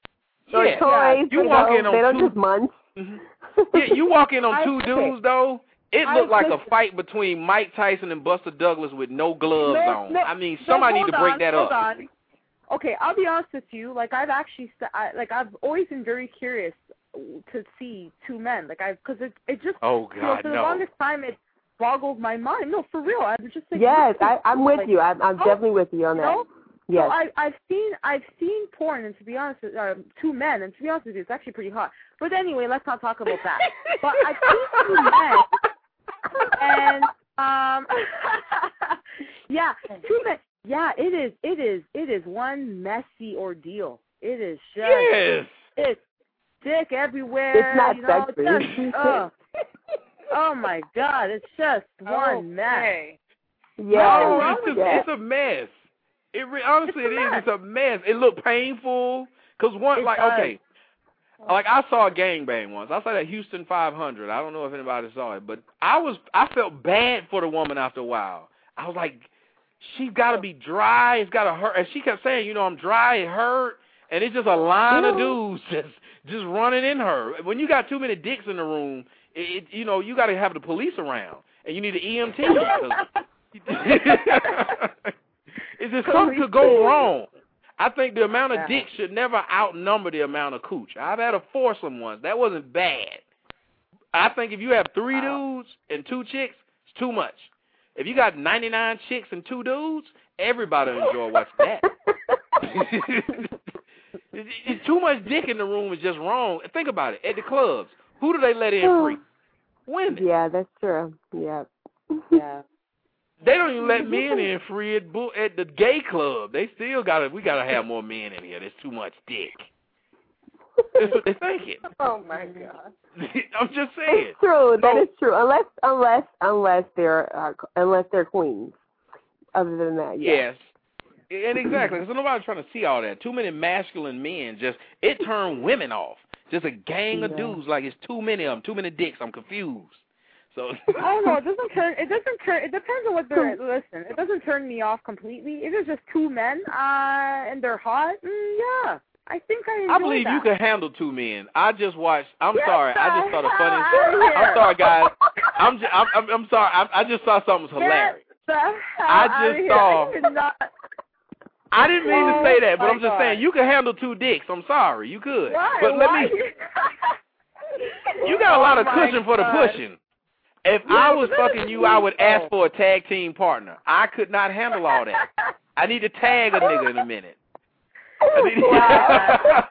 Or Yeah. toys. You walk don't, in on they don't two- just munch. Mm-hmm. yeah, you walk in on I- two okay. dudes though. It I- looked like a fight between Mike Tyson and Buster Douglas with no gloves No, on. no, I mean, somebody need to break on, that hold up. On. Okay, I'll be honest with you. Like I've actually, st- I, like I've always been very curious to see two men. Like I, because it, it just, Oh you know, God, for the no. longest time it boggled my mind. No, for real. I was just like, Yes, I, I'm with like, you. I'm, I'm oh, definitely with you on you that. know? Yes. So I I've seen I've seen porn and to be honest with uh, two men and to be honest with you it's actually pretty hot. But anyway, let's not talk about that. but I've seen two men and um yeah, two men yeah, it is it is it is one messy ordeal. It is just Yes. it's dick everywhere. It's not you know, sexy. Just, oh, oh my god, it's just one mess. Yeah. No, it's, just, it's a mess. It re- honestly It's it is. mess. It's a mess. It looked painful because one It like does. okay, like I saw a gangbang once. I saw that Houston 500. I don't know if anybody saw it, but I was I felt bad for the woman after a while. I was like, she's got to be dry. It's got to hurt. And she kept saying, you know, I'm dry. It hurt. And it's just a line of dudes just just running in her. When you got too many dicks in the room, it, it you know you got to have the police around, and you need an EMT. it's just something could go wrong. I think the amount of dicks should never outnumber the amount of cooch. I've had a foursome once. That wasn't bad. I think if you have three dudes and two chicks, it's too much. If you got 99 chicks and two dudes, everybody enjoy watching that. It's- it's too much dick in the room is just wrong. Think about it. At the clubs, who do they let in free? Women. Yeah, that's true. Yeah. Yeah. They don't even let men in free at at the gay club. They still got to. We got to have more men in here. There's too much dick. That's what they're thinking. Oh my god. I'm just saying. It's true. That So- is true. Unless unless unless they're uh, unless they're queens. Other than that, yeah. Yes. And exactly, because nobody's trying to see all that. Too many masculine men just it turned women off. Just a gang of dudes, like it's too many of them, too many dicks. I'm confused. So I don't know. It doesn't turn. It doesn't turn. It depends on what they're. Listen, it doesn't turn me off completely. If it's just two men, uh, and they're hot, mm, yeah, I think I I believe that. you can handle two men. I just watched. I'm Get sorry. I just saw the funny. I'm sorry, guys. I'm just, I'm, I'm I'm sorry. I, I just saw something hilarious. Hell I just saw- I did not. I didn't mean to Oh, say that, but I'm just God. saying you can handle two dicks. I'm sorry, you could. Why? But let Why? me. You got a lot Oh, of my cushion for the God. pushing. If I was fucking you, I would ask for a tag team partner. I could not handle all that. I need to tag a nigga in a minute. I Wow.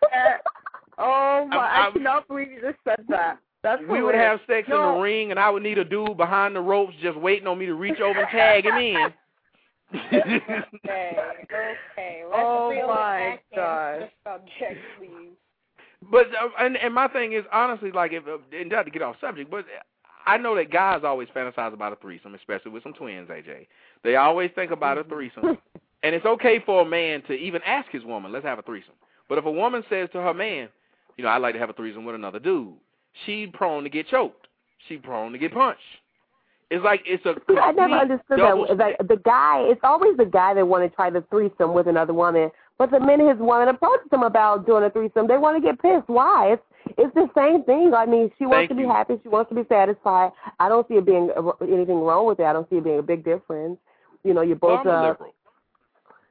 oh my! I'm- I cannot believe you just said that. That's we would have sex in the ring, and I would need a dude behind the ropes just waiting on me to reach over and tag him in. Okay, okay. Let's Oh my gosh. subject, please. But uh, and and my thing is honestly like if uh, and not to get off subject, but I know that guys always fantasize about a threesome, especially with some twins. AJ, they always think about a threesome, and it's okay for a man to even ask his woman, "Let's have a threesome." But if a woman says to her man, "You know, I'd like to have a threesome with another dude," she's prone to get choked. She's prone to get punched. It's like it's a See, I never understood that. Like the guy, it's always the guy that want to try the threesome with another woman. But the minute his woman approaches him about doing a threesome, they want to get pissed. Why? It's it's the same thing. I mean, she wants Thank to be you. happy. She wants to be satisfied. I don't see it being anything wrong with it. I don't see it being a big difference. You know, you're Well, both. I'm a uh, liberal.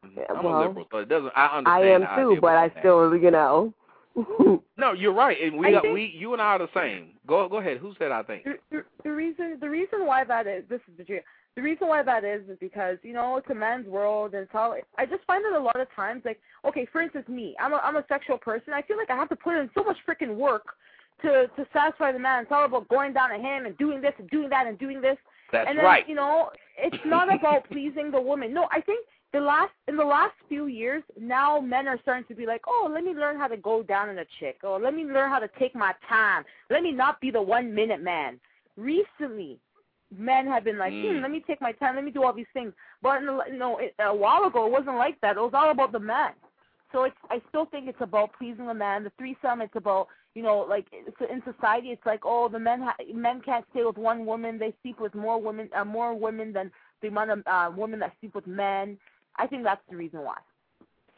Mm-hmm. I'm well, a liberal, so it doesn't. I understand. I am too, idea but I behind that. still, you know. No, you're right. And we got think- we you and I are the same. Go go ahead. Who said I think? the, the, the reason the reason why that is this is the truth. The reason why that is is because you know it's a man's world and it's all. I just find that a lot of times, like okay, for instance, me, I'm a I'm a sexual person. I feel like I have to put in so much freaking work to to satisfy the man. It's all about going down to him and doing this and doing that and doing this. That's and then, right. You know, it's not about pleasing the woman. No, I think the last in the last few years, now men are starting to be like, oh, let me learn how to go down on a chick. Oh, let me learn how to take my time. Let me not be the one minute man. Recently, men have been like, Mm. hmm, let me take my time. Let me do all these things. But in the, you know, it, a while ago, it wasn't like that. It was all about the man. So it's I still think it's about pleasing the man. The threesome, it's about you know like it's, in society, it's like oh the men ha- men can't stay with one woman. They sleep with more women, uh, more women than the amount of uh, women that sleep with men. I think that's the reason why.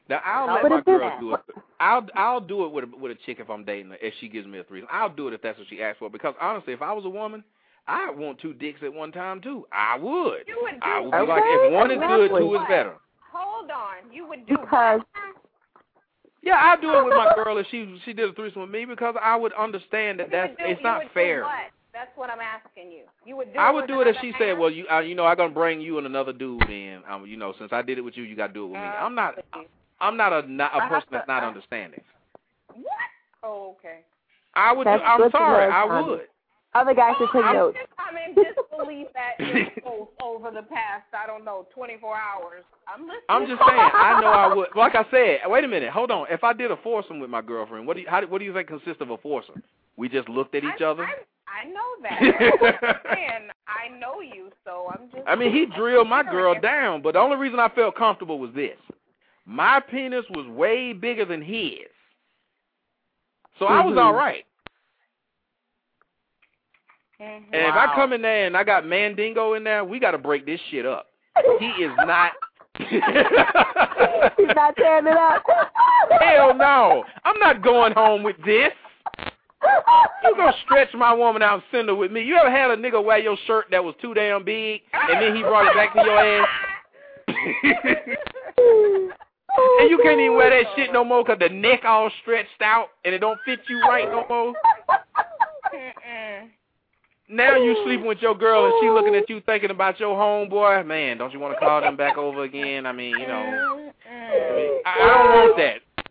Now I'll How let my girl that? do it. I'll I'll do it with a, with a chick if I'm dating her. If she gives me a threesome, I'll do it if that's what she asks for. Because honestly, if I was a woman, I'd want two dicks at one time too. I would. You would do I would be Okay, like, if one is good, two is better. Hold on. You would do Because Yeah, I'll do it with my girl if she she did a threesome with me because I would understand that You that's do- it's not would do fair. What? That's what I'm asking you. You would do I would do it if she man? said, "Well, you, uh, you know, I'm gonna bring you and another dude in. Um, you know, since I did it with you, you got to do it with me." Uh, I'm not, I'm not a not I a have person to- that's not uh, understanding. What? Oh, okay. I would. Do, That's I'm sorry, I Tommy. would. Other guys should take I'm, notes. I'm in disbelief at your post over the past, I don't know, 24 hours. I'm listening. I'm just saying. I know I would. Like I said, wait a minute, hold on. If I did a foursome with my girlfriend, what do you, how, do- what do you think consists of a foursome? We just looked at each I, other. I, I know that. and I know you, so I'm just. I mean, he drilled my girl down, but the only reason I felt comfortable was this. My penis was way bigger than his. So I was Mhm. all right. Mhm. And if I come in there and I got Mandingo in there, we got to break this shit up. He is not. He's not tearing it up. Hell no. I'm not going home with this. You gonna stretch my woman out and send her with me. You ever had a nigga wear your shirt that was too damn big and then he brought it back to your ass? and you can't even wear that shit no more because the neck all stretched out and it don't fit you right no more. Now you sleeping with your girl and she looking at you thinking about your homeboy. Man, don't you want to call them back over again? I mean, you know, I, I don't want that.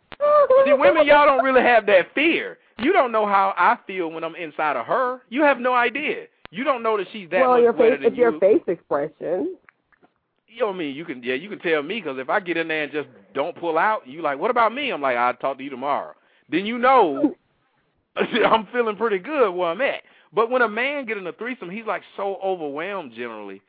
See, women, y'all don't really have that fear. You don't know how I feel when I'm inside of her. You have no idea. You don't know that she's that well, much your face, than it's your face expression. You know what I mean? You can, yeah, you can tell me because if I get in there and just don't pull out, you like, what about me? I'm like, I'll talk to you tomorrow. Then you know I'm feeling pretty good where I'm at. But when a man get in a threesome, he's like so overwhelmed generally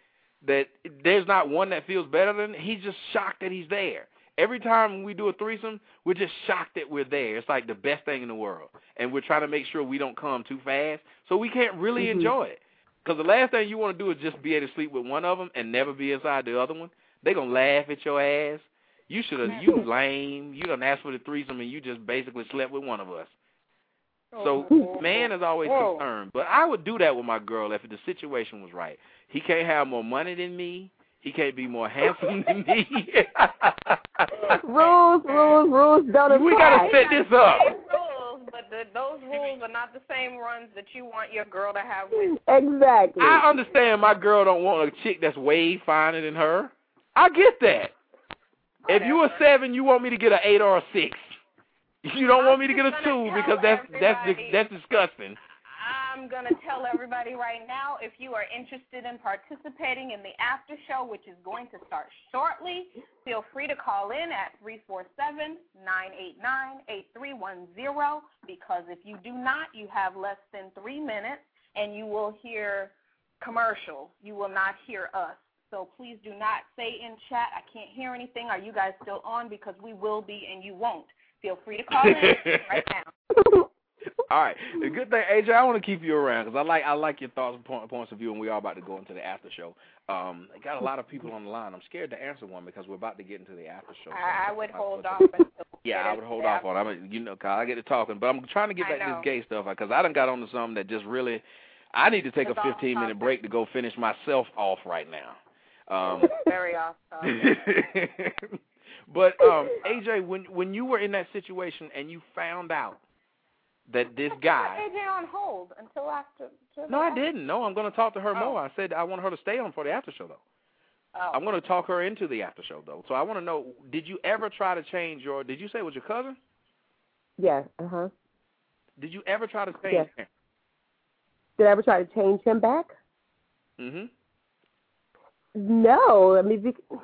that there's not one that feels better than he's just shocked that he's there. Every time we do a threesome, we're just shocked that we're there. It's like the best thing in the world, and we're trying to make sure we don't come too fast, so we can't really Mhm. enjoy it. Because the last thing you want to do is just be able to sleep with one of them and never be inside the other one. They're gonna laugh at your ass. You should have. You lame. You done asked for the threesome and you just basically slept with one of us. Oh, so man is always Whoa. concerned. But I would do that with my girl if the situation was right. He can't have more money than me. He can't be more handsome than me. rules, rules, rules don't apply. we gotta set this up. Rules, but the, those rules are not the same runs that you want your girl to have with. Exactly. I understand my girl don't want a chick that's way finer than her. I get that. If you a seven, you want me to get an eight or a six. You don't want me to get a two because that's that's that's disgusting. I'm going to tell everybody right now if you are interested in participating in the after show, which is going to start shortly, feel free to call in at 347-989-8310 because if you do not, you have less than three minutes and you will hear commercial. You will not hear us. So please do not say in chat, I can't hear anything. Are you guys still on? Because we will be and you won't. Feel free to call in right now. All right. The good thing, AJ, I want to keep you around because I like I like your thoughts and point, points of view, and we are about to go into the after show. Um, I got a lot of people on the line. I'm scared to answer one because we're about to get into the after show. I, I would hold off until Yeah, I would hold off on. it. I mean, you know, 'cause I get to talking, but I'm trying to get back to this gay stuff because I done got onto something that just really. I need to take a 15 minute break to go finish myself off right now. Um, Very off topic. but um, AJ, when when you were in that situation and you found out that this guy, AJ on hold until after. no, I didn't. No, I'm going to talk to her Oh. more. I said I want her to stay on for the after show though. Oh. I'm going to talk her into the after show though. So I want to know, did you ever try to change your? Did you say it was your cousin? Yeah. Uh huh. Did you ever try to change Yes. him? Did I ever try to change him back? Mhm. No. I mean, bec-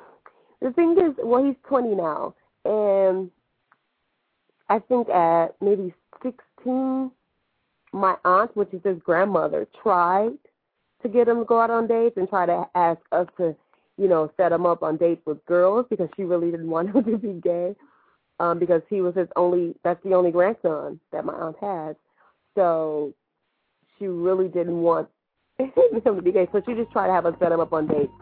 the thing is, well, he's 20 now, and I think at maybe 16, my aunt, which is his grandmother, tried to get him to go out on dates and try to ask us to, you know, set him up on dates with girls because she really didn't want him to be gay. Um, because he was his only that's the only grandson that my aunt has. So she really didn't want him to be gay. So she just tried to have us set him up on dates.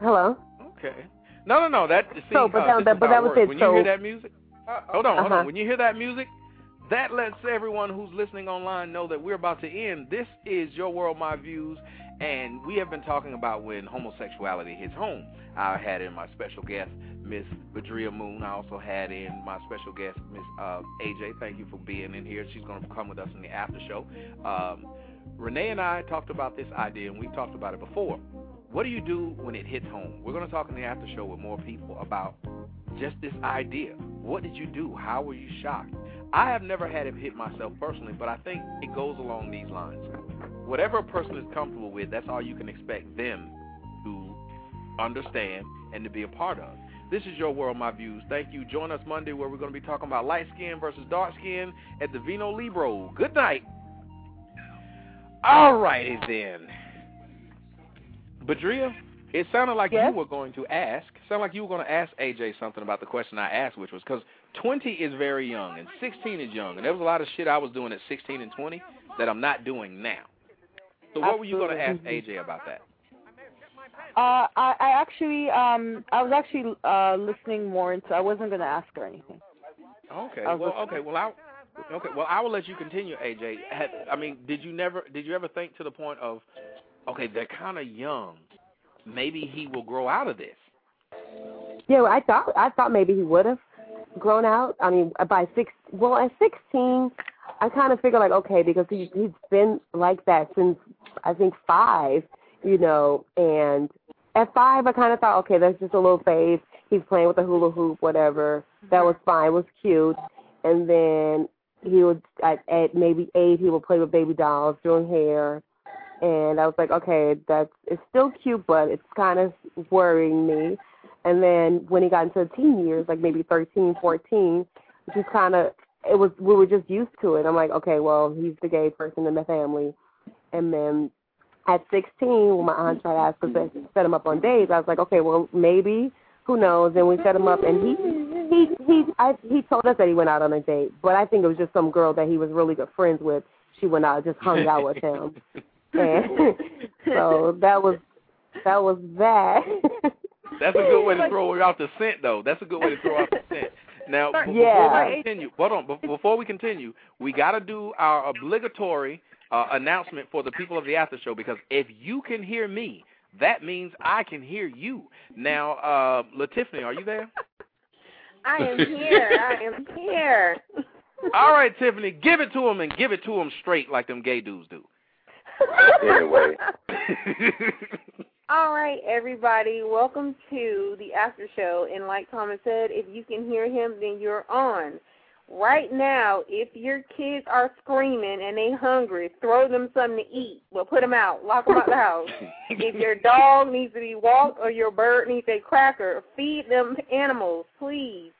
Hello? Okay. No, no, no. That see, So, but uh, that- that- but that was it, When so- you hear that music, uh, hold on, hold Uh-huh. on. When you hear that music, that lets everyone who's listening online know that we're about to end. This is your world, my views, and we have been talking about when homosexuality hits home. I had in my special guest, Miss Badria Moon. I also had in my special guest, Miss uh, AJ. Thank you for being in here. She's going to come with us in the after show. Um, Renee and I talked about this idea, and we've talked about it before. What do you do when it hits home? We're going to talk in the after show with more people about just this idea. What did you do? How were you shocked? I have never had it hit myself personally, but I think it goes along these lines. Whatever a person is comfortable with, that's all you can expect them to understand and to be a part of. This is Your World, My Views. Thank you. Join us Monday where we're going to be talking about light skin versus dark skin at the Vino Libro. Good night. All righty then. Badria, it sounded like you were going to ask. Sounded like you were going to ask AJ something about the question I asked, which was because 20 is very young and 16 is young, and there was a lot of shit I was doing at 16 and 20 that I'm not doing now. So what were you going to ask AJ about that? Uh, I, I actually, um, I was actually uh listening more into. I wasn't gonna ask her anything. Okay. Well, listening. okay. Well, I okay. Well, I will let you continue, AJ. Had, I mean, did you never? Did you ever think to the point of, okay, they're kind of young. Maybe he will grow out of this. Yeah, I thought I thought maybe he would have grown out. I mean, by six. Well, at sixteen, I kind of figured like okay because he he's been like that since I think five, you know. And at five, I kind of thought okay, that's just a little phase. He's playing with the hula hoop, whatever. That was fine. It was cute. And then he would at, at maybe eight, he would play with baby dolls, doing hair. And I was like, okay, that's it's still cute, but it's kind of worrying me. And then when he got into teen years, like maybe thirteen, fourteen, just kind of it was we were just used to it. I'm like, okay, well, he's the gay person in the family. And then at 16, when my aunt tried to ask us to set him up on dates, I was like, okay, well, maybe, who knows? And we set him up, and he he he I, he told us that he went out on a date, but I think it was just some girl that he was really good friends with. She went out, just hung out with him, and so that was that was that. That's a good way to throw her off the scent, though. That's a good way to throw off the scent. Now, Yeah. before we continue, hold on. Before we continue, we got to do our obligatory uh, announcement for the people of the after show because if you can hear me, that means I can hear you. Now, uh, Latiffany, are you there? I am here. I am here. All right, Tiffany, give it to him and give it to him straight like them gay dudes do. Anyway. All right, everybody. Welcome to the after show. And like Thomas said, if you can hear him, then you're on. Right now, if your kids are screaming and they hungry, throw them something to eat. Well, put them out. Lock them out the house. if your dog needs to be walked or your bird needs a cracker, feed them animals, please.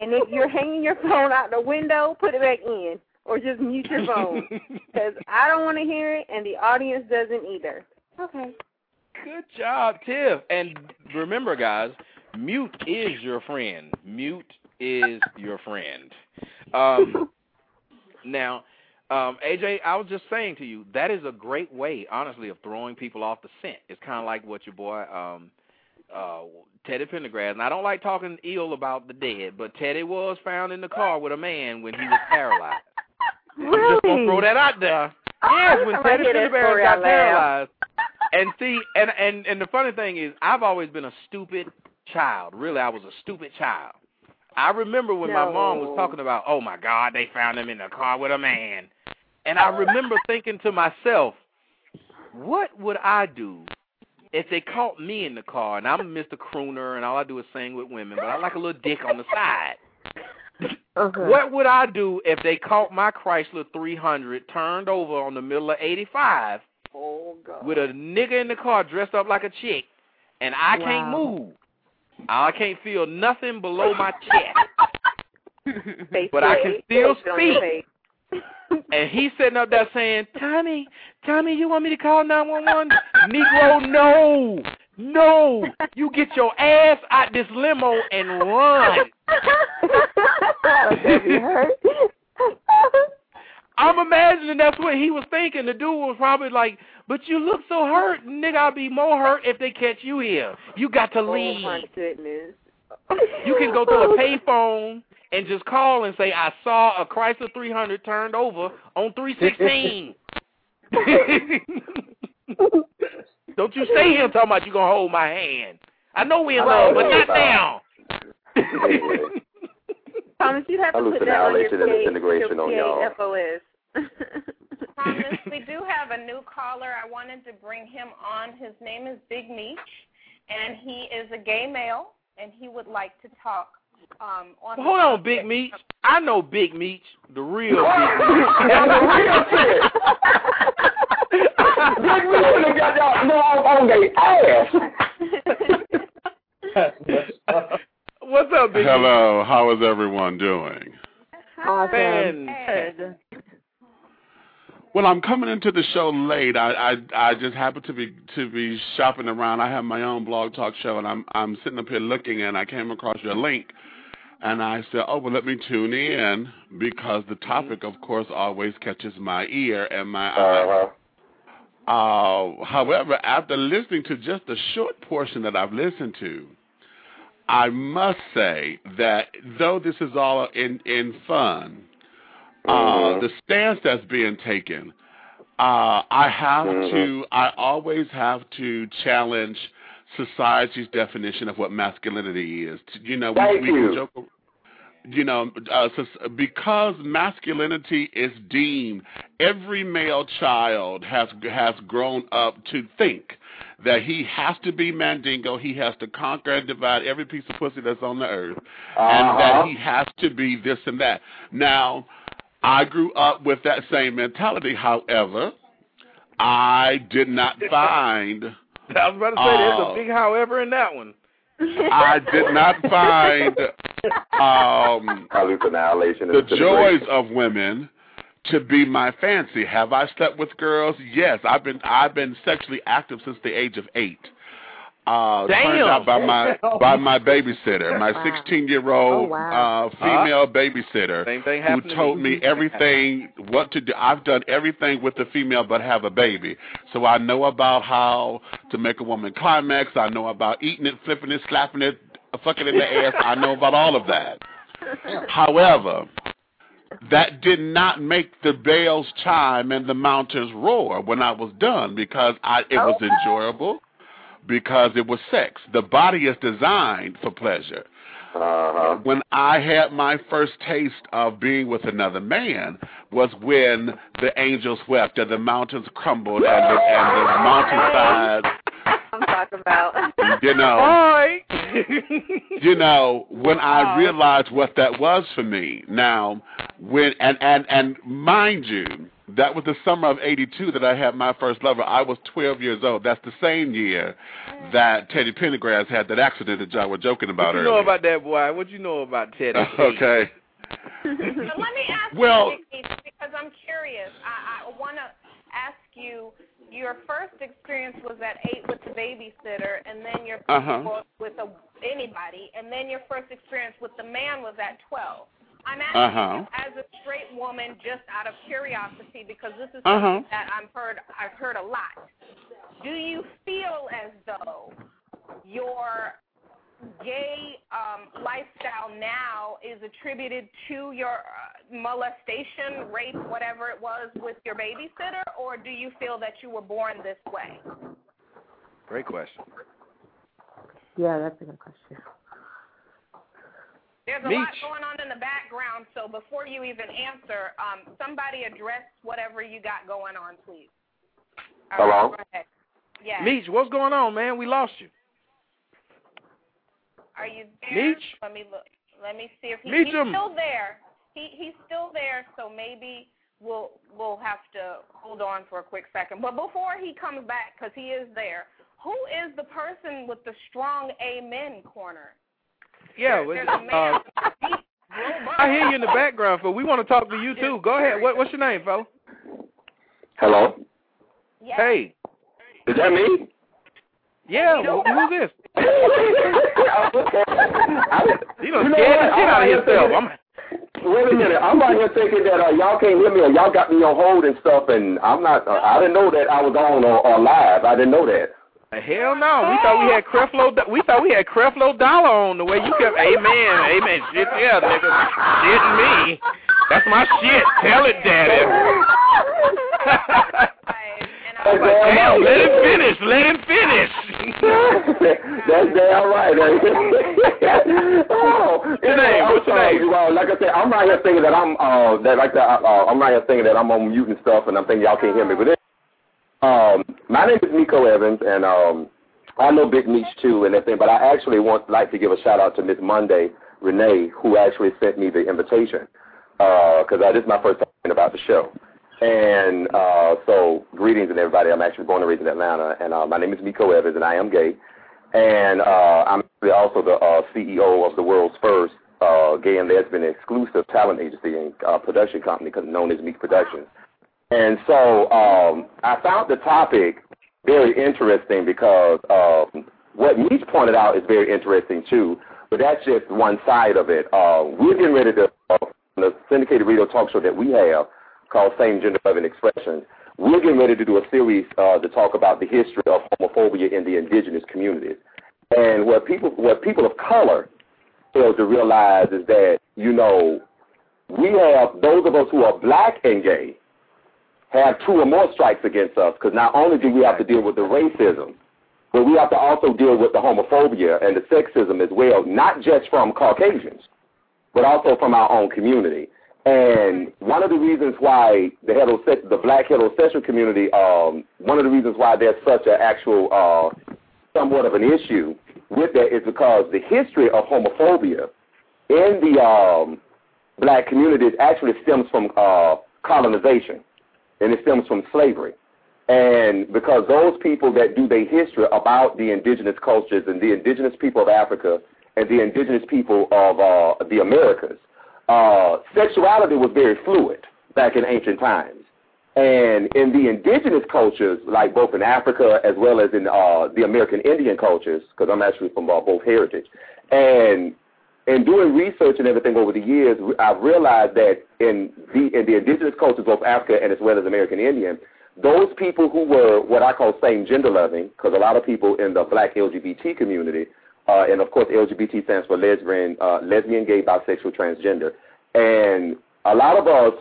And if you're hanging your phone out the window, put it back in or just mute your phone because I don't want to hear it and the audience doesn't either. Okay. Good job, Tiff. And remember, guys, mute is your friend. Mute is your friend. Um, now, um, AJ, I was just saying to you, that is a great way, honestly, of throwing people off the scent. It's kind of like what your boy um, uh, Teddy Pendergrass. And I don't like talking ill about the dead, but Teddy was found in the car with a man when he was paralyzed. I'm just gonna throw that out there. Yes, when Teddy Pendergrass got paralyzed. And see, and and and the funny thing is, I've always been a stupid child. Really, I was a stupid child. I remember when my mom was talking about, oh my God, they found him in the car with a man, and I remember thinking to myself, what would I do if they caught me in the car and I'm Mr. Crooner and all I do is sing with women, but I like a little dick on the side. What would I do if they caught my Chrysler 300 turned over on the middle of 85 Oh, God. with a nigga in the car dressed up like a chick, and I can't move? I can't feel nothing below my chest, but I can still Face it on your speak. And he's sitting up there saying, Tommy, Tommy, you want me to call 911? Negro, no, no. You get your ass out this limo and run. I'm imagining that's what he was thinking. The dude was probably like, "But you look so hurt, nigga. I'll be more hurt if they catch you here. You got to leave. Oh my goodness. You can go to a payphone and just call and say, I saw a Chrysler 300 turned over on 316. Don't you stay here talking about you going to hold my hand. I know we in love, but not now. Thomas, you have to put that on your Hallucination and disintegration on y'all. KFOS. Thomas, we do have a new caller. I wanted to bring him on. His name is Big Meech, and he is a gay male, and he would like to talk. Um, on Well, hold on, Big Meech. I know Big Meech, the real Big Meech. Big Meech done got y'all no on their ass. What's up, Big Hello, how is everyone doing? Awesome. Well, I'm coming into the show late. I I I just happened to be to be shopping around. I have my own blog talk show, and I'm I'm sitting up here looking, and I came across your link, and I said, oh well, let me tune in because the topic, of course, always catches my ear and my eye. Uh, however, after listening to just the short portion that I've listened to, I must say that though this is all in in fun, uh, the stance that's being taken, uh, I have to, I always have to challenge society's definition of what masculinity is. You know, we, Thank we you. joke. You know, uh, so, because masculinity is deemed, every male child has has grown up to think that he has to be Mandingo, he has to conquer and divide every piece of pussy that's on the earth, and Uh-huh. that he has to be this and that. Now, I grew up with that same mentality. However, I did not find. I was about to say, there's uh, a big however in that one. I did not find um, Hallucination and the disintegration. joys of women to be my fancy. Have I slept with girls? Yes, I've been I've been sexually active since the age of eight. Uh, Damn. Turned out by my by my babysitter, my Wow. 16 year old Oh, wow. uh, female babysitter, who to told me. me everything what to do. I've done everything with the female but have a baby, so I know about how to make a woman climax. I know about eating it, flipping it, slapping it, fucking it in the ass. I know about all of that. However, that did not make the bells chime and the mountains roar when I was done because I it was enjoyable because it was sex. The body is designed for pleasure. Uh-huh. When I had my first taste of being with another man was when the angels wept and the mountains crumbled and the, and the mountainsides I'm talking about. you know, you know, when I Oh. realized what that was for me. Now, when and and and mind you, that was the summer of '82 that I had my first lover. I was 12 years old. That's the same year that Teddy Pendergrass had that accident that y'all were joking about What you know about that boy? What you know about Teddy? okay. But let me ask Well- you, because I'm curious. I, I want to ask you. Your first experience was at eight with the babysitter, and then your first Uh-huh. with a, anybody, and then your first experience with the man was at 12. I'm asking Uh-huh. you as a straight woman, just out of curiosity, because this is Uh-huh. something that I've heard. I've heard a lot. Do you feel as though your gay um, lifestyle now is attributed to your uh, molestation, rape, whatever it was with your babysitter, or do you feel that you were born this way? Great question. Yeah, that's a good question. There's a Meech. lot going on in the background, so before you even answer, um, somebody address whatever you got going on, please. All right, Hello? go ahead. Yeah. Meech, what's going on, man? We lost you. Are you there? Meech? Let me look. Let me see if he, Meech he's him. still there. He he's still there, so maybe we'll we'll have to hold on for a quick second. But before he comes back, because he is there, who is the person with the strong amen corner? Yeah, There- there's a man. uh, I hear you in the background, but we want to talk to you too. Go ahead. What, what's your name, fella? Hello? Hey. Is that me? Yeah, who, who's this? I, You know, You know scared the shit out of yourself. I'm, Wait a minute. I'm right here thinking that uh, y'all can't hear me or y'all got me on hold and stuff, and I'm not. Uh, I didn't know that I was on or, or live. I didn't know that. Hell no. We thought we had Creflo. We thought we had Creflo Dollar on the way you kept. Amen. Amen. Shit, yeah, nigga. Shit me. That's my shit. Tell it, daddy. That's like, damn let him finish. Let him finish. That's damn right. oh, What's your name? What's your name? Well, like I said, I'm right here thinking that I'm uh that like that uh, I'm right here thinking that I'm on mute and stuff, and I'm thinking y'all can't hear me. But then, um, my name is Miko Evans, and um, I know Big Meech too and everything. But I actually want like to give a shout out to Miss Monday Renee, who actually sent me the invitation because uh, this is my first time about the show. And uh, so, greetings and everybody. I'm actually born and raised in Atlanta, and uh, my name is Miko Evans, and I am gay. And uh, I'm also the uh, CEO of the world's first uh, gay and lesbian exclusive talent agency and uh, production company known as Meek Productions. And so, um, I found the topic very interesting because um, what Meech pointed out is very interesting too. But that's just one side of it. Uh, we're getting ready to uh, the syndicated radio talk show that we have called Same Gender Loving Expressions. We're getting ready to do a series uh, to talk about the history of homophobia in the indigenous communities. And what people what people of color fail to realize is that, you know, we have those of us who are black and gay have two or more strikes against us because not only do we have to deal with the racism, but we have to also deal with the homophobia and the sexism as well, not just from Caucasians, but also from our own community. And one of the reasons why the the black heterosexual community, um, one of the reasons why there's such an actual, uh, somewhat of an issue with that is because the history of homophobia in the um, black communities actually stems from uh, colonization, and it stems from slavery. And because those people that do their history about the indigenous cultures and the indigenous people of Africa and the indigenous people of uh, the Americas, uh, sexuality was very fluid back in ancient times. And in the indigenous cultures, like both in Africa as well as in uh, the American Indian cultures, because I'm actually from uh, both heritage, and in doing research and everything over the years, I've realized that in the in the indigenous cultures, both Africa and as well as American Indian, those people who were what I call same gender loving, because a lot of people in the black LGBT community, uh, and of course LGBT stands for lesbian, uh, lesbian, gay, bisexual, transgender, and a lot of us,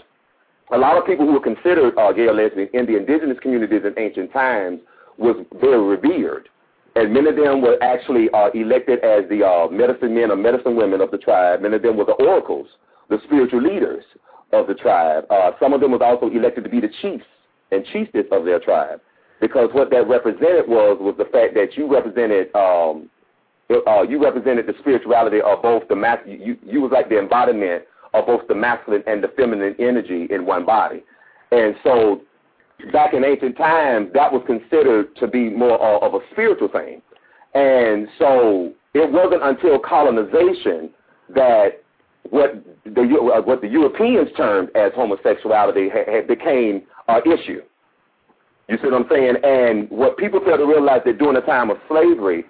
a lot of people who were considered uh, gay or lesbian in the indigenous communities in ancient times was very revered. And many of them were actually uh, elected as the uh, medicine men or medicine women of the tribe. Many of them were the oracles, the spiritual leaders of the tribe. Uh, some of them was also elected to be the chiefs and chiefess of their tribe, because what that represented was was the fact that you represented um, uh, you represented the spirituality of both the mas- you you was like the embodiment of both the masculine and the feminine energy in one body, and so back in ancient times that was considered to be more uh, of a spiritual thing, and so it wasn't until colonization that what the uh, what the Europeans termed as homosexuality had, had became an issue. You see what I'm saying? And what people fail to realize that during the time of slavery,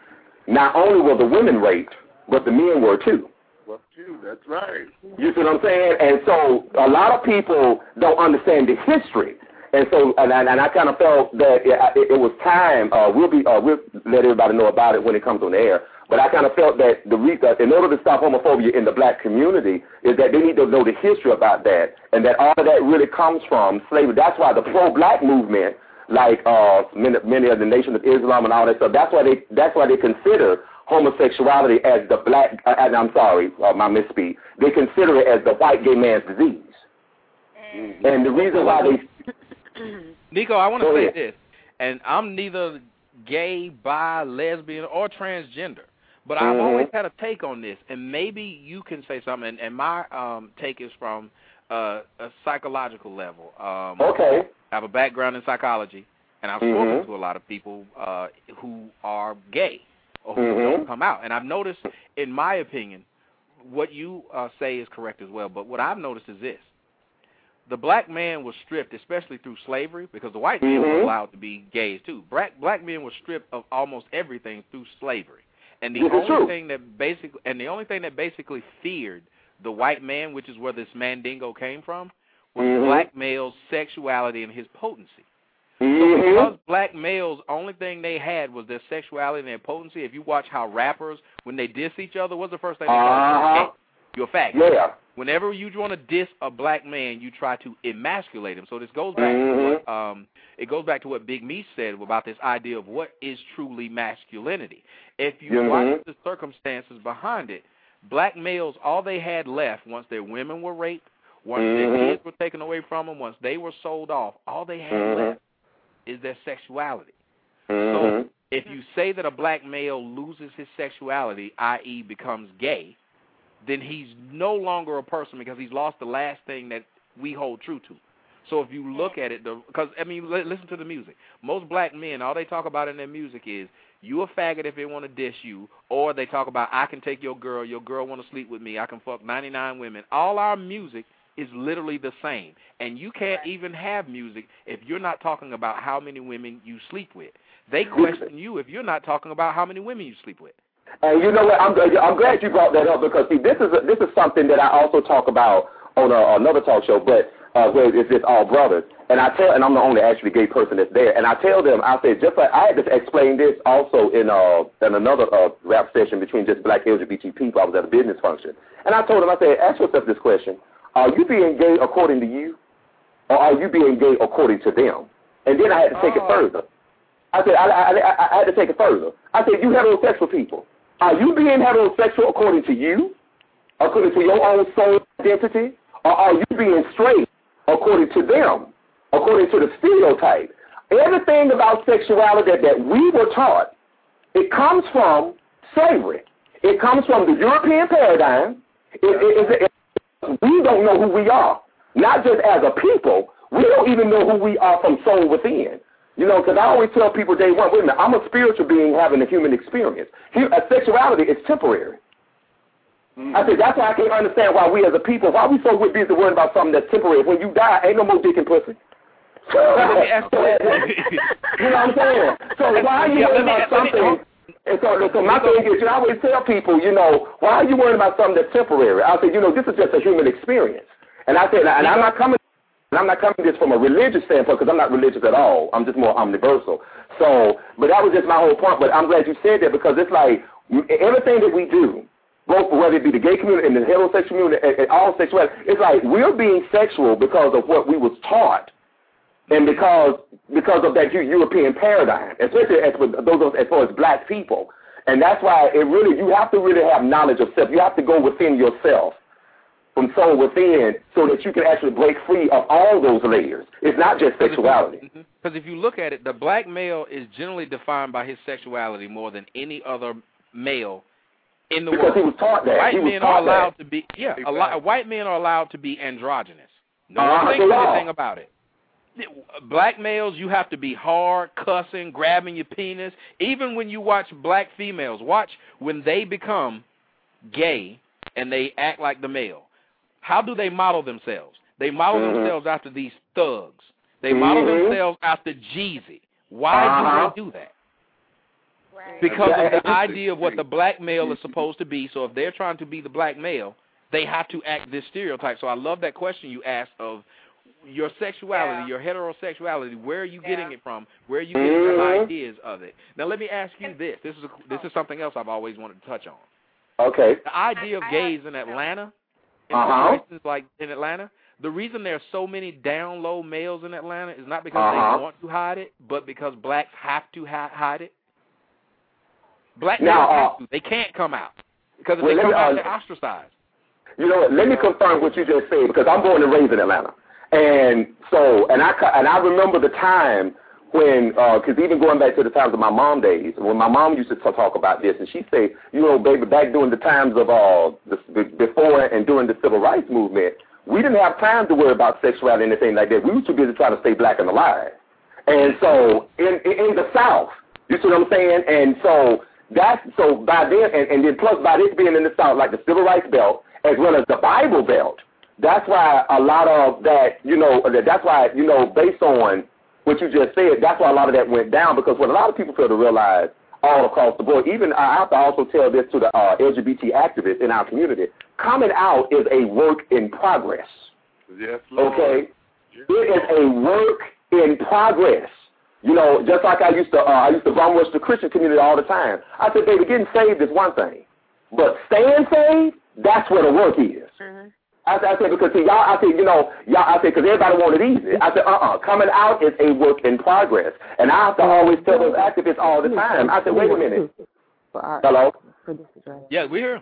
not only were the women raped, but the men were too. Well, too. That's right. You see what I'm saying? And so a lot of people don't understand the history. And so, and I, and I kind of felt that it, it, it was time. Uh, we'll be, uh, we'll let everybody know about it when it comes on the air. But I kind of felt that the re- uh, in order to stop homophobia in the black community is that they need to know the history about that, and that all of that really comes from slavery. That's why the pro-black movement, like uh, many, many of the Nation of Islam and all that stuff, that's why they that's why they consider homosexuality as the black. Uh, and I'm sorry, uh, my misspeak. They consider it as the white gay man's disease. And the reason why they Nico, I want to say ahead. this, and I'm neither gay, bi, lesbian, or transgender, but I've Mhm. always had a take on this, and maybe you can say something. And, and my um, take is from uh, a psychological level. Um, Okay. I have a background in psychology, and I've spoken to a lot of people uh, who are gay or who Mhm. don't come out, and I've noticed, in my opinion, what you uh, say is correct as well. But what I've noticed is this: the black man was stripped, especially through slavery, because the white man was allowed to be gays too. Black black men were stripped of almost everything through slavery, and the This only thing that basically and the only thing that basically feared the white man, which is where this mandingo came from, was Mhm. black male's sexuality and his potency. So Mhm. because black males, only thing they had was their sexuality and their potency. If you watch how rappers, when they diss each other, what's the first thing they Uh-huh. call You're a faggot. Yeah. Whenever you want to diss a black man, you try to emasculate him. So this goes back to Mhm. what um it goes back to what Big Me said about this idea of what is truly masculinity. If you Mhm. watch the circumstances behind it, black males all they had left once their women were raped, once Mhm. their kids were taken away from them, once they were sold off, all they had Mhm. left is their sexuality. Mhm. If you say that a black male loses his sexuality, i.e., becomes gay, then he's no longer a person because he's lost the last thing that we hold true to. So if you look at it, because I mean, li- listen to the music. Most black men, all they talk about in their music is you a faggot if they want to diss you, or they talk about I can take your girl, your girl want to sleep with me, I can fuck 99 women. All our music is literally the same, and you can't even have music if you're not talking about how many women you sleep with. They question you if you're not talking about how many women you sleep with. And you know what? I'm I'm glad you brought that up because see, this is a, this is something that I also talk about on a, another talk show, but uh, where it's just all brothers. And I tell, and I'm the only actually gay person that's there. And I tell them, I say, just like I had to explain this also in uh in another uh, rap session between just black LGBT people. I was at a business function, and I told them, I said, ask yourself this question: Are you being gay according to you, or are you being gay according to them? And then I had to take it further. I said, I, I, I, I had to take it further. I said, you heterosexual people, are you being heterosexual according to you, according to your own soul identity, or are you being straight according to them, according to the stereotype? Everything about sexuality that, we were taught, it comes from slavery. It comes from the European paradigm. It, it, it, we don't know who we are, not just as a people. We don't even know who we are from soul within. You know, because I always tell people day one, wait a minute, I'm a spiritual being having a human experience. Uh, sexuality is temporary. I said, that's why I can't understand why we as a people, why we so busy worrying about something that's temporary. When you die, ain't no more dick and pussy. you know what I'm saying? So why are you Yeah, worrying about something? And so, so my thing is, you know, I always tell people, you know, why are you worrying about something that's temporary? I said, you know, this is just a human experience. And I said, and I'm not coming and I'm not coming this from a religious standpoint because I'm not religious at all. I'm just more omniversal. So, but that was just my whole point. But I'm glad you said that because it's like everything that we do, both whether it be the gay community and the heterosexual community and, and all sexuality, it's like we're being sexual because of what we was taught. And because because of that European paradigm, especially as with those of- as far as black people, and that's why it really you have to really have knowledge of self. You have to go within yourself from soul within so that you can actually break free of all those layers. It's not just sexuality. Mm-hmm. Because if you look at it, the black male is generally defined by his sexuality more than any other male in the Because world. he was taught that. White He men are allowed that. to be yeah. A lot, white men are allowed to be androgynous. No one thinks anything about it. Black males, you have to be hard, cussing, grabbing your penis. Even when you watch black females, watch when they become gay and they act like the male. How do they model themselves? They model Mhm. themselves after these thugs. They model Mhm. themselves after Jeezy. Why Uh-huh. do they do that? Because of the idea of what the black male is supposed to be. So if they're trying to be the black male, they have to act this stereotype. So I love that question you asked of your sexuality, your heterosexuality. Where are you getting it from? Where are you getting your Mhm. ideas of it? Now let me ask you this. This is a, this is something else I've always wanted to touch on. Okay. The idea of gays in Atlanta, in Uh-huh. places like in Atlanta, the reason there's so many down low males in Atlanta is not because Uh-huh. they want to hide it, but because blacks have to hi- hide it. Black Now, uh. They can't come out because if well, they come me, out, uh, they're ostracized. You know what? Let me confirm what you just said because I'm born and raised in Atlanta, and so and I and I remember the time when because even going back to the times of my mom days when my mom used to talk about this and she say you know baby back during the times of uh the, the, before and during the civil rights movement we didn't have time to worry about sexuality and anything like that we were too busy trying to stay black and alive and so in in, in the south you see what I'm saying and so that's so by then and, and then plus by this being in the south like the civil rights belt as well as the Bible belt that's why a lot of that you know that that's why you know based on what you just said, that's why a lot of that went down because what a lot of people fail to realize, all across the board. Even I have to also tell this to the uh, LGBT activists in our community. Coming out is a work in progress. Yes, Lord. Okay, it is a work in progress. You know, just like I used to, uh, I used to bum rush the Christian community all the time. I said, baby, getting saved is one thing, but staying saved, that's where the work is. Mhm. I said, I said because see, y'all, I said, you know, y'all, I said, because everybody want it easy. I said, uh-uh, coming out is a work in progress. And I have to always tell those activists all the time. I said, wait a minute. Hello? Yeah, we're here.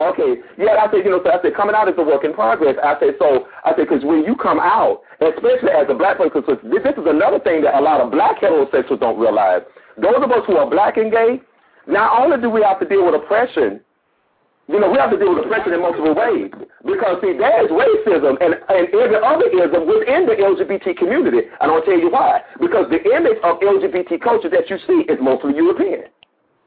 Okay, yeah, I said, you know, so I said, coming out is a work in progress. I said, so, I said, because when you come out, especially as a black person, this, this is another thing that a lot of black heterosexuals don't realize. Those of us who are black and gay, not only do we have to deal with oppression, you know, we have to deal with oppression in multiple ways. Because, see, there is racism and, and every other ism within the LGBT community. And I'll tell you why. Because the image of LGBT culture that you see is mostly European.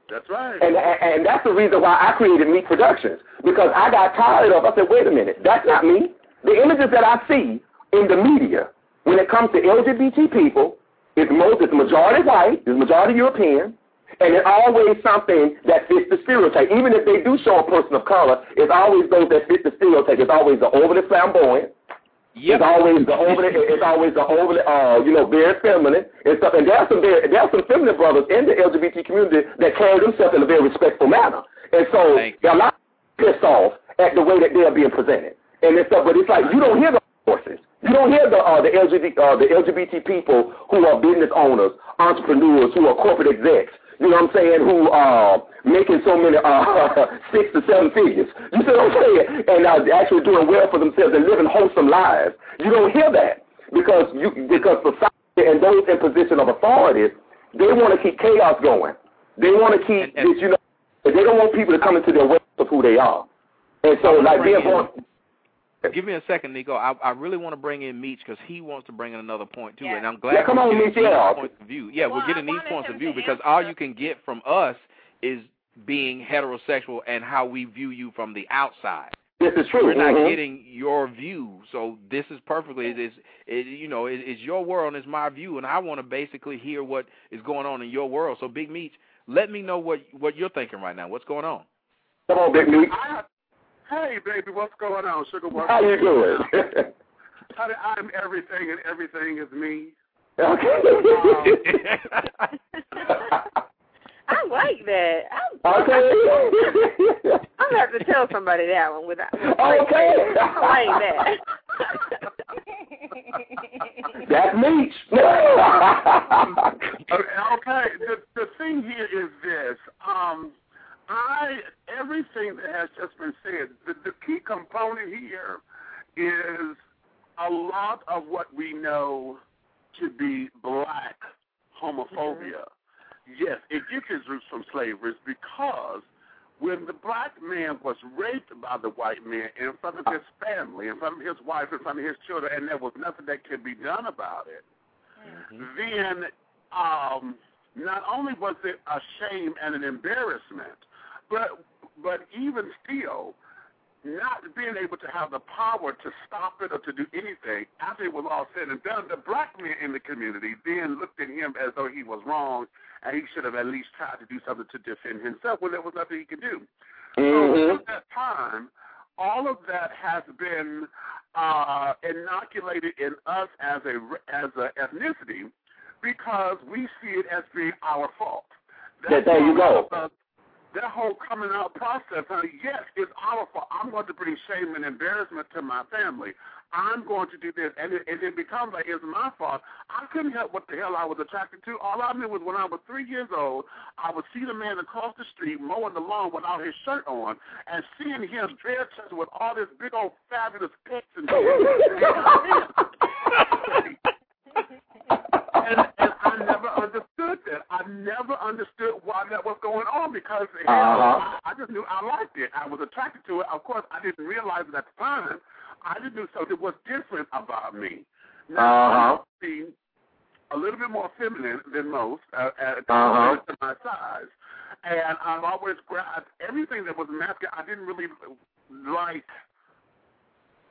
That's right. And, and that's the reason why I created Meat Productions because I got tired of. I said, wait a minute, that's not me. The images that I see in the media when it comes to LGBT people is most it's majority white, it's majority European, and it's always something that fits the stereotype. Even if they do show a person of color, it's always those that fit the stereotype. It's always the overly flamboyant. It's always the overly, it's always the overly, uh, you know, very feminine and stuff. And there's some very, there's some feminine brothers in the LGBT community that carry themselves in a very respectful manner. And so they're a lot pissed off at the way that they're being presented and stuff. But it's like you don't hear the voices. You don't hear the uh, the LGBT uh, the LGBT people who are business owners, entrepreneurs, who are corporate execs. You know what I'm saying? Who are making so many uh, six to seven figures. You see what I'm saying? And uh, actually doing well for themselves and living wholesome lives. You don't hear that because you because society and those in position of authority, they want to keep chaos going. They want to keep this, you know. They don't want people to come into their way of who they are. And so, like being in- born. Give me a second, Nico. I, I really want to bring in Meech because he wants to bring in another point too, Yeah. and I'm glad Yeah, come we're on, getting Meech, these yeah. points of view. Yeah, Well, we're getting these points of view because all you can get from us is being heterosexual and how we view you from the outside. This is true. We're not Mhm. getting your view, so this is perfectly. It is, it, you know, it, it's your world and it's my view, and I want to basically hear what is going on in your world. So, Big Meech, let me know what what you're thinking right now. What's going on? Come on, Big Meech. Hey, baby, what's going on, Sugar? What's How you doing? Honey, I'm everything, and everything is me. Okay. I like that. I'm, Okay. I'm gonna have to tell somebody that one without. Okay. I like that. That's Meech. okay, the the thing here is this. Um, I everything that has just been said. The, the key component here is a lot of what we know to be black homophobia. Yes, it gets its roots from slavery because when the black man was raped by the white man in front of his family, in front of his wife, in front of his children, and there was nothing that could be done about it, then um, not only was it a shame and an embarrassment, but but even still, not being able to have the power to stop it or to do anything after it was all said and done, the black men in the community then looked at him as though he was wrong and he should have at least tried to do something to defend himself when there was nothing he could do. So Mhm. at that time, all of that has been uh, inoculated in us as a as a ethnicity because we see it as being our fault. Yeah, there you go. Uh, that whole coming out process, honey, yes, it's our fault. I'm going to bring shame and embarrassment to my family. I'm going to do this, and it, and it becomes like it's my fault. I couldn't help what the hell I was attracted to. All I knew was when I was three years old, I would see the man across the street mowing the lawn without his shirt on, and seeing him bare chested with all this big old fabulous pecs and and, and understood. I never understood why that was going on because Uh-huh. I, I just knew I liked it. I was attracted to it. Of course, I didn't realize it at the time. I just knew something was different about me. Now, Uh-huh. I'm being a little bit more feminine than most uh, at Uh-huh. to my size, and I've always grabbed everything that was masculine. I didn't really like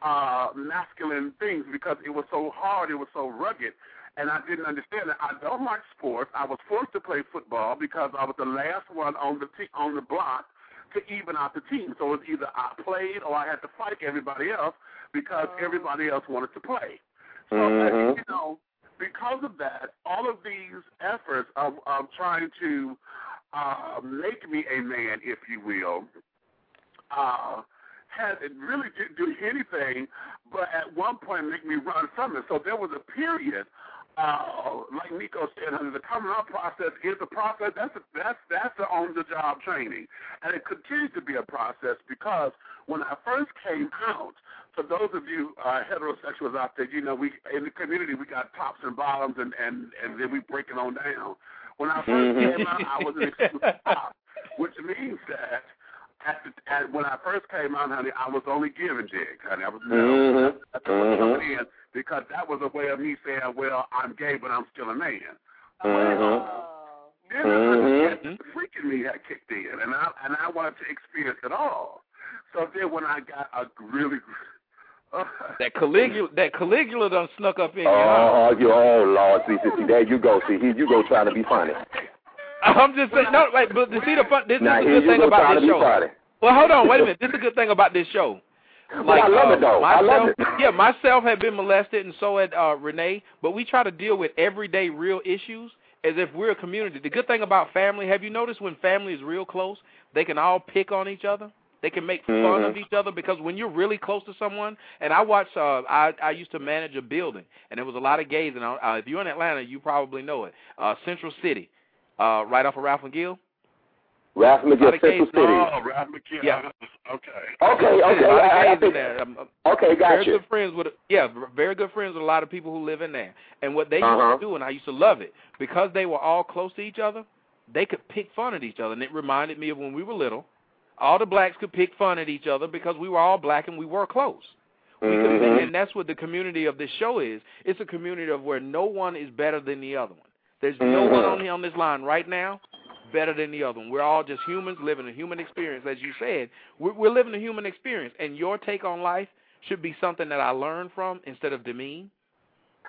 uh masculine things because it was so hard, it was so rugged. And I didn't understand it. I don't like sports. I was forced to play football because I was the last one on the te- on the block to even out the team. So it was either I played or I had to fight everybody else because everybody else wanted to play. So Mhm. you know, because of that, all of these efforts of, of trying to uh, make me a man, if you will, uh, had it really didn't do anything, but at one point make me run from it. So there was a period, uh, like Nico said, honey, the coming up process is a process. That's a, that's that's the on the job training, and it continues to be a process because when I first came out, for those of you uh, heterosexuals out there, you know we in the community we got tops and bottoms, and and and then we break it on down. When I 1st Mhm. came out, I was an exclusive top, which means that at, the, at when I first came out, honey, I was only giving dick, honey. I was you know, Mhm. that's what was Mhm. coming in because that was a way of me saying, well, I'm gay, but I'm still a man. Mhm. Then Mhm. the freaking me had kicked in, and I and I wanted to experience it all. So then when I got a really That Caligula, that Caligula done snuck up in you. huh? Oh, you, oh Lord, see, see, see, there you go. See, here you go trying to be funny. I'm just saying, no, wait, but see the fun. This, Now is a good thing about this show. funny. Well, hold on, wait a minute. This is a good thing about this show. But I love uh, it though. I love it. yeah, myself have been molested, and so had uh, Renee. But we try to deal with everyday real issues as if we're a community. The good thing about family, have you noticed when family is real close, they can all pick on each other. They can make fun Mhm. of each other because when you're really close to someone, and I watched, uh, I I used to manage a building, and there was a lot of gays, and uh, if you're in Atlanta, you probably know it. Uh, Central City, uh, right off of Ralph McGill. Ralph McGill, Central gays- City. Oh, Ralph McGill. Yeah. Okay. Okay, a okay. lot I, I gays in think, there. Um, okay, got very you. good friends with yeah, very good friends with a lot of people who live in there. And what they Uh-huh. used to do, and I used to love it, because they were all close to each other, they could pick fun at each other, and it reminded me of when we were little. All the blacks could pick fun at each other because we were all black and we were close. We could Mhm. pick, and that's what the community of this show is. It's a community of where no one is better than the other one. There's no one Mhm. on here on this line right now better than the other one. We're all just humans living a human experience, as you said. We're, we're living a human experience, and your take on life should be something that I learn from instead of demean.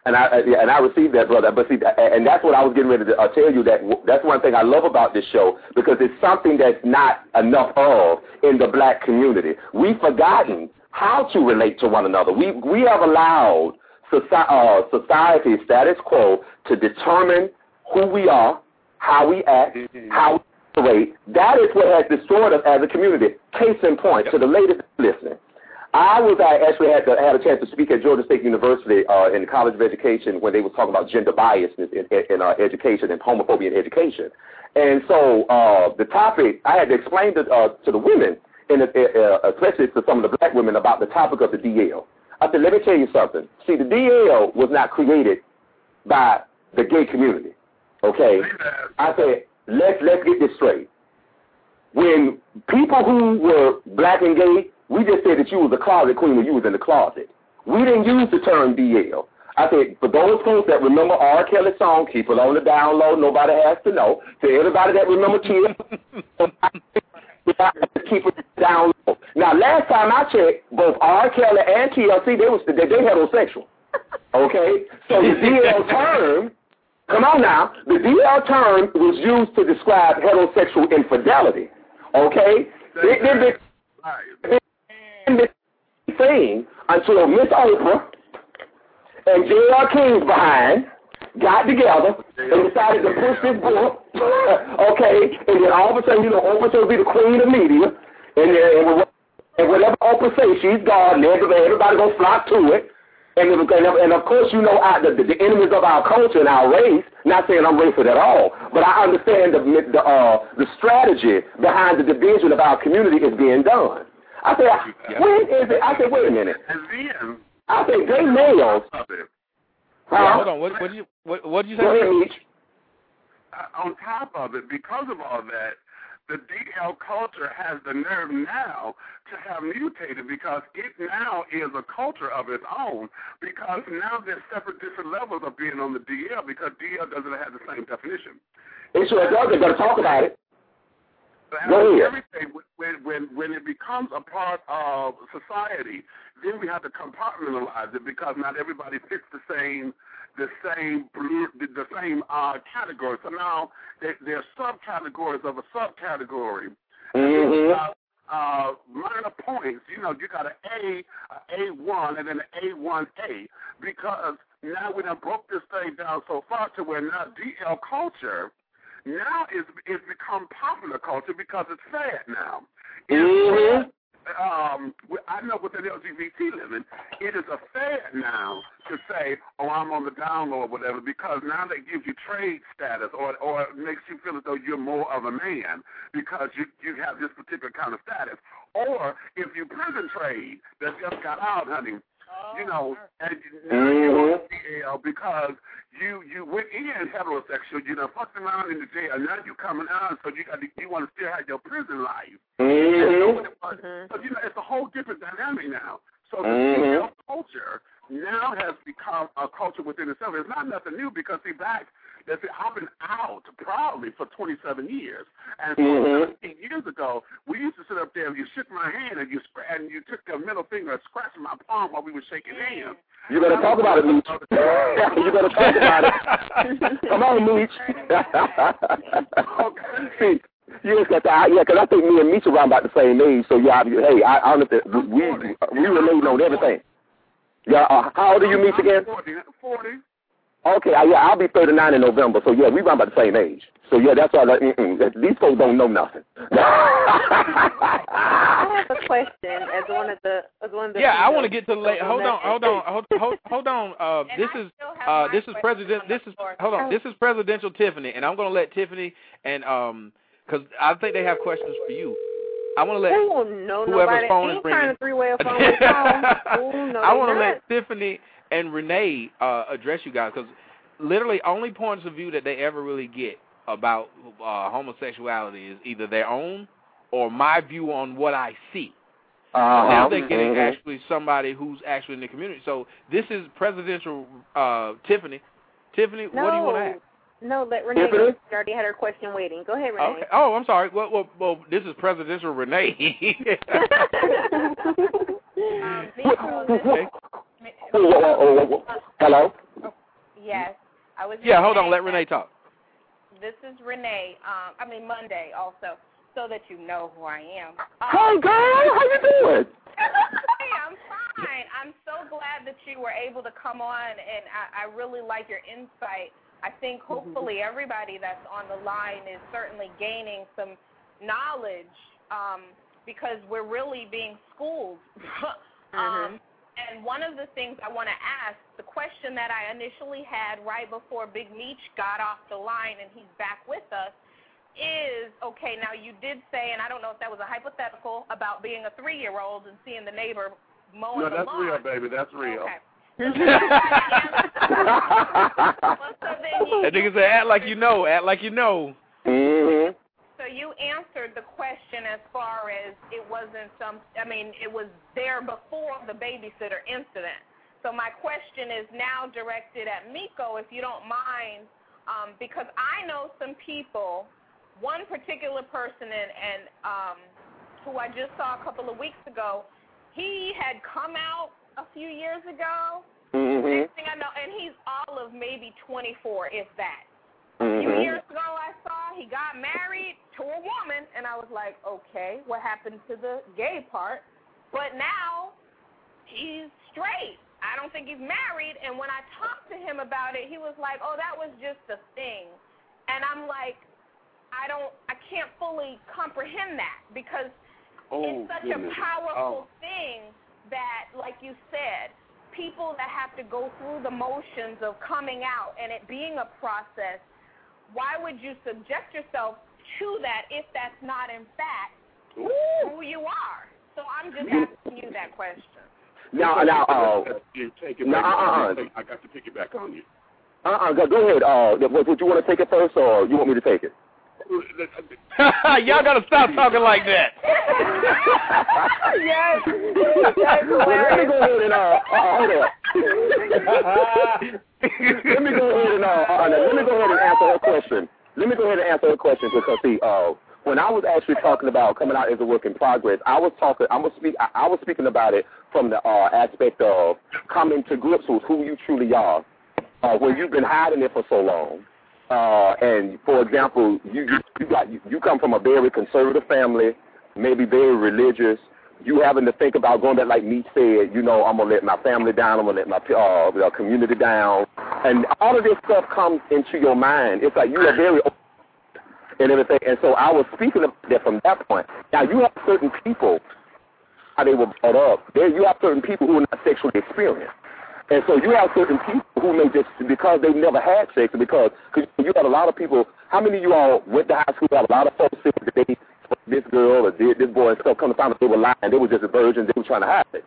And I yeah, and I received that, brother. But see, and that's what I was getting ready to uh, tell you. That that's one thing I love about this show because it's something that's not enough of in the black community. We've forgotten how to relate to one another. We we have allowed soci- uh, society status quo to determine who we are, how we act, how we operate. That is what has destroyed us as a community. Case in point, to the ladies listening. I was I actually had to, had a chance to speak at Georgia State University uh, in the College of Education when they were talking about gender bias in, in, in uh, education and homophobia in education. And so uh, the topic I had to explain to uh, to the women, and uh, especially to some of the black women, about the topic of the DL. I said, let me tell you something. See, the DL was not created by the gay community. Okay, I said, let's let's get this straight. When people who were black and gay, we just said that you was a closet queen when you was in the closet. We didn't use the term DL. I said, for those folks that remember R. Kelly's song, keep it on the down low, nobody has to know. To everybody that remember Kids, keep it down low. Now, last time I checked, both R. Kelly and TLC, they was they, they heterosexual. Okay? So the DL term, come on now, the DL term was used to describe heterosexual infidelity. Okay? It didn't be thing until Miss Oprah and J.L. King's behind got together and decided to push this book, okay, and then all of a sudden, you know, Oprah will be the queen of media, and, and, and whatever Oprah says, she's God, and everybody, everybody gonna flock to it. And, and, of- and of course, you know, I, the, the enemies of our culture and our race, not saying I'm racist at all, but I understand the, the, uh, the strategy behind the division of our community is being done. I said, when is it? I said, wait a minute. And then I said, gay males. of it, Yeah, hold on. What, what did you what, what did you say? Go ahead, uh, on top of it, because of all that, the DL culture has the nerve now to have mutated because it now is a culture of its own. Because now there's separate different levels of being on the DL because DL doesn't have the same definition. It sure does. They're going to talk about it. But Go ahead. everything when when when it becomes a part of society, then we have to compartmentalize it because not everybody fits the same the same blue, the, same uh, category. So now there, there are subcategories of a subcategory. Mhm. Uh, uh, minor points. You know, you got an A, a A1, and then an A1A because now we done broke this thing down so far to where now DL culture now is it's become popular culture because it's sad now. It's Mhm. Um, I know within LGBT living, it is a fad now to say, "Oh, I'm on the down low" or whatever, because now they give you trade status, or or makes you feel as though you're more of a man because you you have this particular kind of status. Or if you prison trade that just got out, honey, you know, and now you're on DL because you you went in heterosexual, you know, fucked around in the jail, and now you're coming out, so you got to, you want to still have your prison life. Mhm. So you know, it's a whole different dynamic now. So the Mhm. culture now has become a culture within itself. It's not nothing new because see back that's it, I've been out proudly for 27 years, and so Mhm. 17 years ago we used to sit up there and you shook my hand and you scra- and you took your middle finger and scratched my palm while we were shaking hands. You better talk about it, Mooch. you better talk about it. Come on, Mooch. See, yes, cause I, yeah, because I think me and Meech around about the same age. So yeah, I, hey, I, I don't know if the, we we relate on everything. Yeah, uh, how old are you, Meech again? 40. 40. Okay, I, yeah, I'll be 39 in November. So yeah, we around about the same age. So yeah, that's why like, mm-mm, these folks don't know nothing. I have a question as one of the as one of the. Yeah, I want to get to late. Hold on, hold on, hold hold, hold on. Uh, this is uh, this is president. This is hold on. This is presidential Tiffany, and I'm going to let Tiffany and um, because I think they have questions for you. I want to let They won't whoever's phone Ain't is trying ringing. to three way phone phone. Ooh, no, I want to let Tiffany and Renee uh, address you guys because literally only points of view that they ever really get about uh, homosexuality is either their own or my view on what I see. Uh-huh. Now they're getting Mhm. actually somebody who's actually in the community. So this is presidential uh, Tiffany. Tiffany, No, what do you want to ask? no, let Renee. Tiffany? go. She already had her question waiting. Go ahead, Renee. Okay. Oh, I'm sorry. Well, well, well this is presidential Renee. okay. Hello. Yes, I was. Yeah, just hold on. Let Renee talk. This is Renee. Um, I mean Monday also, so that you know who I am. Um, Hey, girl, how you doing? Hey, I'm fine. I'm so glad that you were able to come on, and I, I really like your insight. I think hopefully everybody that's on the line is certainly gaining some knowledge um, because we're really being schooled. um, and one of the things I want to ask, the question that I initially had right before Big Meech got off the line and he's back with us is okay, now you did say, and I don't know if that was a hypothetical, about being a three year old and seeing the neighbor mowing No, the that's real, baby. That's real. Okay. That nigga said, act like you know, act like you know. Mm-hmm. You answered the question as far as it wasn't some, I mean, it was there before the babysitter incident. So my question is now directed at Miko, if you don't mind, um, because I know some people, one particular person, and, and um, who I just saw a couple of weeks ago, he had come out a few years ago. Mm-hmm. Next thing I know, and he's all of maybe 24, if that. Mm-hmm. A few years ago, I saw he got married to a woman, and I was like, okay, what happened to the gay part? But now he's straight. I don't think he's married. And when I talked to him about it, he was like, oh, that was just a thing. And I'm like, I don't, I can't fully comprehend that because Oh, it's such goodness. a powerful Oh. thing that, like you said, people that have to go through the motions of coming out and it being a process, why would you subject yourself to that if that's not in fact who you are? So I'm just asking you that question. Now, now, uh, you take it no, uh-uh. I got to pick it back on you. uh-uh, go, go ahead. Uh, would, would you want to take it first, or you want me to take it? Y'all gotta stop talking like that. yes. well, let me go ahead and uh, uh hold on. let me go ahead and uh, uh, let me go ahead and answer her question. Let me go ahead and answer her question because see, uh, when I was actually talking about coming out as a work in progress, I was talking, I was speak, I, I was speaking about it from the uh, aspect of coming to grips with who you truly are. uh, when you've been hiding it for so long. Uh, and for example, you you, got you, come from a very conservative family, maybe very religious. You having to think about going back, like Meech said. You know, I'm gonna let my family down. I'm gonna let my uh, community down, and all of this stuff comes into your mind. It's like you are very and everything. And so I was speaking about that from that point. Now you have certain people how they were brought up. There you have certain people who are not sexually experienced. And so you have certain people who may just because they've never had sex, because cause you got a lot of people. How many of you all went to high school? Have a lot of folks said that they this girl or did this boy and stuff. Come to find out they were lying. They were just a virgin. They were trying to hide it.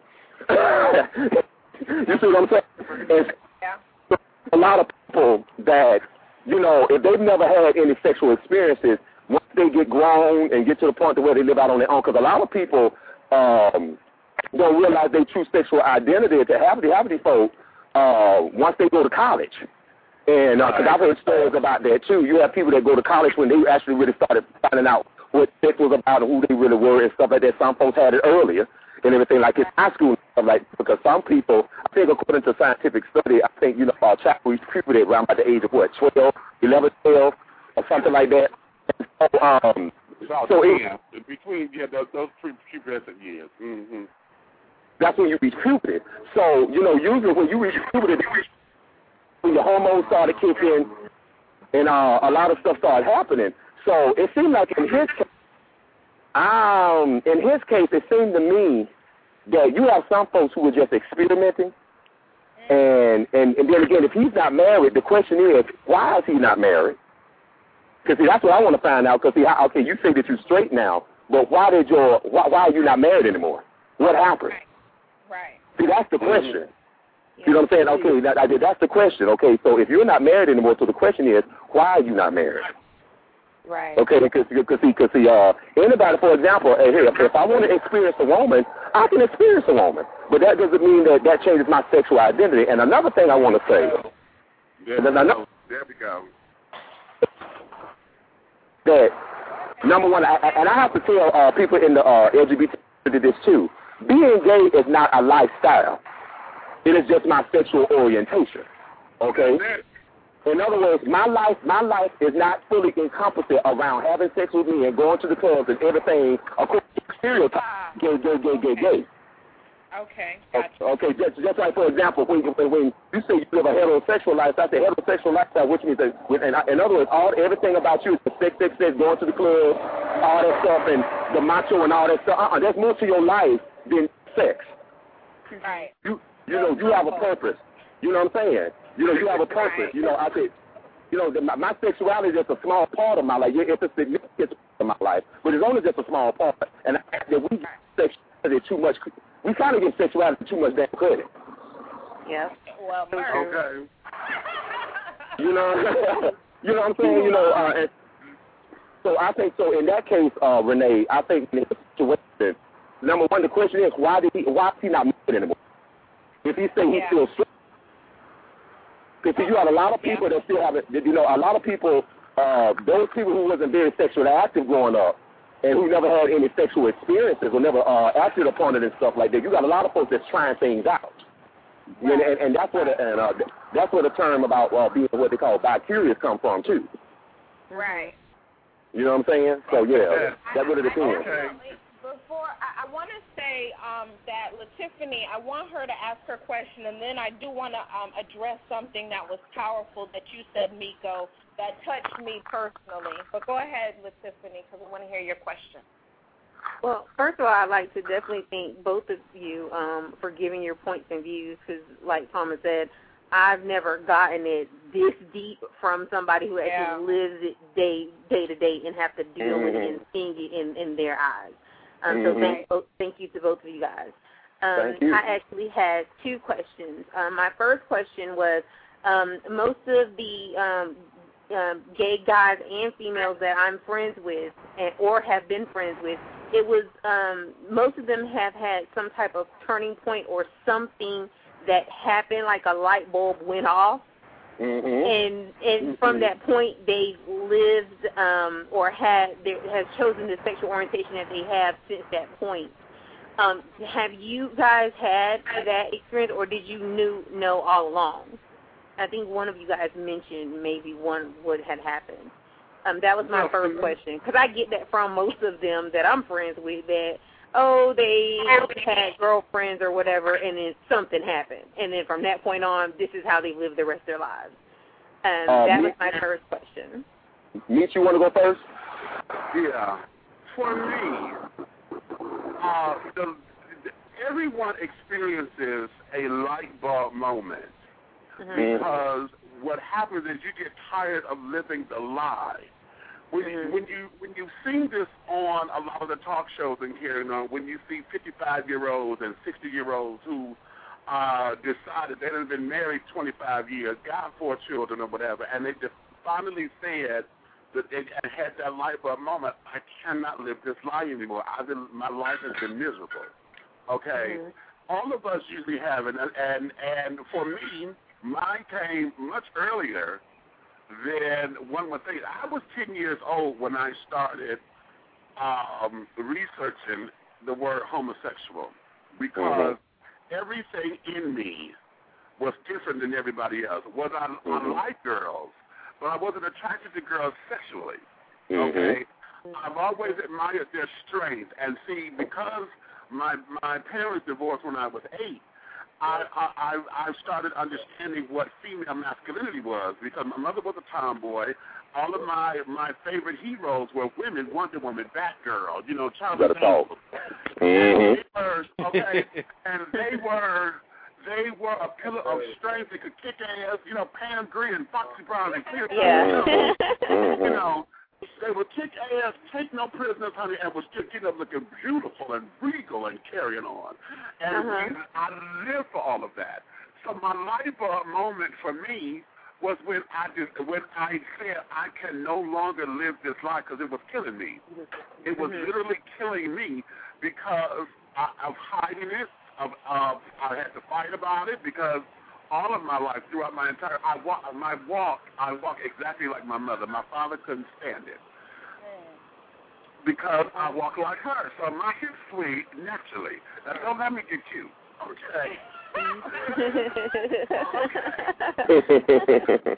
you see what I'm saying? And yeah. a lot of people that you know, if they've never had any sexual experiences, once they get grown and get to the point to where they live out on their own, because a lot of people um, don't realize their true sexual identity to have the have these folks uh, once they go to college. And because uh, I've heard stories about that too. You have people that go to college when they actually really started finding out what sex was about and who they really were and stuff like that. Some folks had it earlier and everything like in high school and stuff like because some people, I think according to scientific study, I think, you know, our child reached puberty around about the age of what, 12, 11, 12, or something like that. And so, um, so yeah, it, between yeah those, those pre-pubescent years. Mm-hmm. That's when you reach puberty. So you know, usually when you reach puberty, when your hormones started kicking, and uh, a lot of stuff started happening. So it seemed like in his case, um, in his case, it seemed to me that you have some folks who are just experimenting, and and and then again, if he's not married, the question is, why is he not married? Because see, that's what I want to find out. Because see, okay, you say that you're straight now, but why did your why, why are you not married anymore? What happened? See, that's the question. You know what I'm saying? Okay, that, that's the question. Okay, so if you're not married anymore, so the question is, why are you not married? Right. Okay, because because see, because see, uh, anybody, for example, hey, hey, if I want to experience a woman, I can experience a woman, but that doesn't mean that that changes my sexual identity. And another thing I want to say, there, we go. there we go. That number one, I, and I have to tell uh, people in the uh, LGBT this too. Being gay is not a lifestyle; it is just my sexual orientation. Okay. In other words, my life, my life is not fully encompassed around having sex with me and going to the clubs and everything according to stereotypes. Gay, gay, gay, gay, gay. Okay. Gotcha. Okay, just just like for example, when when, when you say you live a heterosexual lifestyle, I say heterosexual lifestyle, which means that, in, in other words, all everything about you is the sex, sex, sex, going to the club, all that stuff, and the macho and all that stuff. Uh-uh, there's more to your life than sex. Right. You you know you have a purpose. You know what I'm saying? You know, you have a purpose. You know, I think, you know, the, my, my sexuality is just a small part of my life. It's a significant part of my life, but it's only just a small part. And I that we get sexuality too much. We kind of get sexuality too much damn credit. Yes. Well, okay. You know, you know what I'm saying? You know, uh, and so I think so. In that case, uh, Renee, I think in this situation, number one, the question is why did he? Why is he not married anymore? If he say he's yeah. still straight because you have a lot of people that still have it. You know, a lot of people, uh, those people who wasn't very sexually active growing up, and who never had any sexual experiences or never uh, acted upon it and stuff like that. You got a lot of folks that's trying things out. Right. And, and, and that's where the and uh, that's where the term about uh, being what they call bi-curious come from too. Right. You know what I'm saying? So yeah, that really depends. Okay before I, I want to say um, that Latiffany, I want her to ask her question, and then I do want to um, address something that was powerful that you said, Miko, that touched me personally. But go ahead, Latiffany, because I want to hear your question. Well, first of all, I'd like to definitely thank both of you um, for giving your points and views because, like Thomas said, I've never gotten it this deep from somebody who actually yeah. lives it day day to day and have to deal mm-hmm. with it and seeing it in in their eyes. Um, mm-hmm. So thank, both, thank you to both of you guys. Um, Thank you. I actually had two questions. Um, my first question was um, most of the um, um, gay guys and females that I'm friends with and, or have been friends with, it was um, most of them have had some type of turning point or something that happened, like a light bulb went off Mm-hmm. and and mm-hmm. from that point they've lived um or had they have chosen the sexual orientation that they have since that point um have you guys had that experience or did you knew know all along I think one of you guys mentioned maybe one would had happened. Um, that was my first question because I get that from most of them that I'm friends with that oh they had girlfriends or whatever and then something happened and then from that point on this is how they live the rest of their lives. Um, Um, that was my first question. Meech, you want to go first? Yeah. For me, uh, the, everyone experiences a light bulb moment because what happens is you get tired of living the lie. When you, when you when you've seen this on a lot of the talk shows and carrying on, when you see 55 year olds and 60 year olds who uh, decided they had been married 25 years, got four children or whatever, and they just finally said that they had that light bulb moment. I cannot live this lie anymore. I've been, my life has been miserable. Okay, all of us usually have, and and and for me, mine came much earlier than one would think. I was 10 years old when I started um, researching the word homosexual because mm-hmm. everything in me was different than everybody else. Was I, I mm-hmm. like girls, but I wasn't attracted to girls sexually. Mm-hmm. Okay, I've always admired their strength, and see because my my parents divorced when I was eight. I, I I I started understanding what female masculinity was because my mother was a tomboy. All of my my favorite heroes were women, Wonder Woman, Batgirl, you know, Charlie Better talk. Daniels. Mhm. They were okay, and they were they were a pillar of strength. They could kick ass, you know, Pam Grier, Foxy Brown, and Clear. Yeah. you know, they would kick ass, take no prisoners, honey, and was just getting up looking beautiful and regal and carrying on. And Uh-huh. I lived for all of that. So my light bulb moment for me was when I just when I said I can no longer live this life because it was killing me. It was literally killing me because I, of hiding it. Of, of I had to fight about it because all of my life, throughout my entire, I walk, my walk, I walk exactly like my mother. My father couldn't stand it because I walk like her. So my hips swing naturally. Now don't let me get cute, okay?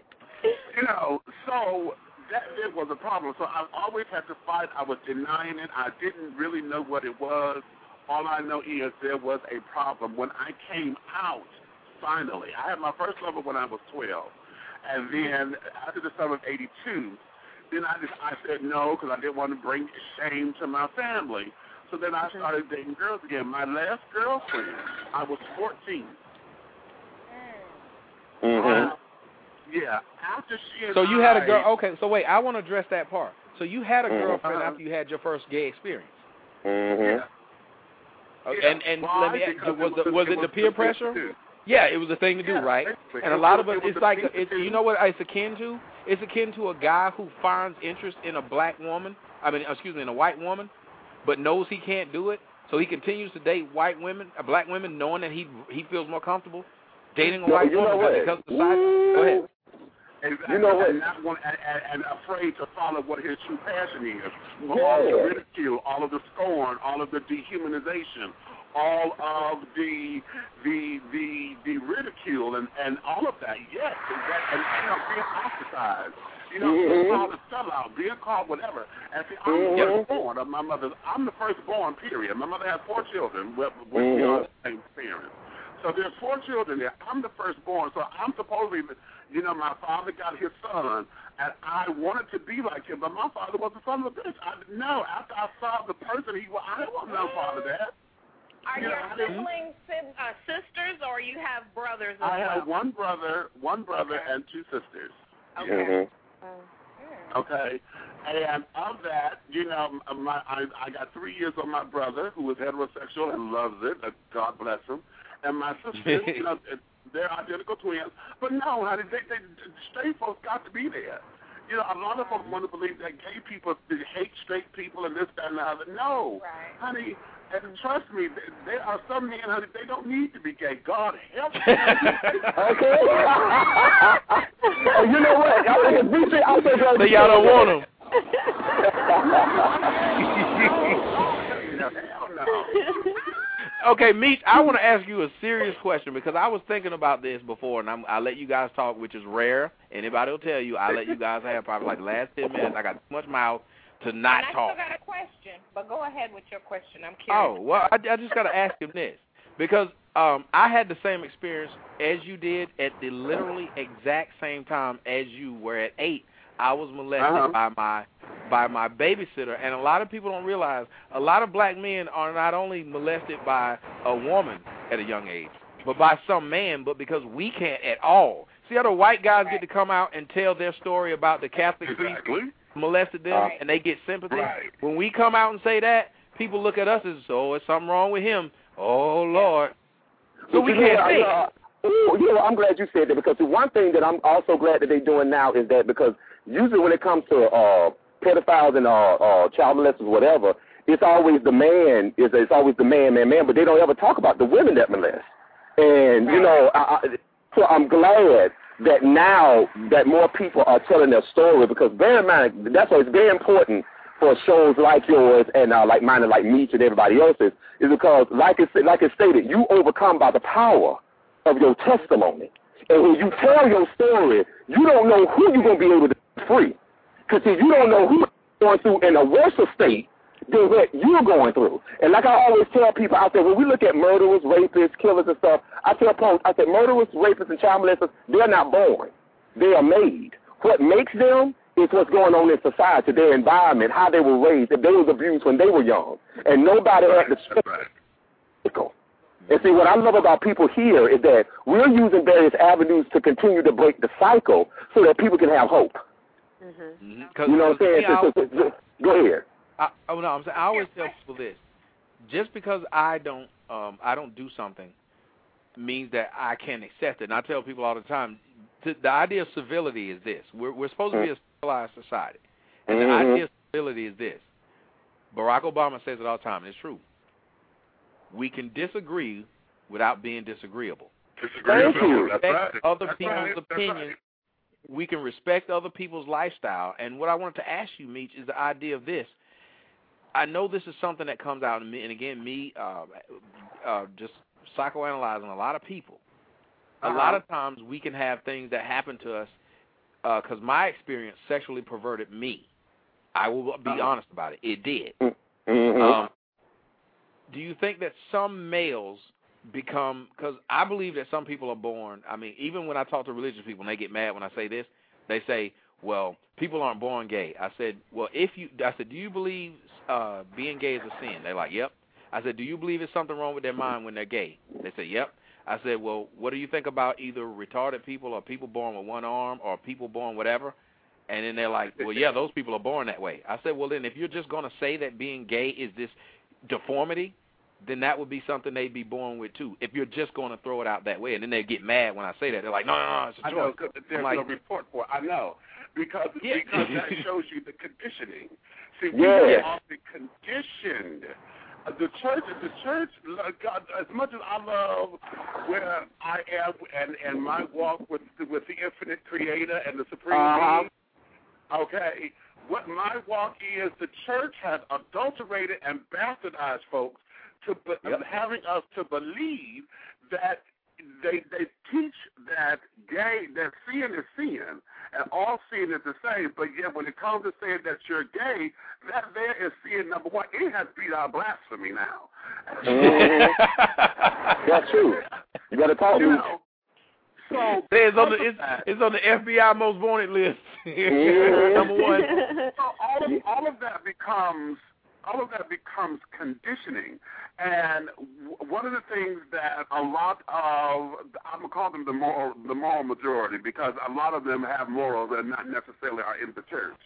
you know, so that it was a problem. So I always had to fight. I was denying it. I didn't really know what it was. All I know is there was a problem. When I came out, finally, I had my first lover when I was 12. And then after the summer of 82, then I just I said no because I didn't want to bring shame to my family. So then I started dating girls again. My last girlfriend, I was 14. Mm-hmm. Yeah, after she and So you had a I- girl. Okay, so wait, I want to address that part. So you had a Mhm. girlfriend Uh-huh. after you had your first gay experience. Mm-hmm. Okay, Yeah. And and Why? let me ask, Because was it it was it the was peer the thing pressure? to do. Yeah, it was a thing to do, Yeah, right? basically. And a lot of us, it—it's like it's, you know what it's akin to? It's akin to a guy who finds interest in a black woman. I mean, excuse me, in a white woman, but knows he can't do it, so he continues to date white women, uh, black women, knowing that he he feels more comfortable dating a No, white you know woman what? because society. Go ahead. Exactly. You know what? And not want, and, and, and afraid to follow what his true passion is. All of the ridicule, all of the scorn, all of the dehumanization, all of the the the the ridicule, and and all of that. Yes, and that, and you know, being ostracized. You know, being Mhm. called a sellout, being called whatever. And see, I'm Mhm. the firstborn of my mother. I'm the firstborn. Period. My mother has four children. With, with we Mhm. are the same parents. So there's four children there. I'm the firstborn, so I'm supposedly, you know, my father got his son, and I wanted to be like him, but my father was the son of a bitch. I didn't. After I saw the person he was, I didn't want no father that. Are your siblings sid- uh, sisters, or you have brothers as I well? have one brother, one brother, and two sisters. Mhm. Okay, and of that, you know, my I, I got three years on my brother who is heterosexual and loves it. uh, God bless him. And my sisters, you know, they're identical twins. But no, honey, they, they, straight folks got to be there. You know, a lot of folks want to believe that gay people hate straight people and this, that, and the other. No, honey. And trust me, there are some men, honey, they don't need to be gay. God help them. Okay. Oh, you know what? I think it's BC. I think So y'all don't want him. Hell no. okay, Meech, I want to ask you a serious question because I was thinking about this before, and I'm, I let you guys talk, which is rare. Anybody will tell you, I let you guys have probably like the last ten minutes. I got too much mouth to not and I talk. still got a question, but go ahead with your question. I'm curious. Oh well, I, I just got to ask him this because um, I had the same experience as you did at the literally exact same time as you were at eight. I was molested Uh-huh. by my by my babysitter, and a lot of people don't realize a lot of black men are not only molested by a woman at a young age, but by some man, but because we can't at all. See how the white guys get to come out and tell their story about the Catholic priest Exactly. Molested them, Right. and they get sympathy. Right. When we come out and say that, people look at us as, oh, it's something wrong with him. Oh Lord. So we can't I- say. uh, you know, I'm glad you said that because the one thing that I'm also glad that they're doing now is that because usually when it comes to uh, pedophiles and uh, uh, child molesters, whatever, it's always the man. Is it's always the man, man, man. But they don't ever talk about the women that molest. And you know, I, I, so I'm glad that now that more people are telling their story because bear in mind that's why it's very important for shows like yours and uh, like mine and like me and everybody else's is because like it's like it's stated, you overcome by the power of your testimony. And when you tell your story, you don't know who you're gonna be able to free. Because you don't know who's going through in a worse state than what you're going through. And like I always tell people out there, when we look at murderers, rapists, killers and stuff, I tell folks, I say murderers, rapists, and child molesters, they're not born. They are made. What makes them is what's going on in society, their environment, how they were raised, if they was abused when they were young. And nobody had the strength. And see, what I love about people here is that we're using various avenues to continue to break the cycle so that people can have hope. Mm-hmm. You know what I'm saying? go ahead. I, oh no, I'm saying I always tell people this: just because I don't, um, I don't do something, means that I can't accept it. And I tell people all the time, th- the idea of civility is this: we're we're supposed to be a civilized society, and Mhm. the idea of civility is this. Barack Obama says it all the time, and it's true. We can disagree without being disagreeable. Thank you. Respect That's right. other That's people's right. That's opinions. We can respect other people's lifestyle. And what I wanted to ask you, Meech, is the idea of this. I know this is something that comes out in me, and again, me uh, uh, just psychoanalyzing a lot of people. A lot of times we can have things that happen to us because my experience sexually perverted me. I will be Uh-huh. honest about it. It did. Mhm. Um, do you think that some males become because I believe that some people are born. I mean, even when I talk to religious people, and they get mad when I say this, they say, "Well, people aren't born gay." I said, "Well, if you," I said, "Do you believe uh being gay is a sin?" They're like, "Yep." I said, "Do you believe it's something wrong with their mind when they're gay?" They said, "Yep." I said, "Well, what do you think about either retarded people or people born with one arm or people born whatever?" And then they're like, "Well, yeah, those people are born that way." I said, "Well, then if you're just going to say that being gay is this deformity, then that would be something they'd be born with too. If you're just going to throw it out that way, and then they get mad when I say that, they're like, "No, no, no, it's a I know, choice." there's like, no report for it. I know. Because, Yeah. because that shows you the conditioning. See, we Yeah. are often conditioned. Uh, The church, the church, uh, God, as much as I love where I am and, and my walk with with the infinite creator and the supreme Uh-huh. being, okay, what my walk is, the church has adulterated and bastardized folks to be, having us to believe that they they teach that gay that sin is sin and all sin is the same, but yet when it comes to saying that you're gay, that there is sin number one. It has beat our blasphemy now. Mm-hmm. That's true. You got to talk You me. know, so it's on the it's, it's on the FBI most wanted list. Number one. So all of all of that becomes all of that becomes conditioning, and w- one of the things that a lot of I'm gonna call them the moral the moral majority because a lot of them have morals that not necessarily are in the church.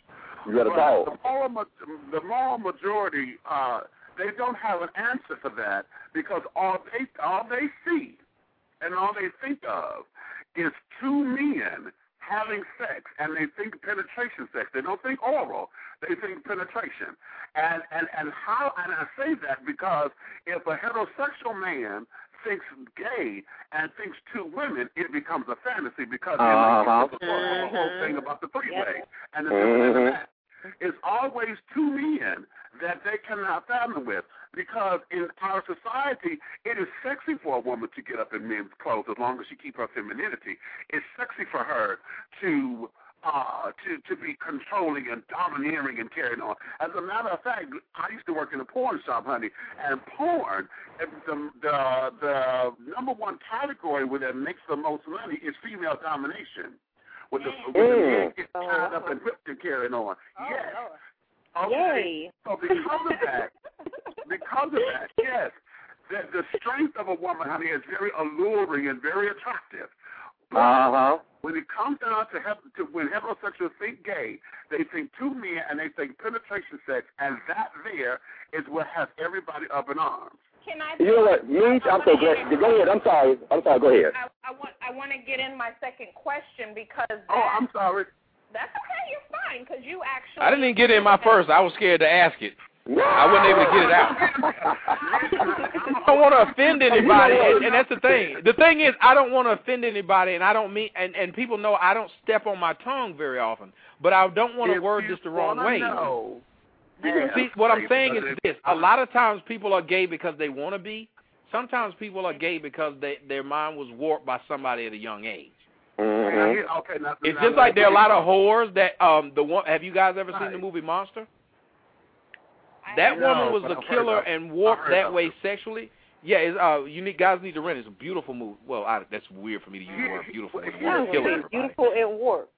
You got But talk. The moral, the moral majority, uh, they don't have an answer for that because all they all they see and all they think of is two men having sex, and they think penetration sex. They don't think oral. They think penetration. And and and how? And I say that because if a heterosexual man thinks gay and thinks two women, it becomes a fantasy because Uh-huh. it's the whole thing about the three way and the Mhm. It's always two men that they cannot fathom with. Because in our society, it is sexy for a woman to get up in men's clothes as long as she keeps her femininity. It's sexy for her to uh, to to be controlling and domineering and carrying on. As a matter of fact, I used to work in a porn shop, honey, and porn, the the the number one category where that makes the most money is female domination. With the, with the men get tied up and whipped and carrying on. yes. Okay. So because of that, because of that, yes, the the strength of a woman, honey, is very alluring and very attractive. But Uh-huh. when it comes down to, hep- to when heterosexuals think gay, they think two men and they think penetration sex, and that there is what has everybody up in arms. Can I? You know what, Meech, I'm so glad. Go ahead. I'm sorry. I'm sorry. Go ahead. I, I want I want to get in my second question because Oh, I'm sorry. that's okay. You're fine because you actually. I didn't even get in my first. I was scared to ask it. I wasn't able to get it out. I don't want to offend anybody, and, and that's the thing. The thing is, I don't want to offend anybody, and I don't mean, and and people know I don't step on my tongue very often, but I don't want to If word this the wrong way. know, See, what I'm saying is this: a lot of times people are gay because they want to be. Sometimes people are gay because they, their mind was warped by somebody at a young age. Mm-hmm. Okay, now, It's now- just like there are a lot of whores that um the one. Have you guys ever seen the movie Monster? That No, woman was but a I've heard killer of and warped that of way sexually. Yeah, it's, uh, you need guys need to rent. it. It's a beautiful movie. Well, I, that's weird for me to use the word beautiful. when you want to beautiful and warped.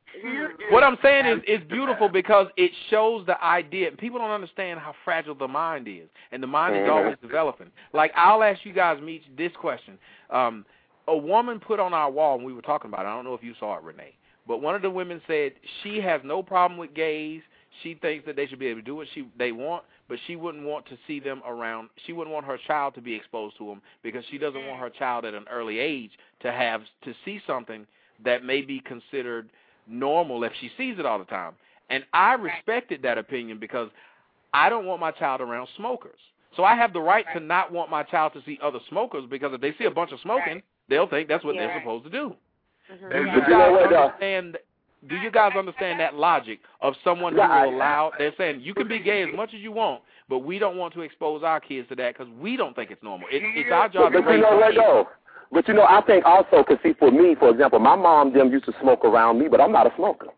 What I'm saying is, it's beautiful because it shows the idea. People don't understand how fragile the mind is, and the mind is Mhm. always developing. Like I'll ask you guys, meet this question. Um, a woman put on our wall, and we were talking about it. I don't know if you saw it, Renee, but one of the women said she has no problem with gays. She thinks that they should be able to do what she they want, but she wouldn't want to see them around. She wouldn't want her child to be exposed to them because she doesn't want her child at an early age to have to see something that may be considered normal if she sees it all the time. And I respected that opinion because I don't want my child around smokers. So I have the right to not want my child to see other smokers because if they see a bunch of smoking, they'll think that's what Yeah. they're supposed to do. Mhm. Do you But you know guys understand? Do you guys understand that logic of someone who will allow? They're saying you can be gay as much as you want, but we don't want to expose our kids to that because we don't think it's normal. It, it's our job to But you raise know our what kids. though? But you know, I think also, cause see, for me, for example, my mom them used to smoke around me, but I'm not a smoker.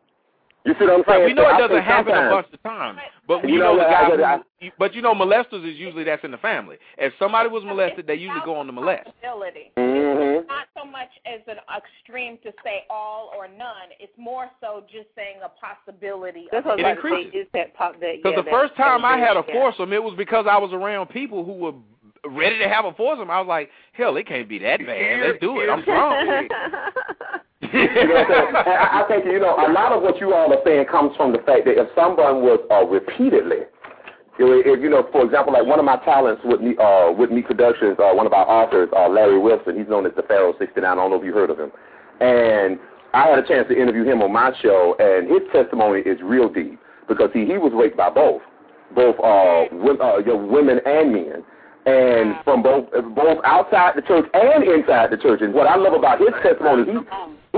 You see what I'm saying? Right, we know So it doesn't think happen a sometimes- bunch of times, but we You know, know, the guy. I- who, but you know, molesters is usually that's in the family. If somebody was molested, they usually go on to molest. Possibility. Mhm. It's not so much as an extreme to say all or none. It's more so just saying a possibility. That's of what It I was about increases. That pop that? Because yeah, the first time I had a yeah. foursome, it was because I was around people who were ready to have a foursome. I was like, hell, it can't be that bad. Let's do it. I'm drunk. You know what I'm saying? And I, I think you know a lot of what you all are saying comes from the fact that if someone was uh, repeatedly, if, you know, for example, like one of my talents with me, uh, with me Productions, uh, one of our authors, uh, Larry Wilson, he's known as the Pharaoh 69. I don't know if you heard of him, and I had a chance to interview him on my show, and his testimony is real deep because he he was raped by both, both uh, wo- uh, you know, women and men and from both both outside the church and inside the church. And what I love about his testimony, he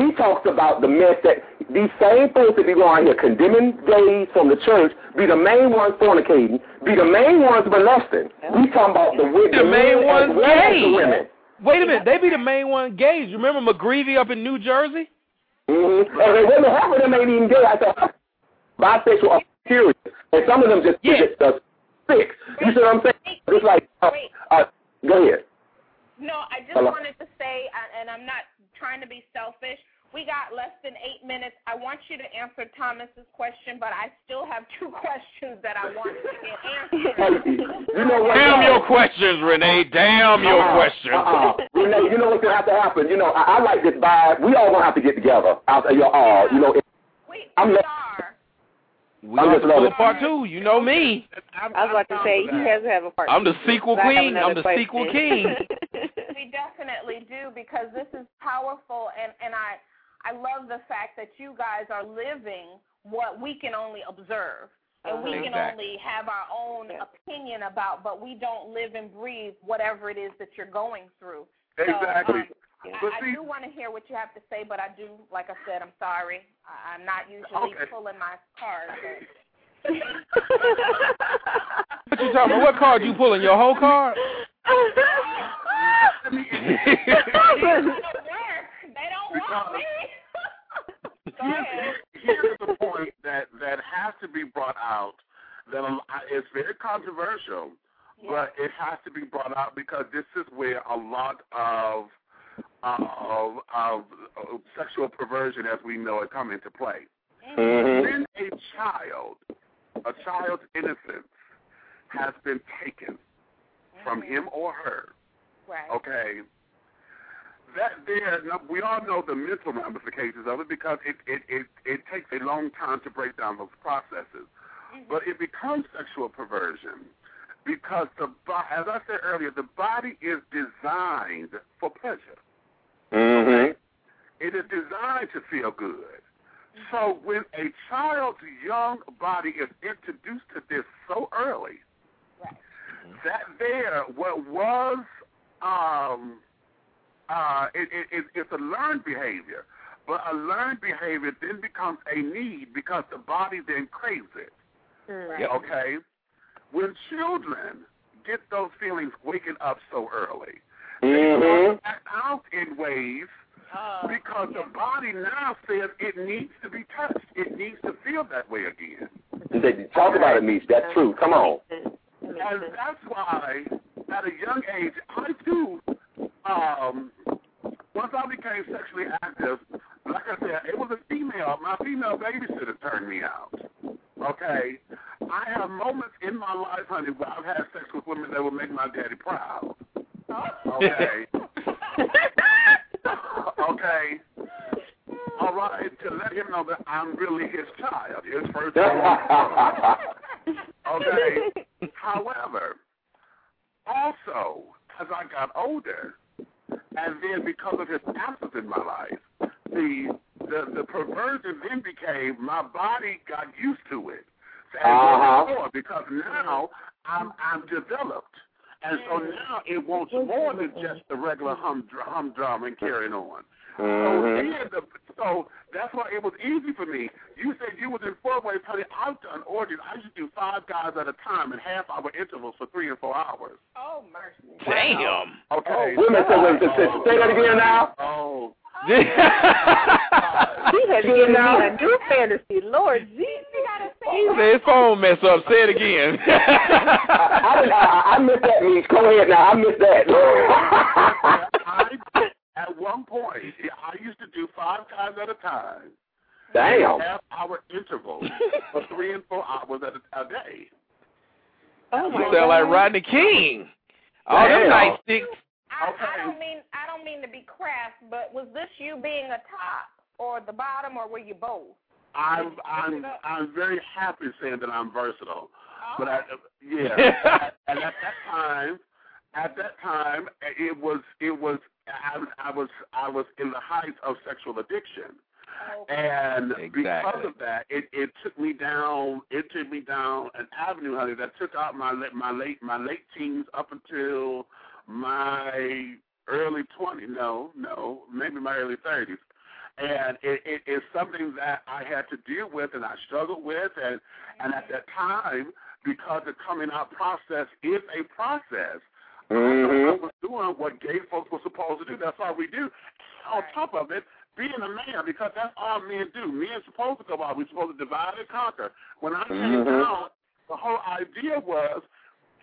he talks about the mess that these same folks that be going here condemning gays from the church be the main ones fornicating, be the main ones molesting. We talking about the, wi- the main men ones well gay. the women. Wait a minute, they be the main one gays. You remember McGreevey up in New Jersey? Mm-hmm. And they women, half of them ain't even gay. I said bisexual are serious, and some of them just just uh, sick. You see what I'm saying? It's like, uh, uh, go ahead. No, I just Hello? wanted to say, uh, and I'm not trying to be selfish. We got less than eight minutes. I want you to answer Thomas's question, but I still have two questions that I want to get answered. You know what? Damn uh, your questions, Renee. Damn your uh-uh, questions. Uh-uh. Renee, you know what's gonna have to happen? You know, I, I like this vibe. We all gonna have to get together. Out, uh, uh, you know, I'm. We We I'm are just the loving- part two. You know me. I was about to say he has to have a part. I'm the sequel I queen. I'm the question. sequel king. we definitely do because this is powerful, and and I I love the fact that you guys are living what we can only observe. And we can Exactly. only have our own opinion about, but we don't live and breathe whatever it is that you're going through. Exactly. So, um, I, I do want to hear what you have to say, but I do, like I said, I'm sorry. I, I'm not usually Okay. pulling my card. But But What you talking about? What card you pulling? Your whole card? they don't want me. Here's, here's the point that that has to be brought out. That a- it's very controversial, but it has to be brought out because this is where a lot of of, of, of sexual perversion, as we know it, come into play. Mhm. When a child, a child's innocence, has been taken from him or her, Right. okay, that there, now, we all know the mental ramifications of it because it, it, it, it takes a long time to break down those processes. But it becomes sexual perversion because, the as I said earlier, the body is designed for pleasure. Mhm. It is designed to feel good. So when a child's young body is introduced to this so early, that there, what was, um, uh, it, it, it, it's a learned behavior, but a learned behavior then becomes a need because the body then craves it. Yep. Okay? When children get those feelings waking up so early, Mhm. act out in ways because the body now says it needs to be touched. It needs to feel that way again. They- Talk about it, Meech. That's true. Come on. And that's why, at a young age, I too, um, once I became sexually active, like I said, it was a female. My female babysitter turned me out. Okay? I have moments in my life, honey, where I've had sex with women that will make my daddy proud. Okay? okay? All right, to let him know that I'm really his child, his first child. Okay. However, also as I got older, and then because of his absence in my life, the the the perversion then became my body got used to it. Uh-huh. more because now I'm I'm developed. And so now it wants more than just the regular hum humdrum and carrying on. So, Mhm. then the, so that's why it was easy for me. You said you was in four ways, honey. I've done orgies. I used to do five guys at a time in half hour intervals for three and four hours. Oh mercy. Damn. Okay. Oh, wait a minute, wait a minute, say- say that again now. Oh. She has given me a new fantasy. Lord Jesus. He said his phone messed up. Say it again. I, I, I, I missed that, Meech. Go ahead now. I missed that. I, at one point, I used to do five times at a time. Damn. Half hour intervals for three and four hours at a, a day. Oh my You sound like Rodney King. All them Damn. night sticks. I, I don't mean I don't mean to be crass, but was this you being a top or the bottom, or were you both? I'm I'm I'm very happy saying that I'm versatile, but I, Oh. yeah, and at that time, at that time, it was it was I, I was I was in the height of sexual addiction, and because of that, it it took me down it took me down an avenue, honey, that took out my my late my late teens up until my early twenties. No, no, maybe my early thirties. And it, it is something that I had to deal with and I struggled with, and and at that time, because the coming out process is a process, I Mhm. was doing what gay folks were supposed to do. That's all we do. On top of it, being a man, because that's all men do. Men are supposed to go out. We're supposed to divide and conquer. When I came Mhm. out, the whole idea was,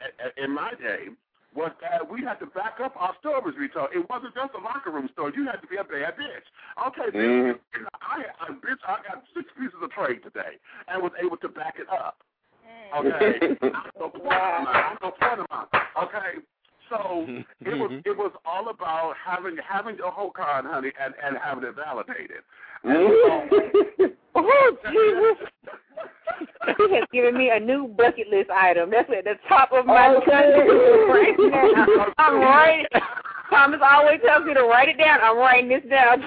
a- a- in my day, was that we had to back up our stories we told. It wasn't just a locker room story. You had to be a bad bitch. Okay, bitch, Mhm. I, I bitch, I got six pieces of trade today and was able to back it up. Mm. Okay, I know plenty amount. I know plenty amount. Okay, so it was mm-hmm. it was all about having having your whole card, honey, and and having it validated. Oh Jesus. He has given me a new bucket list item. That's at the top of my Okay. right now. I'm writing. Thomas always tells me to write it down. I'm writing this down.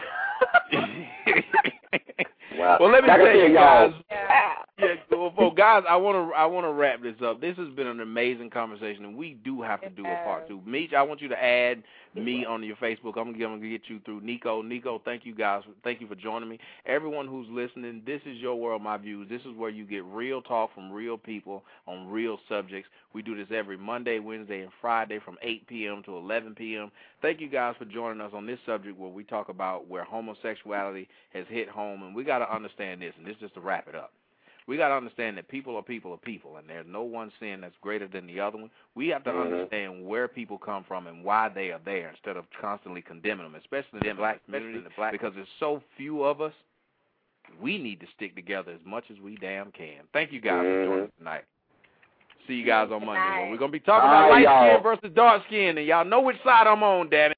Wow. Well, let me Like tell you guys. Yeah, before guys, I want to I want to wrap this up. This has been an amazing conversation, and we do have to do a part two. Meech, I want you to add me on your Facebook. I'm gonna, I'm gonna get you through Nico. Nico, thank you guys. Thank you for joining me. Everyone who's listening, this is your world, my views. This is where you get real talk from real people on real subjects. We do this every Monday, Wednesday, and Friday from 8 p.m. to 11 p.m. Thank you guys for joining us on this subject where we talk about where homosexuality has hit home, and we got to understand this. And this is just to wrap it up we got to understand that people are people are people, and there's no one sin that's greater than the other one. We have to Mhm. understand where people come from and why they are there, instead of constantly condemning them, especially in the black community, because there's so few of us. We need to stick together as much as we damn can. Thank you guys for joining us tonight. See you guys on Monday. We're gonna be talking All about right, light skin versus dark skin, and y'all know which side I'm on, damn it.